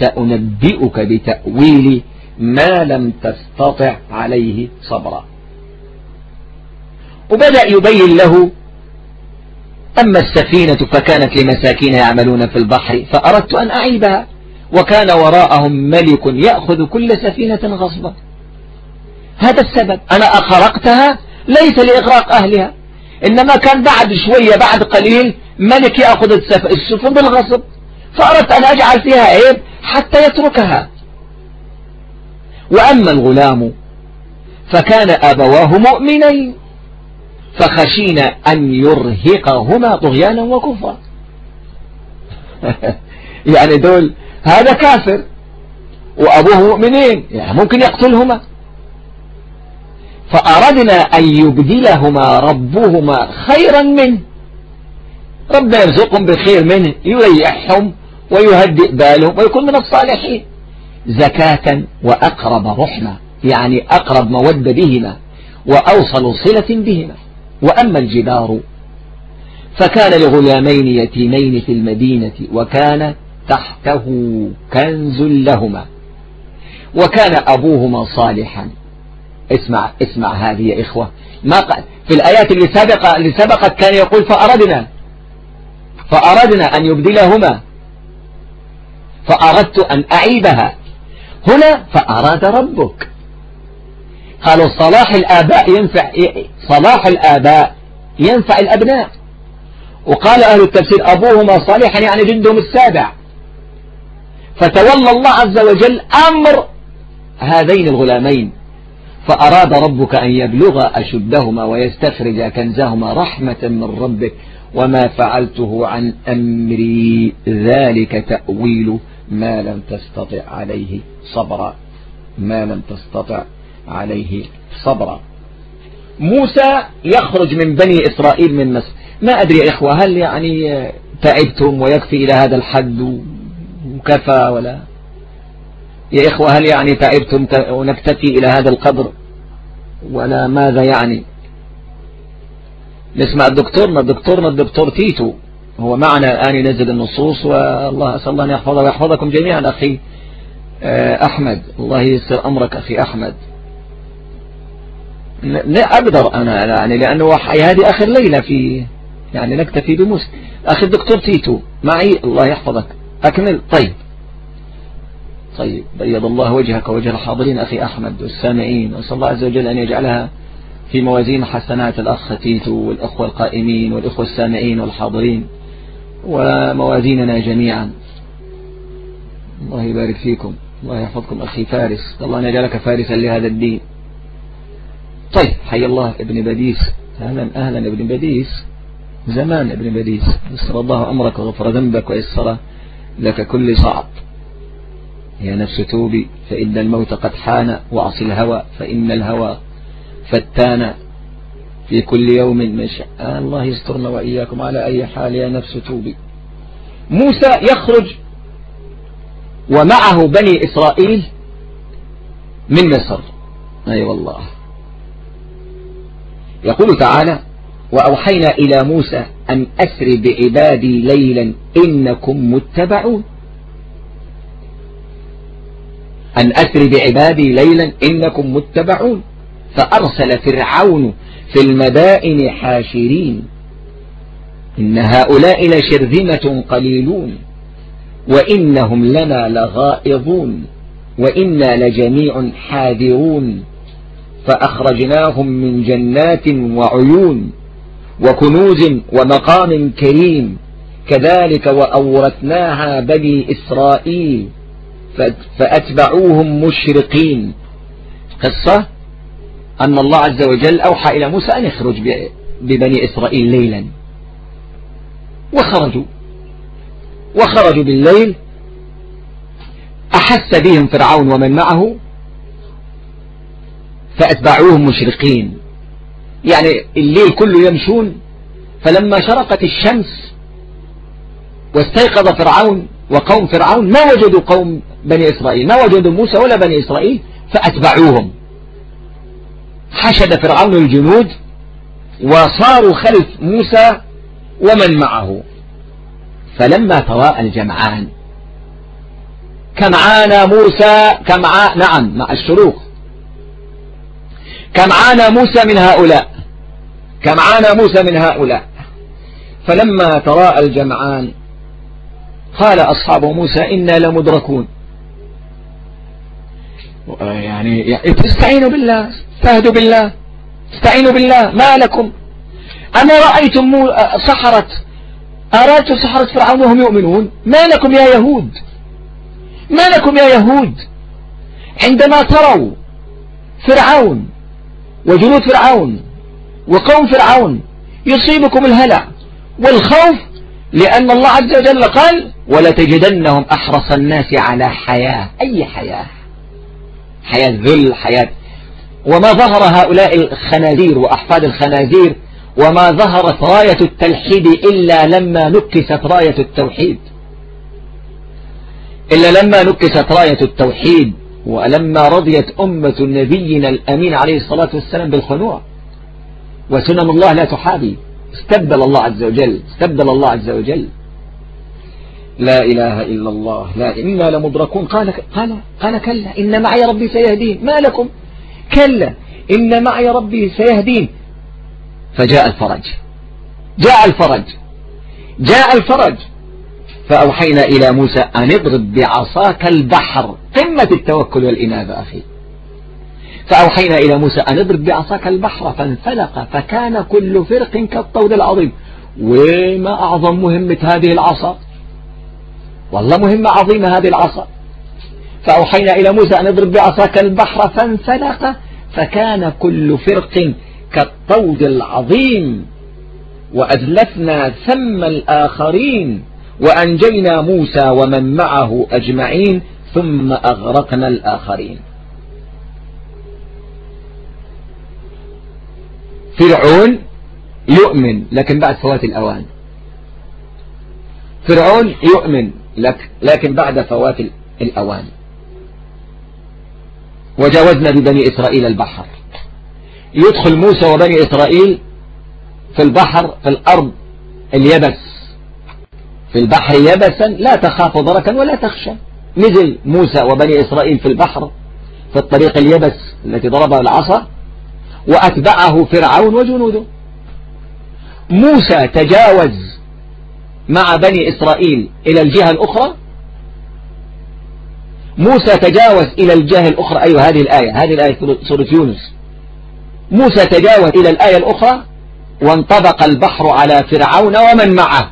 سأنبئك بتأويل ما لم تستطع عليه صبرا. وبدأ يبين له أما السفينة فكانت لمساكين يعملون في البحر فأردت أن أعيبها. وكان وراءهم ملك يأخذ كل سفينة غصبا. هذا السبب. أنا أخرقتها ليس لإغراق أهلها. إنما كان بعد شوية بعد قليل ملك يأخذ السفن بالغصب. فأردت أن أجعل فيها عيب حتى يتركها. وأما الغلام فكان أبواه مؤمنين فخشينا أن يرهقهما طغيانا وكفرا. يعني دول هذا كافر وأبوه مؤمنين يعني ممكن يقتلهما. فأردنا أن يبدلهما ربهما خيرا منه. ربنا يرزقهم بخير منه يريحهم ويهدئ بالهم ويكون من الصالحين. زكاة وأقرب رحمة يعني أقرب مودة بهما وأوصل صلة بهما. وأما الجدار فكان لغلامين يتيمين في المدينة وكان تحته كنز لهما. وكان أبوهما صالحا. اسمع اسمع هذه يا إخوة. ما في الآيات اللي سبق اللي سبقت كان يقول فأردنا فأردنا أن يبدلهما. فأردت أن أعيبها. هنا فأراد ربك. قالوا صلاح الآباء ينفع صلاح الآباء ينفع الأبناء. وقال أهل التفسير أبوهما صالحا يعني جندهم السابع. فتولى الله عز وجل أمر هذين الغلامين. فأراد ربك أن يبلغ أشدهما ويستخرج كنزهما رحمة من ربك وما فعلته عن أمري ذلك تأويل ما لم تستطع عليه صبرا. ما لم تستطع عليه صبرا. موسى يخرج من بني إسرائيل من مصر. ما أدري يا إخوة هل يعني تعبتم ويكفي إلى هذا الحد وكفى ولا؟ يا إخوة هل يعني تعبتم ونكتفي إلى هذا القدر؟ ولا ماذا يعني؟ نسمع دكتورنا دكتورنا الدكتور تيتو هو معنا الآن ينزل النصوص والله أسأل الله أن يحفظه ويحفظكم جميعا أخي آه، أحمد. الله يسر أمرك أخي أحمد. لا أقدر أنا يعني لأنه هذه آخر ليلة في يعني نكتفي بموسى أخي الدكتور تيتو معي؟ الله يحفظك. أكمل. طيب. طيب بيض الله وجهك وجه الحاضرين أخي أحمد والسامعين وصلى الله عز وجل أن يجعلها في موازين حسنات الأخ تيتو والأخوة القائمين والأخوة السامعين والحاضرين وموازيننا جميعا. الله يبارك فيكم الله يحفظكم أخي فارس الله أن يجعلك فارسا لهذا الدين. طيب حي الله ابن بديس. أهلا أهلا ابن بديس. زمان ابن بديس. يسر الله أمرك وغفر ذنبك ويسر لك كل صعب يا نفس توبي فإن الموت قد حان وعص الهوى فإن الهوى فتان في كل يوم مش آه الله يسترنا وإياكم. على أي حال يا نفس توبي. موسى يخرج ومعه بني إسرائيل من مصر. أي أيوة والله. يقول تعالى وأوحينا إلى موسى أن أسر بعبادي ليلا إنكم متبعون. أن أسر بعبادي ليلا إنكم متبعون. فأرسل فرعون في المدائن حاشرين. إن هؤلاء لشرذمة قليلون. وإنهم لنا لغائظون. وإنا لجميع حاذرون. فأخرجناهم من جنات وعيون وكنوز ومقام كريم. كذلك وأورثناها بني إسرائيل. فأتبعوهم مشرقين. قصة أن الله عز وجل أوحى إلى موسى أن يخرج ببني إسرائيل ليلا. وخرجوا. وخرجوا بالليل. أحس بهم فرعون ومن معه. فأتبعوهم مشرقين. يعني الليل كله يمشون. فلما شرقت الشمس واستيقظ فرعون وقوم فرعون ما وجدوا قوم بني إسرائيل ما وجدوا موسى ولا بني إسرائيل فأتبعوهم. حشد فرعون الجنود وصاروا خلف موسى ومن معه. فلما تراءى الجمعان كمعان موسى كمعان نعم مع الشروق. كمعان موسى من هؤلاء كمعان موسى من هؤلاء. فلما تراءى الجمعان قال أصحاب موسى إنا لمدركون. يعني استعينوا بالله استهدوا بالله استعينوا بالله ما لكم؟ أما رأيتم سحرة؟ أرادت سحرة فرعون وهم يؤمنون؟ ما لكم يا يهود؟ ما لكم يا يهود؟ عندما تروا فرعون وجنود فرعون وقوم فرعون يصيبكم الهلع والخوف لأن الله عز وجل قال ولتجدنهم أحرص الناس على حياة. أي حياة؟ حياة ذل حياة. وما ظهر هؤلاء الخنازير وأحفاد الخنازير وما ظهرت راية التلحيد إلا لما نكست راية التوحيد. إلا لما نكست راية التوحيد ولما رضيت أمة نبينا الأمين عليه الصلاة والسلام بالخنوع وسنن الله لا تحابي. استبدل الله عز وجل استبدل الله عز وجل. لا إله إلا الله لا إنا لمدركون. قال قال قال كلا إن معي ربي سيهدين. ما لكم؟ كلا إن معي ربي سيهدين. فجاء الفرج. جاء الفرج. جاء الفرج. فأوحينا إلى موسى أن اضرب بعصاك البحر. قمة التوكل والإنابة أخي. فأوحينا إلى موسى أن اضرب بعصاك البحر فانفلق فكان كل فرق كالطود العظيم. وما أعظم مهمة هذه العصا؟ والله مهمة عظيمة هذه العصا. فأوحينا إلى موسى أن اضرب بعصاك البحر فانفلق فكان كل فرق كالطود العظيم. وأزلفنا ثم الآخرين وأنجينا موسى ومن معه أجمعين ثم أغرقنا الآخرين. فرعون يؤمن لكن بعد فوات الأوان. فرعون يؤمن لك لكن بعد فوات الأوان. وجاوزنا ببني إسرائيل البحر. يدخل موسى وبني إسرائيل في البحر في الأرض اليبس. في البحر يبسا لا تخاف ضركا ولا تخشى. نزل موسى وبني إسرائيل في البحر في الطريق اليبس التي ضربها العصا وأتبعه فرعون وجنوده. موسى تجاوز مع بني إسرائيل إلى الجهة الأخرى. موسى تجاوز إلى الجهة الأخرى. أيوة هذه الآية هذه الآية سورة يونس. موسى تجاوز إلى الآية الأخرى وانطبق البحر على فرعون ومن معه.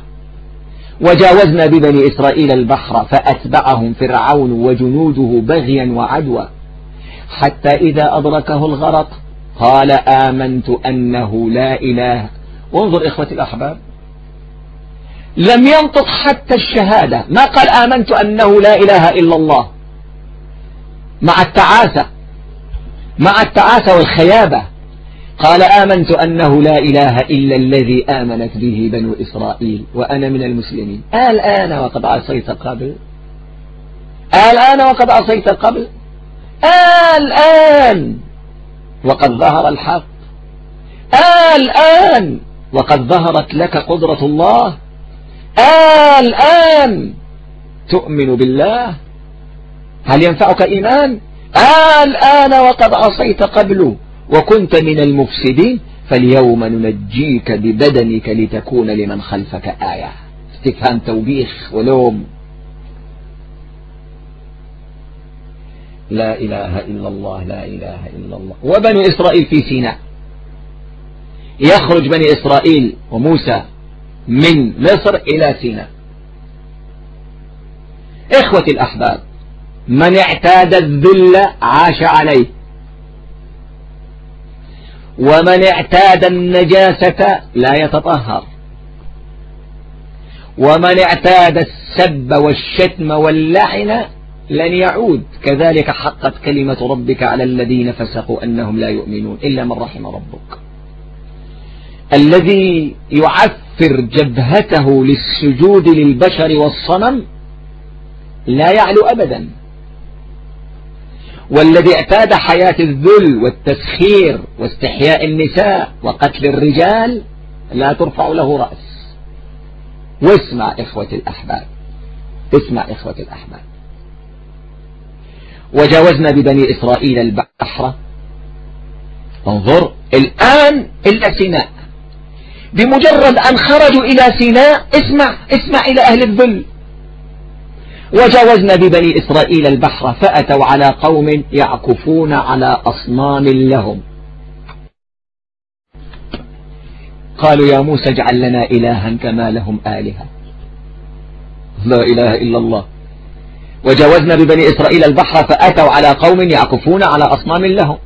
وجاوزنا ببني إسرائيل البحر فأتبعهم فرعون وجنوده بغيا وعدوى حتى إذا أدركه الغرق قال آمنت أنه لا إله. وانظر إخوتي الأحباب. لم ينطق حتى الشهادة. ما قال آمنت أنه لا إله إلا الله. مع التعاسة مع التعاسة والخيابة. قال آمنت أنه لا إله إلا الذي آمنت به بنو إسرائيل وأنا من المسلمين. الآن وقد عصيت قبل. الآن وقد عصيت قبل. الآن. وقد ظهر الحق. الآن وقد ظهرت لك قدرة الله. الآن تؤمن بالله. هل ينفعك إيمان؟ الآن وقد عصيت قبل وكنت من المفسدين. فاليوم ننجيك ببدنك لتكون لمن خلفك آية. استفهام توبيخ ولوم. لا إله إلا الله لا إله إلا الله. وبنو إسرائيل في سيناء. يخرج بني إسرائيل وموسى من مصر إلى سيناء. إخوة الأحباب من اعتاد الذل عاش عليه. ومن اعتاد النجاسة لا يتطهر. ومن اعتاد السب والشتم واللعن لن يعود. كذلك حقت كلمة ربك على الذين فسقوا أنهم لا يؤمنون إلا من رحم ربك. الذي يعفر جبهته للسجود للبشر والصنم لا يعلو أبدا. والذي اعتاد حياة الذل والتسخير واستحياء النساء وقتل الرجال لا ترفع له رأس. واسمع إخوة الأحباب. اسمع إخوة الأحباب. وجاوزنا ببني إسرائيل البحر. انظر الآن إلى سيناء. بمجرد أن خرجوا إلى سيناء اسمع اسمع إلى أهل الذل وجاوزنا ببني إسرائيل البحر فأتوا على قوم يعكفون على أصنام لهم. قالوا يا موسى اجعل لنا إلها كما لهم آلهة. لا إله إلا الله. وجاوزنا ببني إسرائيل البحر فأتوا على قوم يعكفون على أصنام لهم.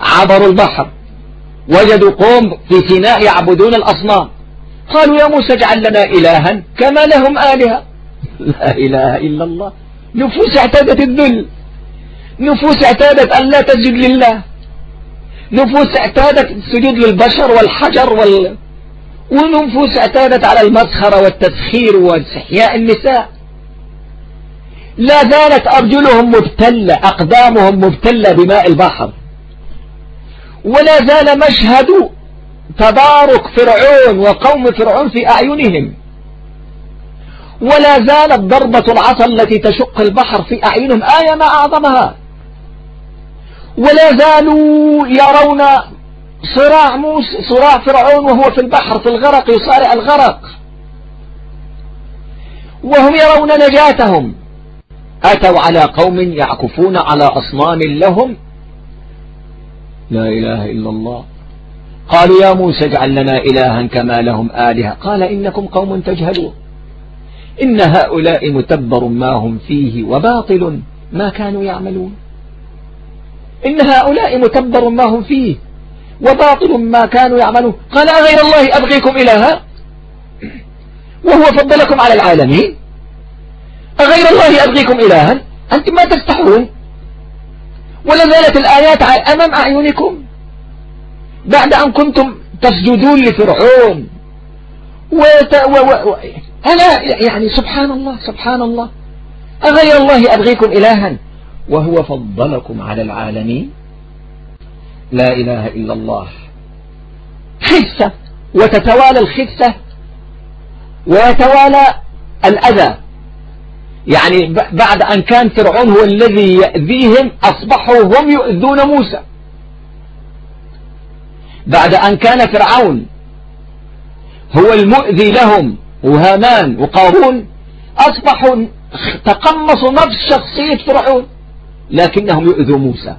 عبروا البحر. وجدوا قوم في سيناء يعبدون الأصنام. قالوا يا موسى اجعل لنا إلها كما لهم آلهة. لا إله إلا الله. نفوس اعتادت الذل. نفوس اعتادت أن لا تسجد لله. نفوس اعتادت السجود للبشر والحجر وال... ونفوس اعتادت على المسخرة والتسخير واستحياء النساء. لا زالت أرجلهم مبتلة أقدامهم مبتلة بماء البحر. ولا زال مشهد تبارك فرعون وقوم فرعون في أعينهم. ولا زالت ضربة العصا التي تشق البحر في أعينهم آية ما أعظمها. ولا زالوا يرون صراع موسى صراع فرعون وهو في البحر في الغرق يصارع الغرق. وهم يرون نجاتهم. أتوا على قوم يعكفون على أصنام لهم؟ لا إله إلا الله. قالوا يا موسى اجعل لنا إلها كما لهم آلهة. قال إنكم قوم تجهلون. إن هؤلاء متبر ما هم فيه وباطل ما كانوا يعملون. إن هؤلاء متبر ما هم فيه وباطل ما كانوا يعملون. قال أغير الله أبغيكم إلها؟ وهو فضلكم على العالمين. أغير الله أبغيكم إلها؟ أنتم ما تستحون ولا زالت الآيات أمام أعينكم. بعد أن كنتم تسجدون لفرعون. وت... و... و... ألا يعني سبحان الله سبحان الله أغير الله أبغيكم إلها؟ وهو فضلكم على العالمين. لا إله إلا الله. خسة وتتوالى الخسة ويتوالى الأذى. يعني بعد أن كان فرعون هو الذي يأذيهم أصبحوا هم يؤذون موسى. بعد أن كان فرعون هو المؤذي لهم وهامان وقارون أصبحوا تقمصوا نفس شخصية فرعون لكنهم يؤذوا موسى.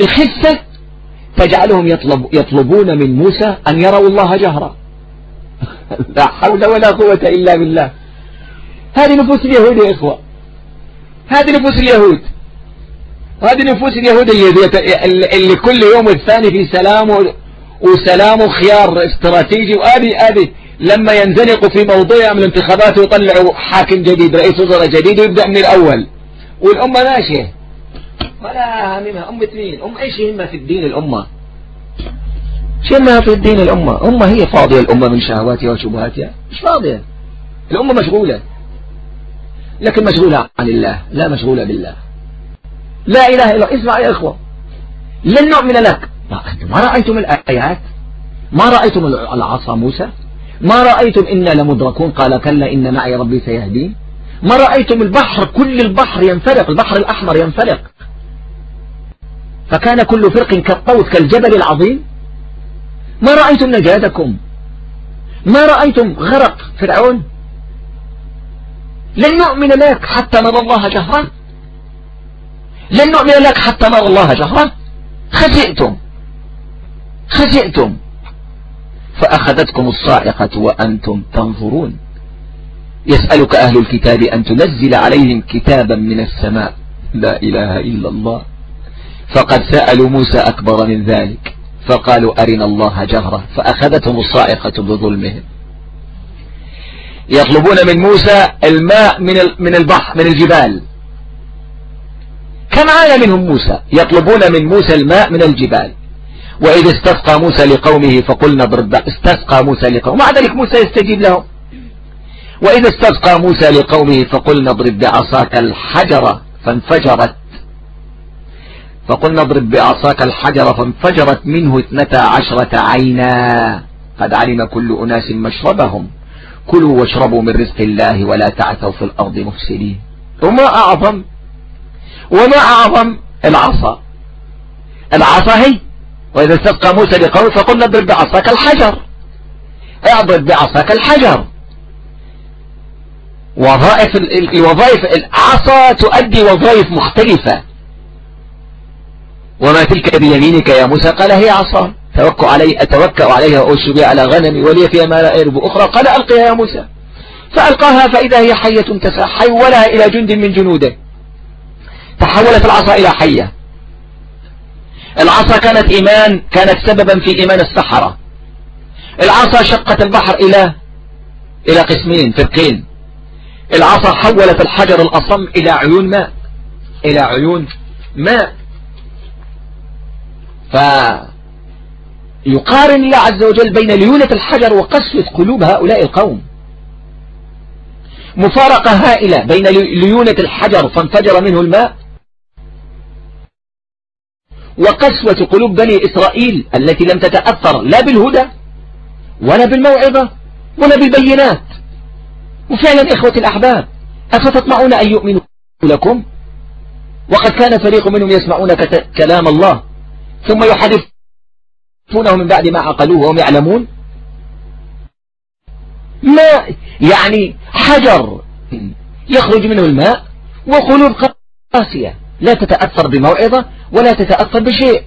الخسة تجعلهم يطلب يطلبون من موسى أن يروا الله جهرا. لا حول ولا قوة إلا بالله. هذه نفوس اليهود يا إخوة. هذه نفوس اليهود. هذه نفوس اليهود اللي, كل يوم الثاني في سلام وسلام خيار استراتيجي. وآدي آدي لما ينزنقوا في موضوع من الانتخابات ويطلعوا حاكم جديد رئيس وزراء جديد ويبدأ من الأول. والأمة ماشية ولا همها أمة مين أم إيش يهمها في الدين الأمة؟ شو في الدين الأمة. أمة هي فاضية. الأمة من شهواتها وشبهاتها. مش فاضية. الأمة مشغولة. لكن مشغولة عن الله. لا مشغولة بالله. لا إله إلا اسمع يا إخوة. لن نؤمن لك. ما رأيتم الآيات؟ ما رأيتم العصا موسى؟ ما رأيتم إنا لمدركون؟ قال كلا إن معي ربي سيهدين. ما رأيتم البحر؟ كل البحر ينفرق البحر الأحمر ينفرق فكان كل فرق كالطوت كالجبل العظيم. ما رأيتم نجادكم ما رأيتم غرق فرعون؟ لن نؤمن لك حتى نرى الله جهرا. لن نؤمن لك حتى نرى الله جهرا. خسئتم خسئتم فأخذتكم الصاعقة وأنتم تنظرون. يسألك أهل الكتاب أن تنزل عليهم كتابا من السماء. لا إله إلا الله. فقد سألوا موسى أكبر من ذلك. فقالوا أرنا الله جهرة فأخذتهم الصاعقة بظلمهم. يطلبون من موسى الماء من من البحر من الجبال. كم عانى منهم موسى؟ يطلبون من موسى الماء من الجبال. وإذ استسقى موسى لقومه فقلنا اضرب استسقى موسى لقومه. مع ذلك موسى يستجيب لهم. وإذ استسقى موسى لقومه فقلنا اضرب بعصاك الحجرة فانفجرت. فقلنا اضرب بعصاك الحجر فانفجرت منه اثنتا عشرة عينا. قد علم كل أناس مشربهم. كلوا واشربوا من رزق الله ولا تعثوا في الأرض مفسدين. وما أعظم وما أعظم العصا. العصا هي. وإذا استسقى موسى لقوم فقلنا اضرب بعصاك الحجر. اضرب بعصاك الحجر. وظائف الوظائف العصا تؤدي وظائف مختلفة. وما تلك بيمينك يا موسى؟ قال هي عصا. توكأ علي أتوكأ عليها بها على غنمي ولي فيها ما لا يرب أخرى. قال ألقيها يا موسى. فألقاها فإذا هي حية تسعى حولها إلى جند من جنوده. تحولت العصا إلى حية. العصا كانت إيمان كانت سببا في إيمان السحرة العصا شقت البحر إلى إلى قسمين فرقين. العصا حولت الحجر الأصم إلى عيون ماء. إلى عيون ماء. فيقارن الله عز وجل بين ليونة الحجر وقسوة قلوب هؤلاء القوم. مفارقة هائلة بين ليونة الحجر فانفجر منه الماء وقسوة قلوب بني إسرائيل التي لم تتأثر لا بالهدى ولا بالموعظة ولا بالبينات. وفعلا إخوة الأحباب أفتطمعون أن يؤمنوا لكم؟ وقد كان فريق منهم يسمعون كلام الله ثم يحدثونه من بعد ما عقلوه وهم يعلمون؟ ما يعني حجر يخرج منه الماء وقلوب قاسية لا تتأثر بموعظة ولا تتأثر بشيء.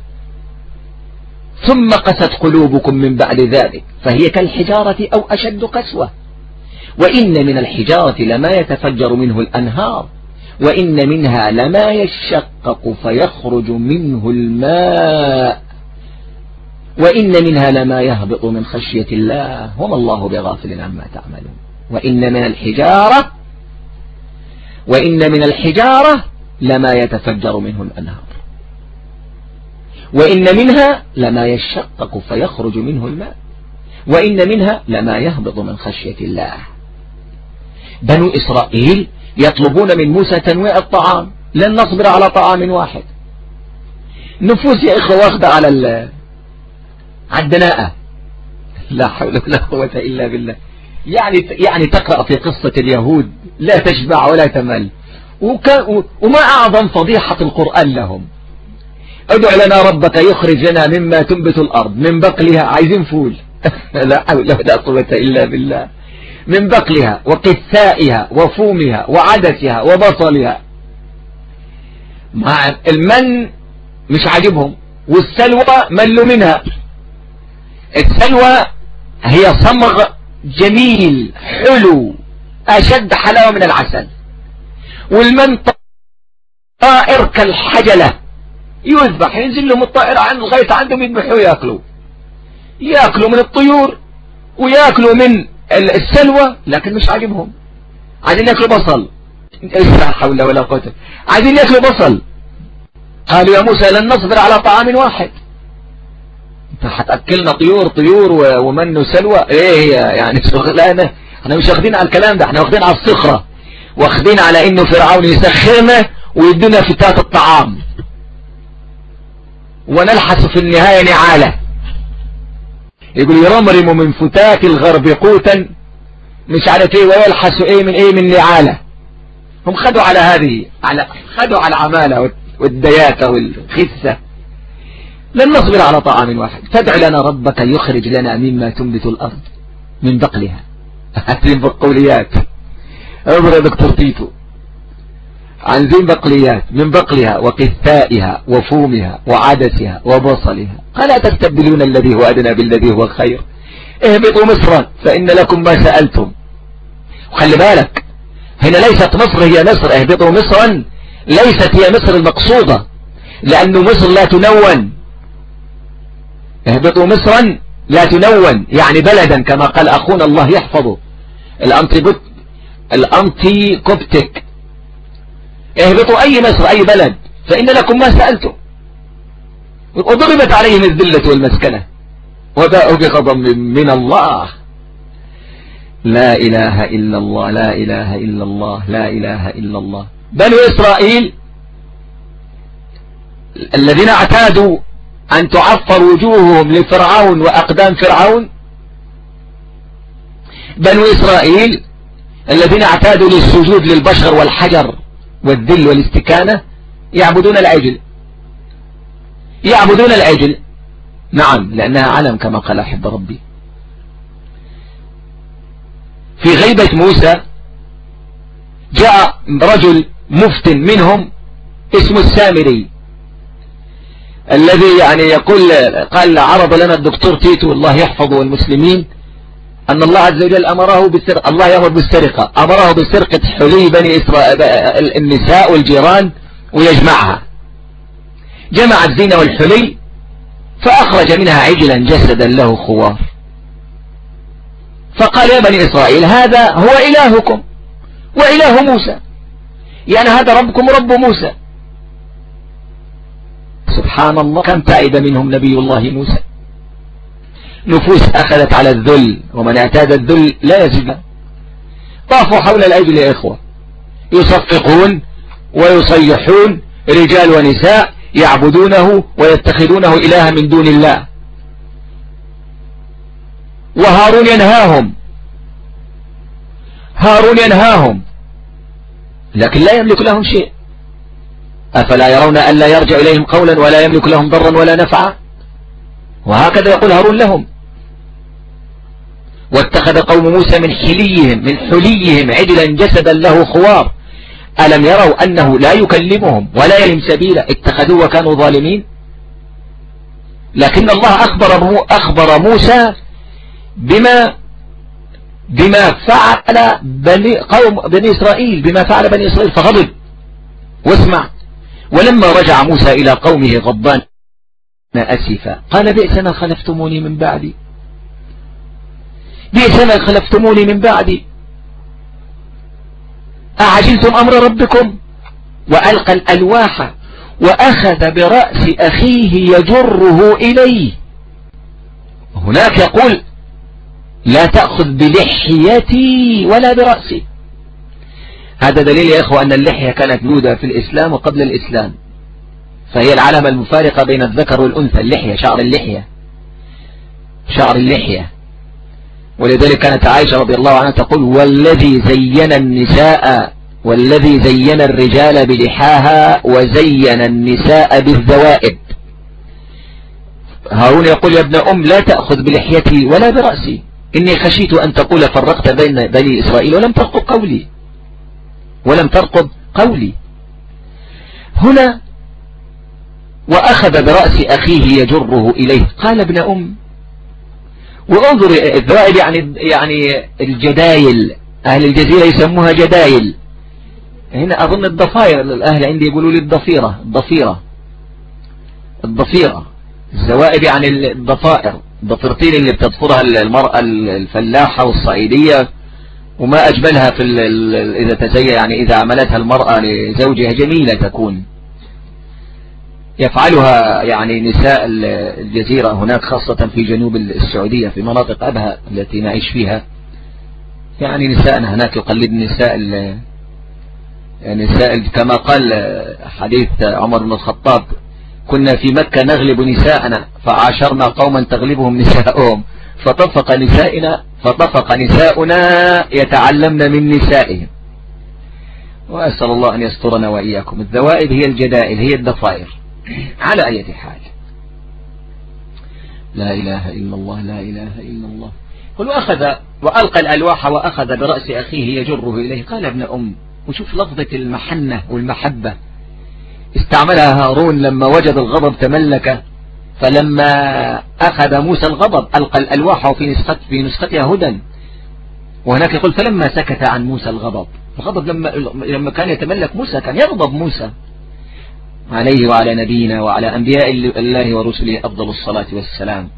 ثم قست قلوبكم من بعد ذلك فهي كالحجارة أو أشد قسوة. وإن من الحجارة لما يتفجر منه الأنهار وإن منها لما يشقق فيخرج منه الماء. وإن منها لما يهبط من خشية الله وما الله بغافل عما تعملون. وإن من الحجارة وإن من الحجارة لما يتفجر منه الأنهار. وإن منها لما يشقق فيخرج منه الماء. وإن منها لما يهبط من خشية الله. بنو إسرائيل يطلبون من موسى تنويع الطعام. لن نصبر على طعام واحد. نفوس يا إخوة واخدة على على الدناءة لا حول ولا قوة إلا بالله. يعني يعني تقرأ في قصة اليهود لا تشبع ولا تمل. وما أعظم فضيحة القرآن لهم. ادع لنا ربك يخرج لنا مما تنبت الأرض. من بقلها عايزين فول. لا حول ولا قوة إلا بالله. من بقلها وقثائها وفومها وعدسها وبصلها. مع المن مش عاجبهم. والسلوى ملوا منها. السلوى هي صمغ جميل حلو أشد حلاوة من العسل. والمن طائر كالحجلة. يذبح ينزل لهم الطائر عن لغاية عندهم يذبحوا ويأكلوا يأكلوا من الطيور ويأكلوا من السلوى لكن مش عاجبهم. عايزين يأكلوا بصل. لا حول ولا قوة عايزين يأكلوا بصل. قالوا يا موسى لن نصبر على طعام واحد. انت هتأكلنا طيور طيور ومن وسلوى. إيه هي يعني؟ شغلانه إحنا مش واخدين على الكلام ده إحنا واخدين على الصخرة. واخدين على إنه فرعون يسخرنا ويدينا فتات الطعام. ونلحس في النهاية نعالة. يقول يرمرم من فتات الغرب قوتا. مش عارف إيه ويلحس إيه من إيه من نعالة. هم خدوا على هذه على خدوا على العمالة والدياتة والخسة. لن نصبر على طعام واحد. فادع لنا ربك يخرج لنا مما تنبت الأرض من بقلها. هاتين بقوليات. أمر يا دكتور تيتو. عن ذي بقليات من بقلها وقثائها وفومها وعدسها وبصلها. ألا تستبدلون الذي هو أدنى بالذي هو خير. اهبطوا مصرا فإن لكم ما سألتم. وخلي بالك هنا ليست مصر هي مصر اهبطوا مصرا ليست هي مصر المقصودة لأن مصر لا تنون. اهبطوا مصرا لا تنون يعني بلدا كما قال أخونا الله يحفظه. الأنتي, كوبتك اهبطوا أي مصر أي بلد فإن لكم ما سألتم. وضربت عليهم الذلة والمسكنة. وباءوا بغضب من الله. لا إله إلا الله لا إله إلا الله لا إله إلا الله. بنو إسرائيل الذين اعتادوا أن تعفر وجوههم لفرعون وأقدام فرعون؟ بنو إسرائيل الذين اعتادوا للسجود للبشر والحجر والذل والاستكانة يعبدون العجل. يعبدون العجل. نعم لأنها علم كما قال أحب ربي. في غيبة موسى جاء رجل مفتن منهم اسمه السامري. الذي يعني يقول قال عرض لنا الدكتور تيتو الله يحفظه المسلمين أن الله عز وجل أمره بالسرقة الله يأمر بالسرقة. أمره بسرقة حلي بني إسرائيل النساء والجيران ويجمعها. جمع الزينة والحلي فأخرج منها عجلا جسدا له خوار. فقال يا بني إسرائيل هذا هو إلهكم وإله موسى. يعني هذا ربكم رب موسى. سبحان الله كم تعب منهم نبي الله موسى؟ نفوس أخذت على الذل ومن اعتاد الذل لا يزيد. طافوا حول العجل يا إخوة. يصفقون ويصيحون رجال ونساء يعبدونه ويتخذونه إلها من دون الله. وهارون ينهاهم. هارون ينهاهم. لكن لا يملك لهم شيء. أفلا يرون أن لا يرجع إليهم قولا ولا يملك لهم ضرا ولا نفعا؟ وهكذا يقول هارون لهم. واتخذ قوم موسى من حليهم من حليهم عدلا جسدا له خوار. ألم يروا أنه لا يكلمهم ولا يلم سبيلا؟ اتخذوا وكانوا ظالمين. لكن الله أخبر, أخبر موسى بما بما فعل بني قوم بني إسرائيل بما فعل بني إسرائيل. فغضب. واسمع. ولما رجع موسى إلى قومه غضبان. أسفا. قال بئس ما خلفتموني من بعدي. بئس ما خلفتموني من بعدي. أعجلتم أمر ربكم؟ وألقى الألواح وأخذ برأس أخيه يجره إليه. هناك يقول لا تأخذ بلحيتي ولا برأسي. هذا دليل يا إخوة أن اللحية كانت موجودة في الإسلام وقبل الإسلام. فهي العلامة المفارقة بين الذكر والأنثى اللحية شعر اللحية. شعر اللحية. ولذلك كانت عائشة رضي الله عنها تقول والذي زين النساء والذي زين الرجال بلحاها وزين النساء بالذوائب. هارون يقول يا ابن أم لا تأخذ بلحيتي ولا برأسي. إني خشيت أن تقول فرقت بين بني إسرائيل ولم ترقب قولي. ولم ترقب قولي. هنا وأخذ برأس أخيه يجره إليه. قال ابن أم وانظر الذوائب يعني يعني الجدايل أهل الجزيرة يسموها جدايل. هنا أظن الضفائر الأهل عندي يقولوا لي الضفيرة الضفيرة الضفيرة. الزوائب يعني الضفائر الضفيرتين اللي بتضفرها المرأة الفلاحة والصعيدية. وما أجملها في إذا تزي يعني إذا عملتها المرأة لزوجها جميلة تكون. يفعلها يعني نساء الجزيرة هناك خاصة في جنوب السعودية في مناطق أبها التي نعيش فيها. يعني نساءنا هناك يقلد نساء نساء كما قال حديث عمر بن الخطاب كنا في مكة نغلب نساءنا فعاشرنا قوما تغلبهم نساءهم فطفق نسائنا فطفق نساؤنا يتعلمن من نسائهم. وأسأل الله أن يسترنا وإياكم. الذوائب هي الجدائل هي الضفائر. على أي حال. لا إله إلا الله لا إله إلا الله. قل وأخذ وألقى الألواح وأخذ برأس أخيه يجره إليه. قال ابن أم وشوف لفظة المحنة والمحبة. استعملها هارون لما وجد الغضب تملك. فلما أخذ موسى الغضب ألقى الألواح في نسختها هدى. وهناك يقول فلما سكت عن موسى الغضب. الغضب لما لما كان يتملك موسى كان يغضب موسى. عليه وعلى نبينا وعلى أنبياء الله ورسله أفضل الصلاة والسلام.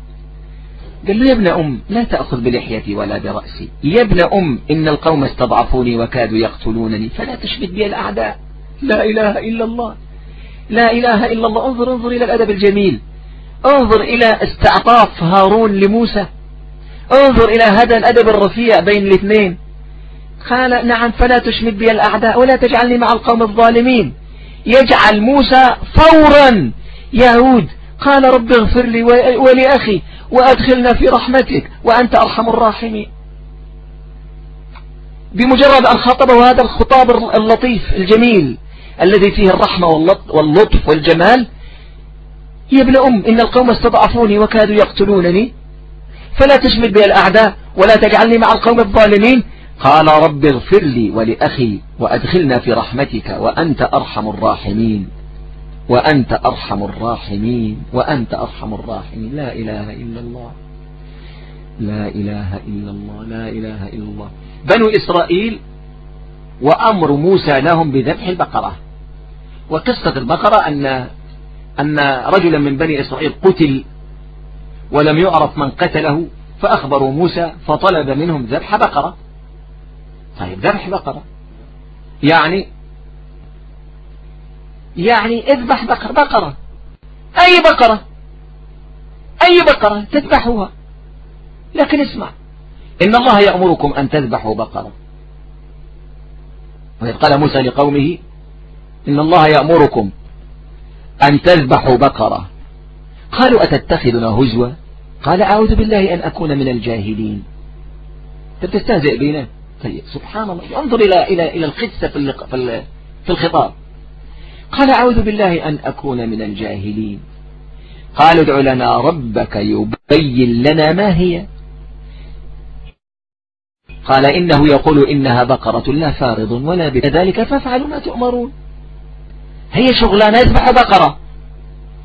قال له يا ابن أم لا تأخذ بلحيتي ولا برأسي. يا ابن أم إن القوم استضعفوني وكادوا يقتلونني فلا تشبت بي الأعداء. لا إله إلا الله. لا إله إلا الله. انظر انظر إلى الأدب الجميل. انظر إلى استعطاف هارون لموسى. انظر إلى هذا الأدب الرفيع بين الاثنين. قال نعم فلا تشمت بي الأعداء ولا تجعلني مع القوم الظالمين. يجعل موسى فورا. يا هود قال رب اغفر لي ولأخي وأدخلنا في رحمتك وأنت أرحم الراحمين. بمجرد أن خاطبه هذا الخطاب اللطيف الجميل الذي فيه الرحمة واللطف والجمال يا ابن أم إن القوم استضعفوني وكادوا يقتلونني. فلا تشمل بي الأعداء ولا تجعلني مع القوم الظالمين. قال رب اغفر لي ولأخي وأدخلنا في رحمتك وأنت أرحم الراحمين. وأنت أرحم الراحمين. وأنت أرحم الراحمين. لا إله إلا الله. لا إله إلا الله. لا إله إلا الله. بنو إسرائيل وأمر موسى لهم بذبح البقرة. وقصة البقرة أن أن رجلا من بني إسرائيل قتل ولم يعرف من قتله فأخبروا موسى فطلب منهم ذبح بقرة. طيب ذبح بقرة. يعني يعني اذبح بقرة بقرة. أي بقرة؟ أي بقرة تذبحوها؟ لكن اسمع إن الله يأمركم أن تذبحوا بقرة. وإذ قال موسى لقومه إن الله يأمركم أن تذبحوا بقرة. قالوا أتتخذنا هزوة قال أعوذ بالله أن أكون من الجاهلين. أنت بتستهزئ بينا طيب سبحان الله. انظر إلى إلى إلى القدسة في في الخطاب. قال أعوذ بالله أن أكون من الجاهلين. قالوا ادع لنا ربك يبين لنا ما هي. قال إنه يقول إنها بقرة لا فارض ولا بذلك فافعلوا ما تؤمرون. هي شغلانة اذبحوا بقرة.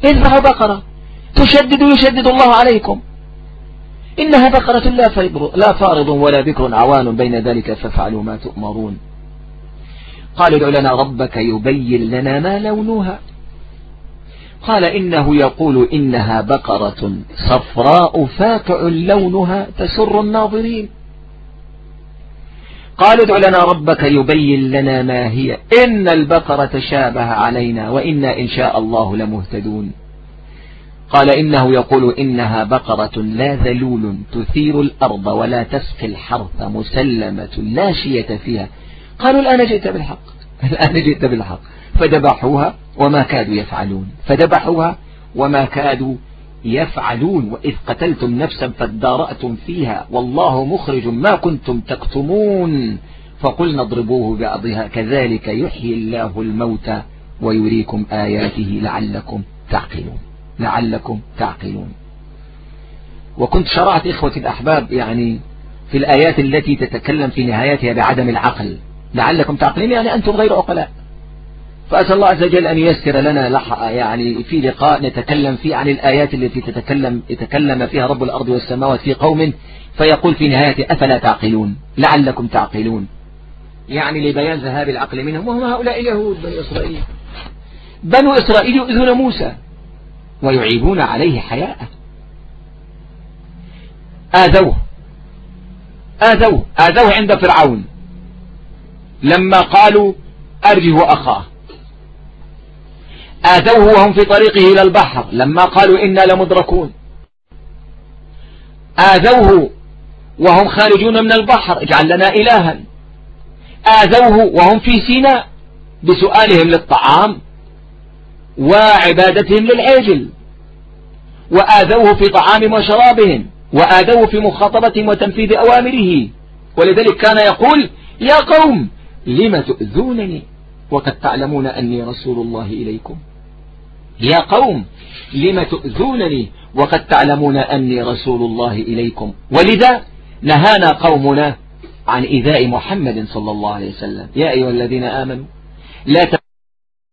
اذبحوا بقرة. تشدد يشدد الله عليكم. إنها بقرة لا لا فارض ولا بكر عوان بين ذلك فافعلوا ما تؤمرون. قال ادع لنا ربك يبين لنا ما لونها. قال إنه يقول إنها بقرة صفراء فاقع لونها تسر الناظرين. قالوا ادع لنا ربك يبين لنا ما هي. إن البقرة شابه علينا وإنا إن شاء الله لمهتدون. قال إنه يقول إنها بقرة لا ذلول تثير الأرض ولا تسقي الحرث مسلمة لا شية فيها. قالوا الآن جئت بالحق. الآن جئت بالحق. فذبحوها وما كادوا يفعلون. فذبحوها وما كادوا يفعلون وإذ قتلتم نفسا فادارأتم فيها والله مخرج ما كنتم تكتمون فقلنا اضربوه بعضها كذلك يحيي الله الموتى ويريكم آياته لعلكم تعقلون لعلكم تعقلون. وكنت شرعت إخوة الأحباب يعني في الآيات التي تتكلم في نهايتها بعدم العقل لعلكم تعقلون يعني أنتم غير عقلاء. فأسأل الله عز وجل أن ييسر لنا يعني في لقاء نتكلم فيه عن الآيات التي تتكلم يتكلم فيها رب الأرض والسماوات في قوم فيقول في نهاية أفلا تعقلون؟ لعلكم تعقلون. يعني لبيان ذهاب العقل منهم وهم هؤلاء اليهود بني إسرائيل. بنو إسرائيل يؤذون موسى ويعيبون عليه حياءه آذوه. آذوه. آذوه عند فرعون. لما قالوا أرجه أخاه. آذوه وهم في طريقه إلى البحر لما قالوا إنا لمدركون. آذوه وهم خارجون من البحر اجعل لنا إلها. آذوه وهم في سيناء بسؤالهم للطعام وعبادتهم للعجل. وآذوه في طعامهم وشرابهم وآذوه في مخاطبتهم وتنفيذ أوامره. ولذلك كان يقول يا قوم لم تؤذونني وقد تعلمون أني رسول الله إليكم؟ يا قوم لم تؤذونني وقد تعلمون أني رسول الله إليكم. ولذا نهانا قومنا عن إذاء محمد صلى الله عليه وسلم. يا أيها الذين آمنوا لا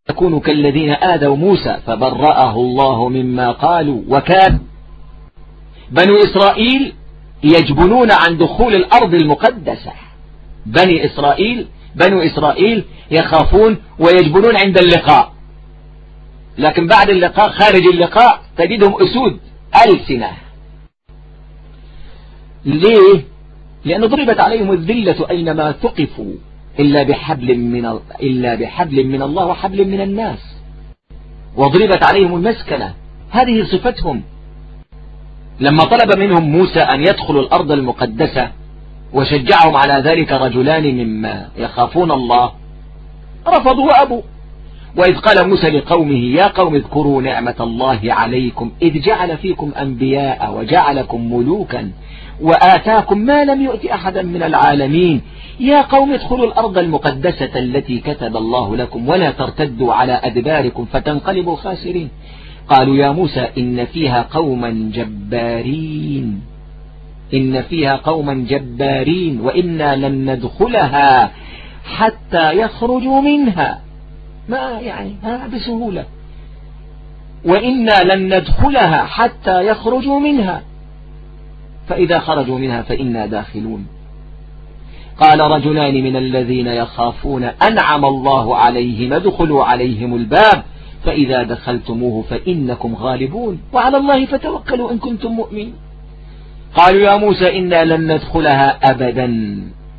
تكونوا كالذين آذوا موسى فبرأه الله مما قالوا. وكان بنو إسرائيل يجبنون عن دخول الأرض المقدسة. بني إسرائيل بنو إسرائيل يخافون ويجبنون عند اللقاء. لكن بعد اللقاء خارج اللقاء تجدهم أسود ألسنة. ليه؟ لأن ضربت عليهم الذلة أينما ثقفوا إلا بحبل من إلا بحبل من الله وحبل من الناس. وضربت عليهم المسكنة. هذه صفتهم. لما طلب منهم موسى أن يدخلوا الأرض المقدسة وشجعهم على ذلك رجلان مما يخافون الله رفضوا وأبوا وإذ قال موسى لقومه يا قوم اذكروا نعمة الله عليكم إذ جعل فيكم أنبياء وجعلكم ملوكا وآتاكم ما لم يؤت أحدا من العالمين. يا قوم ادخلوا الأرض المقدسة التي كتب الله لكم ولا ترتدوا على أدباركم فتنقلبوا خاسرين. قالوا يا موسى إن فيها قوما جبارين إن فيها قوما جبارين وإنا لن ندخلها حتى يخرجوا منها. ما يعني ها بسهولة. وإنا لن ندخلها حتى يخرجوا منها. فإذا خرجوا منها فإنا داخلون. قال رجلان من الذين يخافون أنعم الله عليهم ادخلوا عليهم الباب. فإذا دخلتموه فإنكم غالبون. وعلى الله فتوكلوا إن كنتم مؤمنين. قالوا يا موسى إنا لن ندخلها أبدا.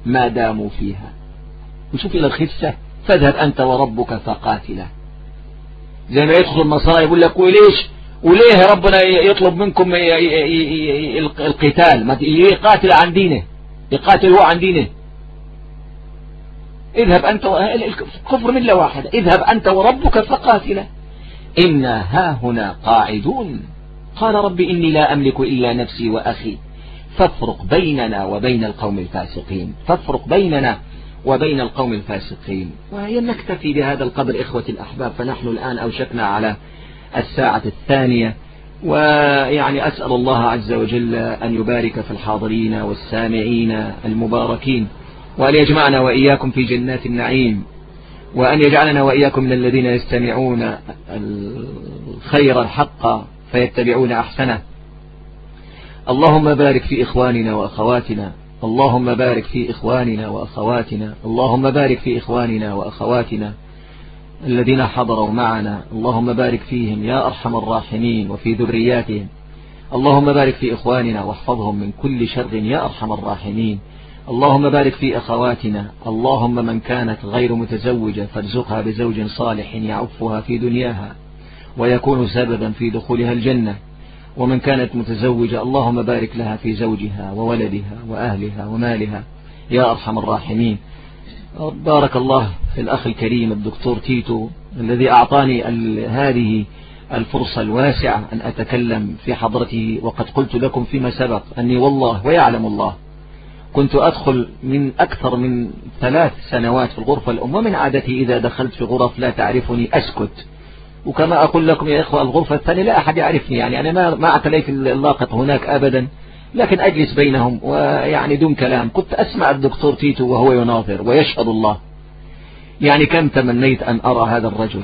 ما داموا فيها. وشوف إلى الخسة فاذهب أنت وربك فقاتلا. زي ما يدخل النصارى يقول لك وليش؟ وليه ربنا يطلب منكم القتال؟ ما يقاتل عن دينه. يقاتل هو عن دينه. اذهب أنت الكفر ملة واحدة. اذهب أنت وربك فقاتلا. إنا ها هنا قاعدون. قال رب إني لا أملك إلا نفسي وأخي. فافرق بيننا وبين القوم الفاسقين. فافرق بيننا وبين القوم الفاسقين. وهي نكتفي بهذا القدر إخوة الأحباب فنحن الآن أوشكنا على الساعة الثانية. ويعني أسأل الله عز وجل أن يبارك في الحاضرين والسامعين المباركين وأن يجمعنا وإياكم في جنات النعيم وأن يجعلنا وإياكم من الذين يستمعون الخير الحق فيتبعون أحسنه. اللهم بارك في إخواننا وأخواتنا اللهم بارك في إخواننا وأخواتنا اللهم بارك في إخواننا وأخواتنا الذين حضروا معنا اللهم بارك فيهم يا أرحم الراحمين وفي ذرياتهم اللهم بارك في إخواننا واحفظهم من كل شر يا أرحم الراحمين اللهم بارك في أخواتنا اللهم من كانت غير متزوجة فارزقها بزوج صالح يعفها في دنياها ويكون سببا في دخولها الجنة. ومن كانت متزوجة اللهم بارك لها في زوجها وولدها وأهلها ومالها. يا أرحم الراحمين. بارك الله في الأخ الكريم الدكتور تيتو الذي أعطاني هذه الفرصة الواسعة أن أتكلم في حضرته وقد قلت لكم فيما سبق أني والله ويعلم الله. كنت أدخل من أكثر من ثلاث سنوات في الغرفة الأم ومن عادتي إذا دخلت في غرف لا تعرفني أسكت. وكما أقول لكم يا إخوة الغرفة الثانية لا أحد يعرفني يعني أنا ما ما اعتليت اللاقط هناك أبدا لكن أجلس بينهم ويعني دون كلام. كنت أسمع الدكتور تيتو وهو يناظر ويشهد الله. يعني كم تمنيت أن أرى هذا الرجل.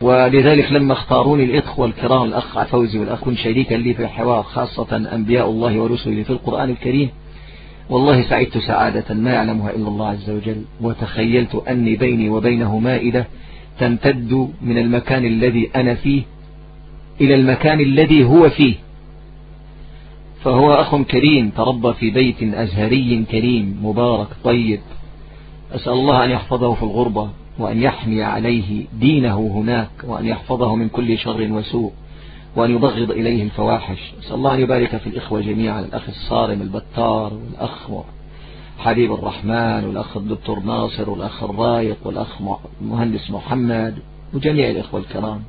ولذلك لما اختاروني الإخوة الكرام الأخ فوزي والأخ كن شريكا لي في الحوار خاصة أنبياء الله ورسله في القرآن الكريم والله سعدت سعادة ما يعلمها إلا الله عز وجل وتخيلت أني بيني وبينه مائدة تمتد من المكان الذي أنا فيه إلى المكان الذي هو فيه. فهو أخ كريم تربى في بيت أزهري كريم مبارك طيب. أسأل الله أن يحفظه في الغربة وأن يحمي عليه دينه هناك وأن يحفظه من كل شر وسوء وأن يبغض إليه الفواحش. أسأل الله أن يبارك في الإخوة جميعا الأخ الصارم البتار والأخ حبيب الرحمن والأخ الدكتور ناصر والأخ الرايق والأخ مهندس محمد وجميع الإخوة الكرام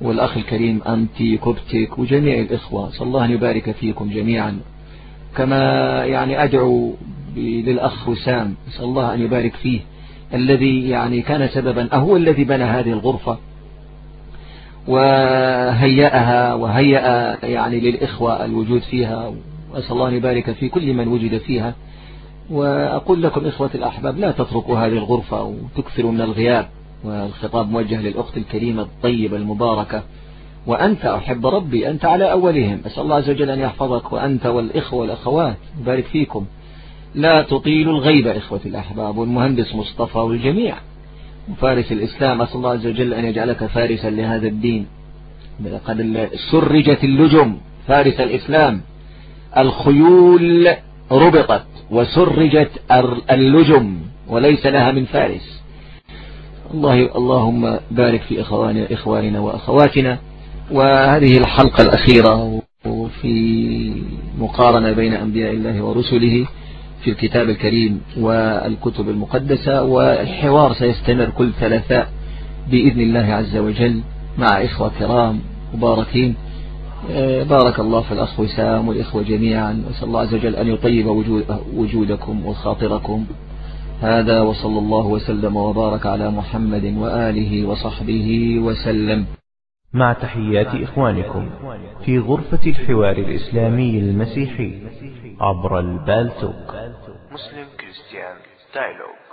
والأخ الكريم أنتي كوبتك وجميع الإخوة صلى الله أن يبارك فيكم جميعا. كما يعني أدعو للأخ وسام صلى الله أن يبارك فيه الذي يعني كان سببا أهو الذي بنى هذه الغرفة وهيأها وهيأ يعني للإخوة الوجود فيها وأسأل الله أن يبارك في كل من وجد فيها. وأقول لكم إخوة الأحباب لا تتركوا هذه الغرفة وتكثروا من الغياب والخطاب موجه للأخت الكريمة الطيبة المباركة. وأنت أحب ربي أنت على أولهم. أسأل الله عز وجل أن يحفظك وأنت والإخوة والأخوات. يبارك فيكم. لا تطيل الغيبة إخوة الأحباب والمهندس مصطفى والجميع. وفارس الإسلام أسأل الله عز وجل أن يجعلك فارسا لهذا الدين. قد سرجت اللجم فارس الإسلام. الخيول ربطت. وسرجت اللجم وليس لها من فارس. الله اللهم بارك في إخواننا, إخواننا وأخواتنا. وهذه الحلقة الأخيرة في مقارنة بين أنبياء الله ورسله في الكتاب الكريم والكتب المقدسة والحوار سيستمر كل ثلاثاء بإذن الله عز وجل مع إخوة كرام مباركين. بارك الله في الأخ وسام والإخوة جميعا وسأل الله عز وجل أن يطيب وجودكم وخاطركم. هذا وصلى الله وسلم وبارك على محمد وآله وصحبه وسلم. مع تحيات إخوانكم في غرفة الحوار الإسلامي المسيحي عبر البالتوك. Muslim Christian Dialogue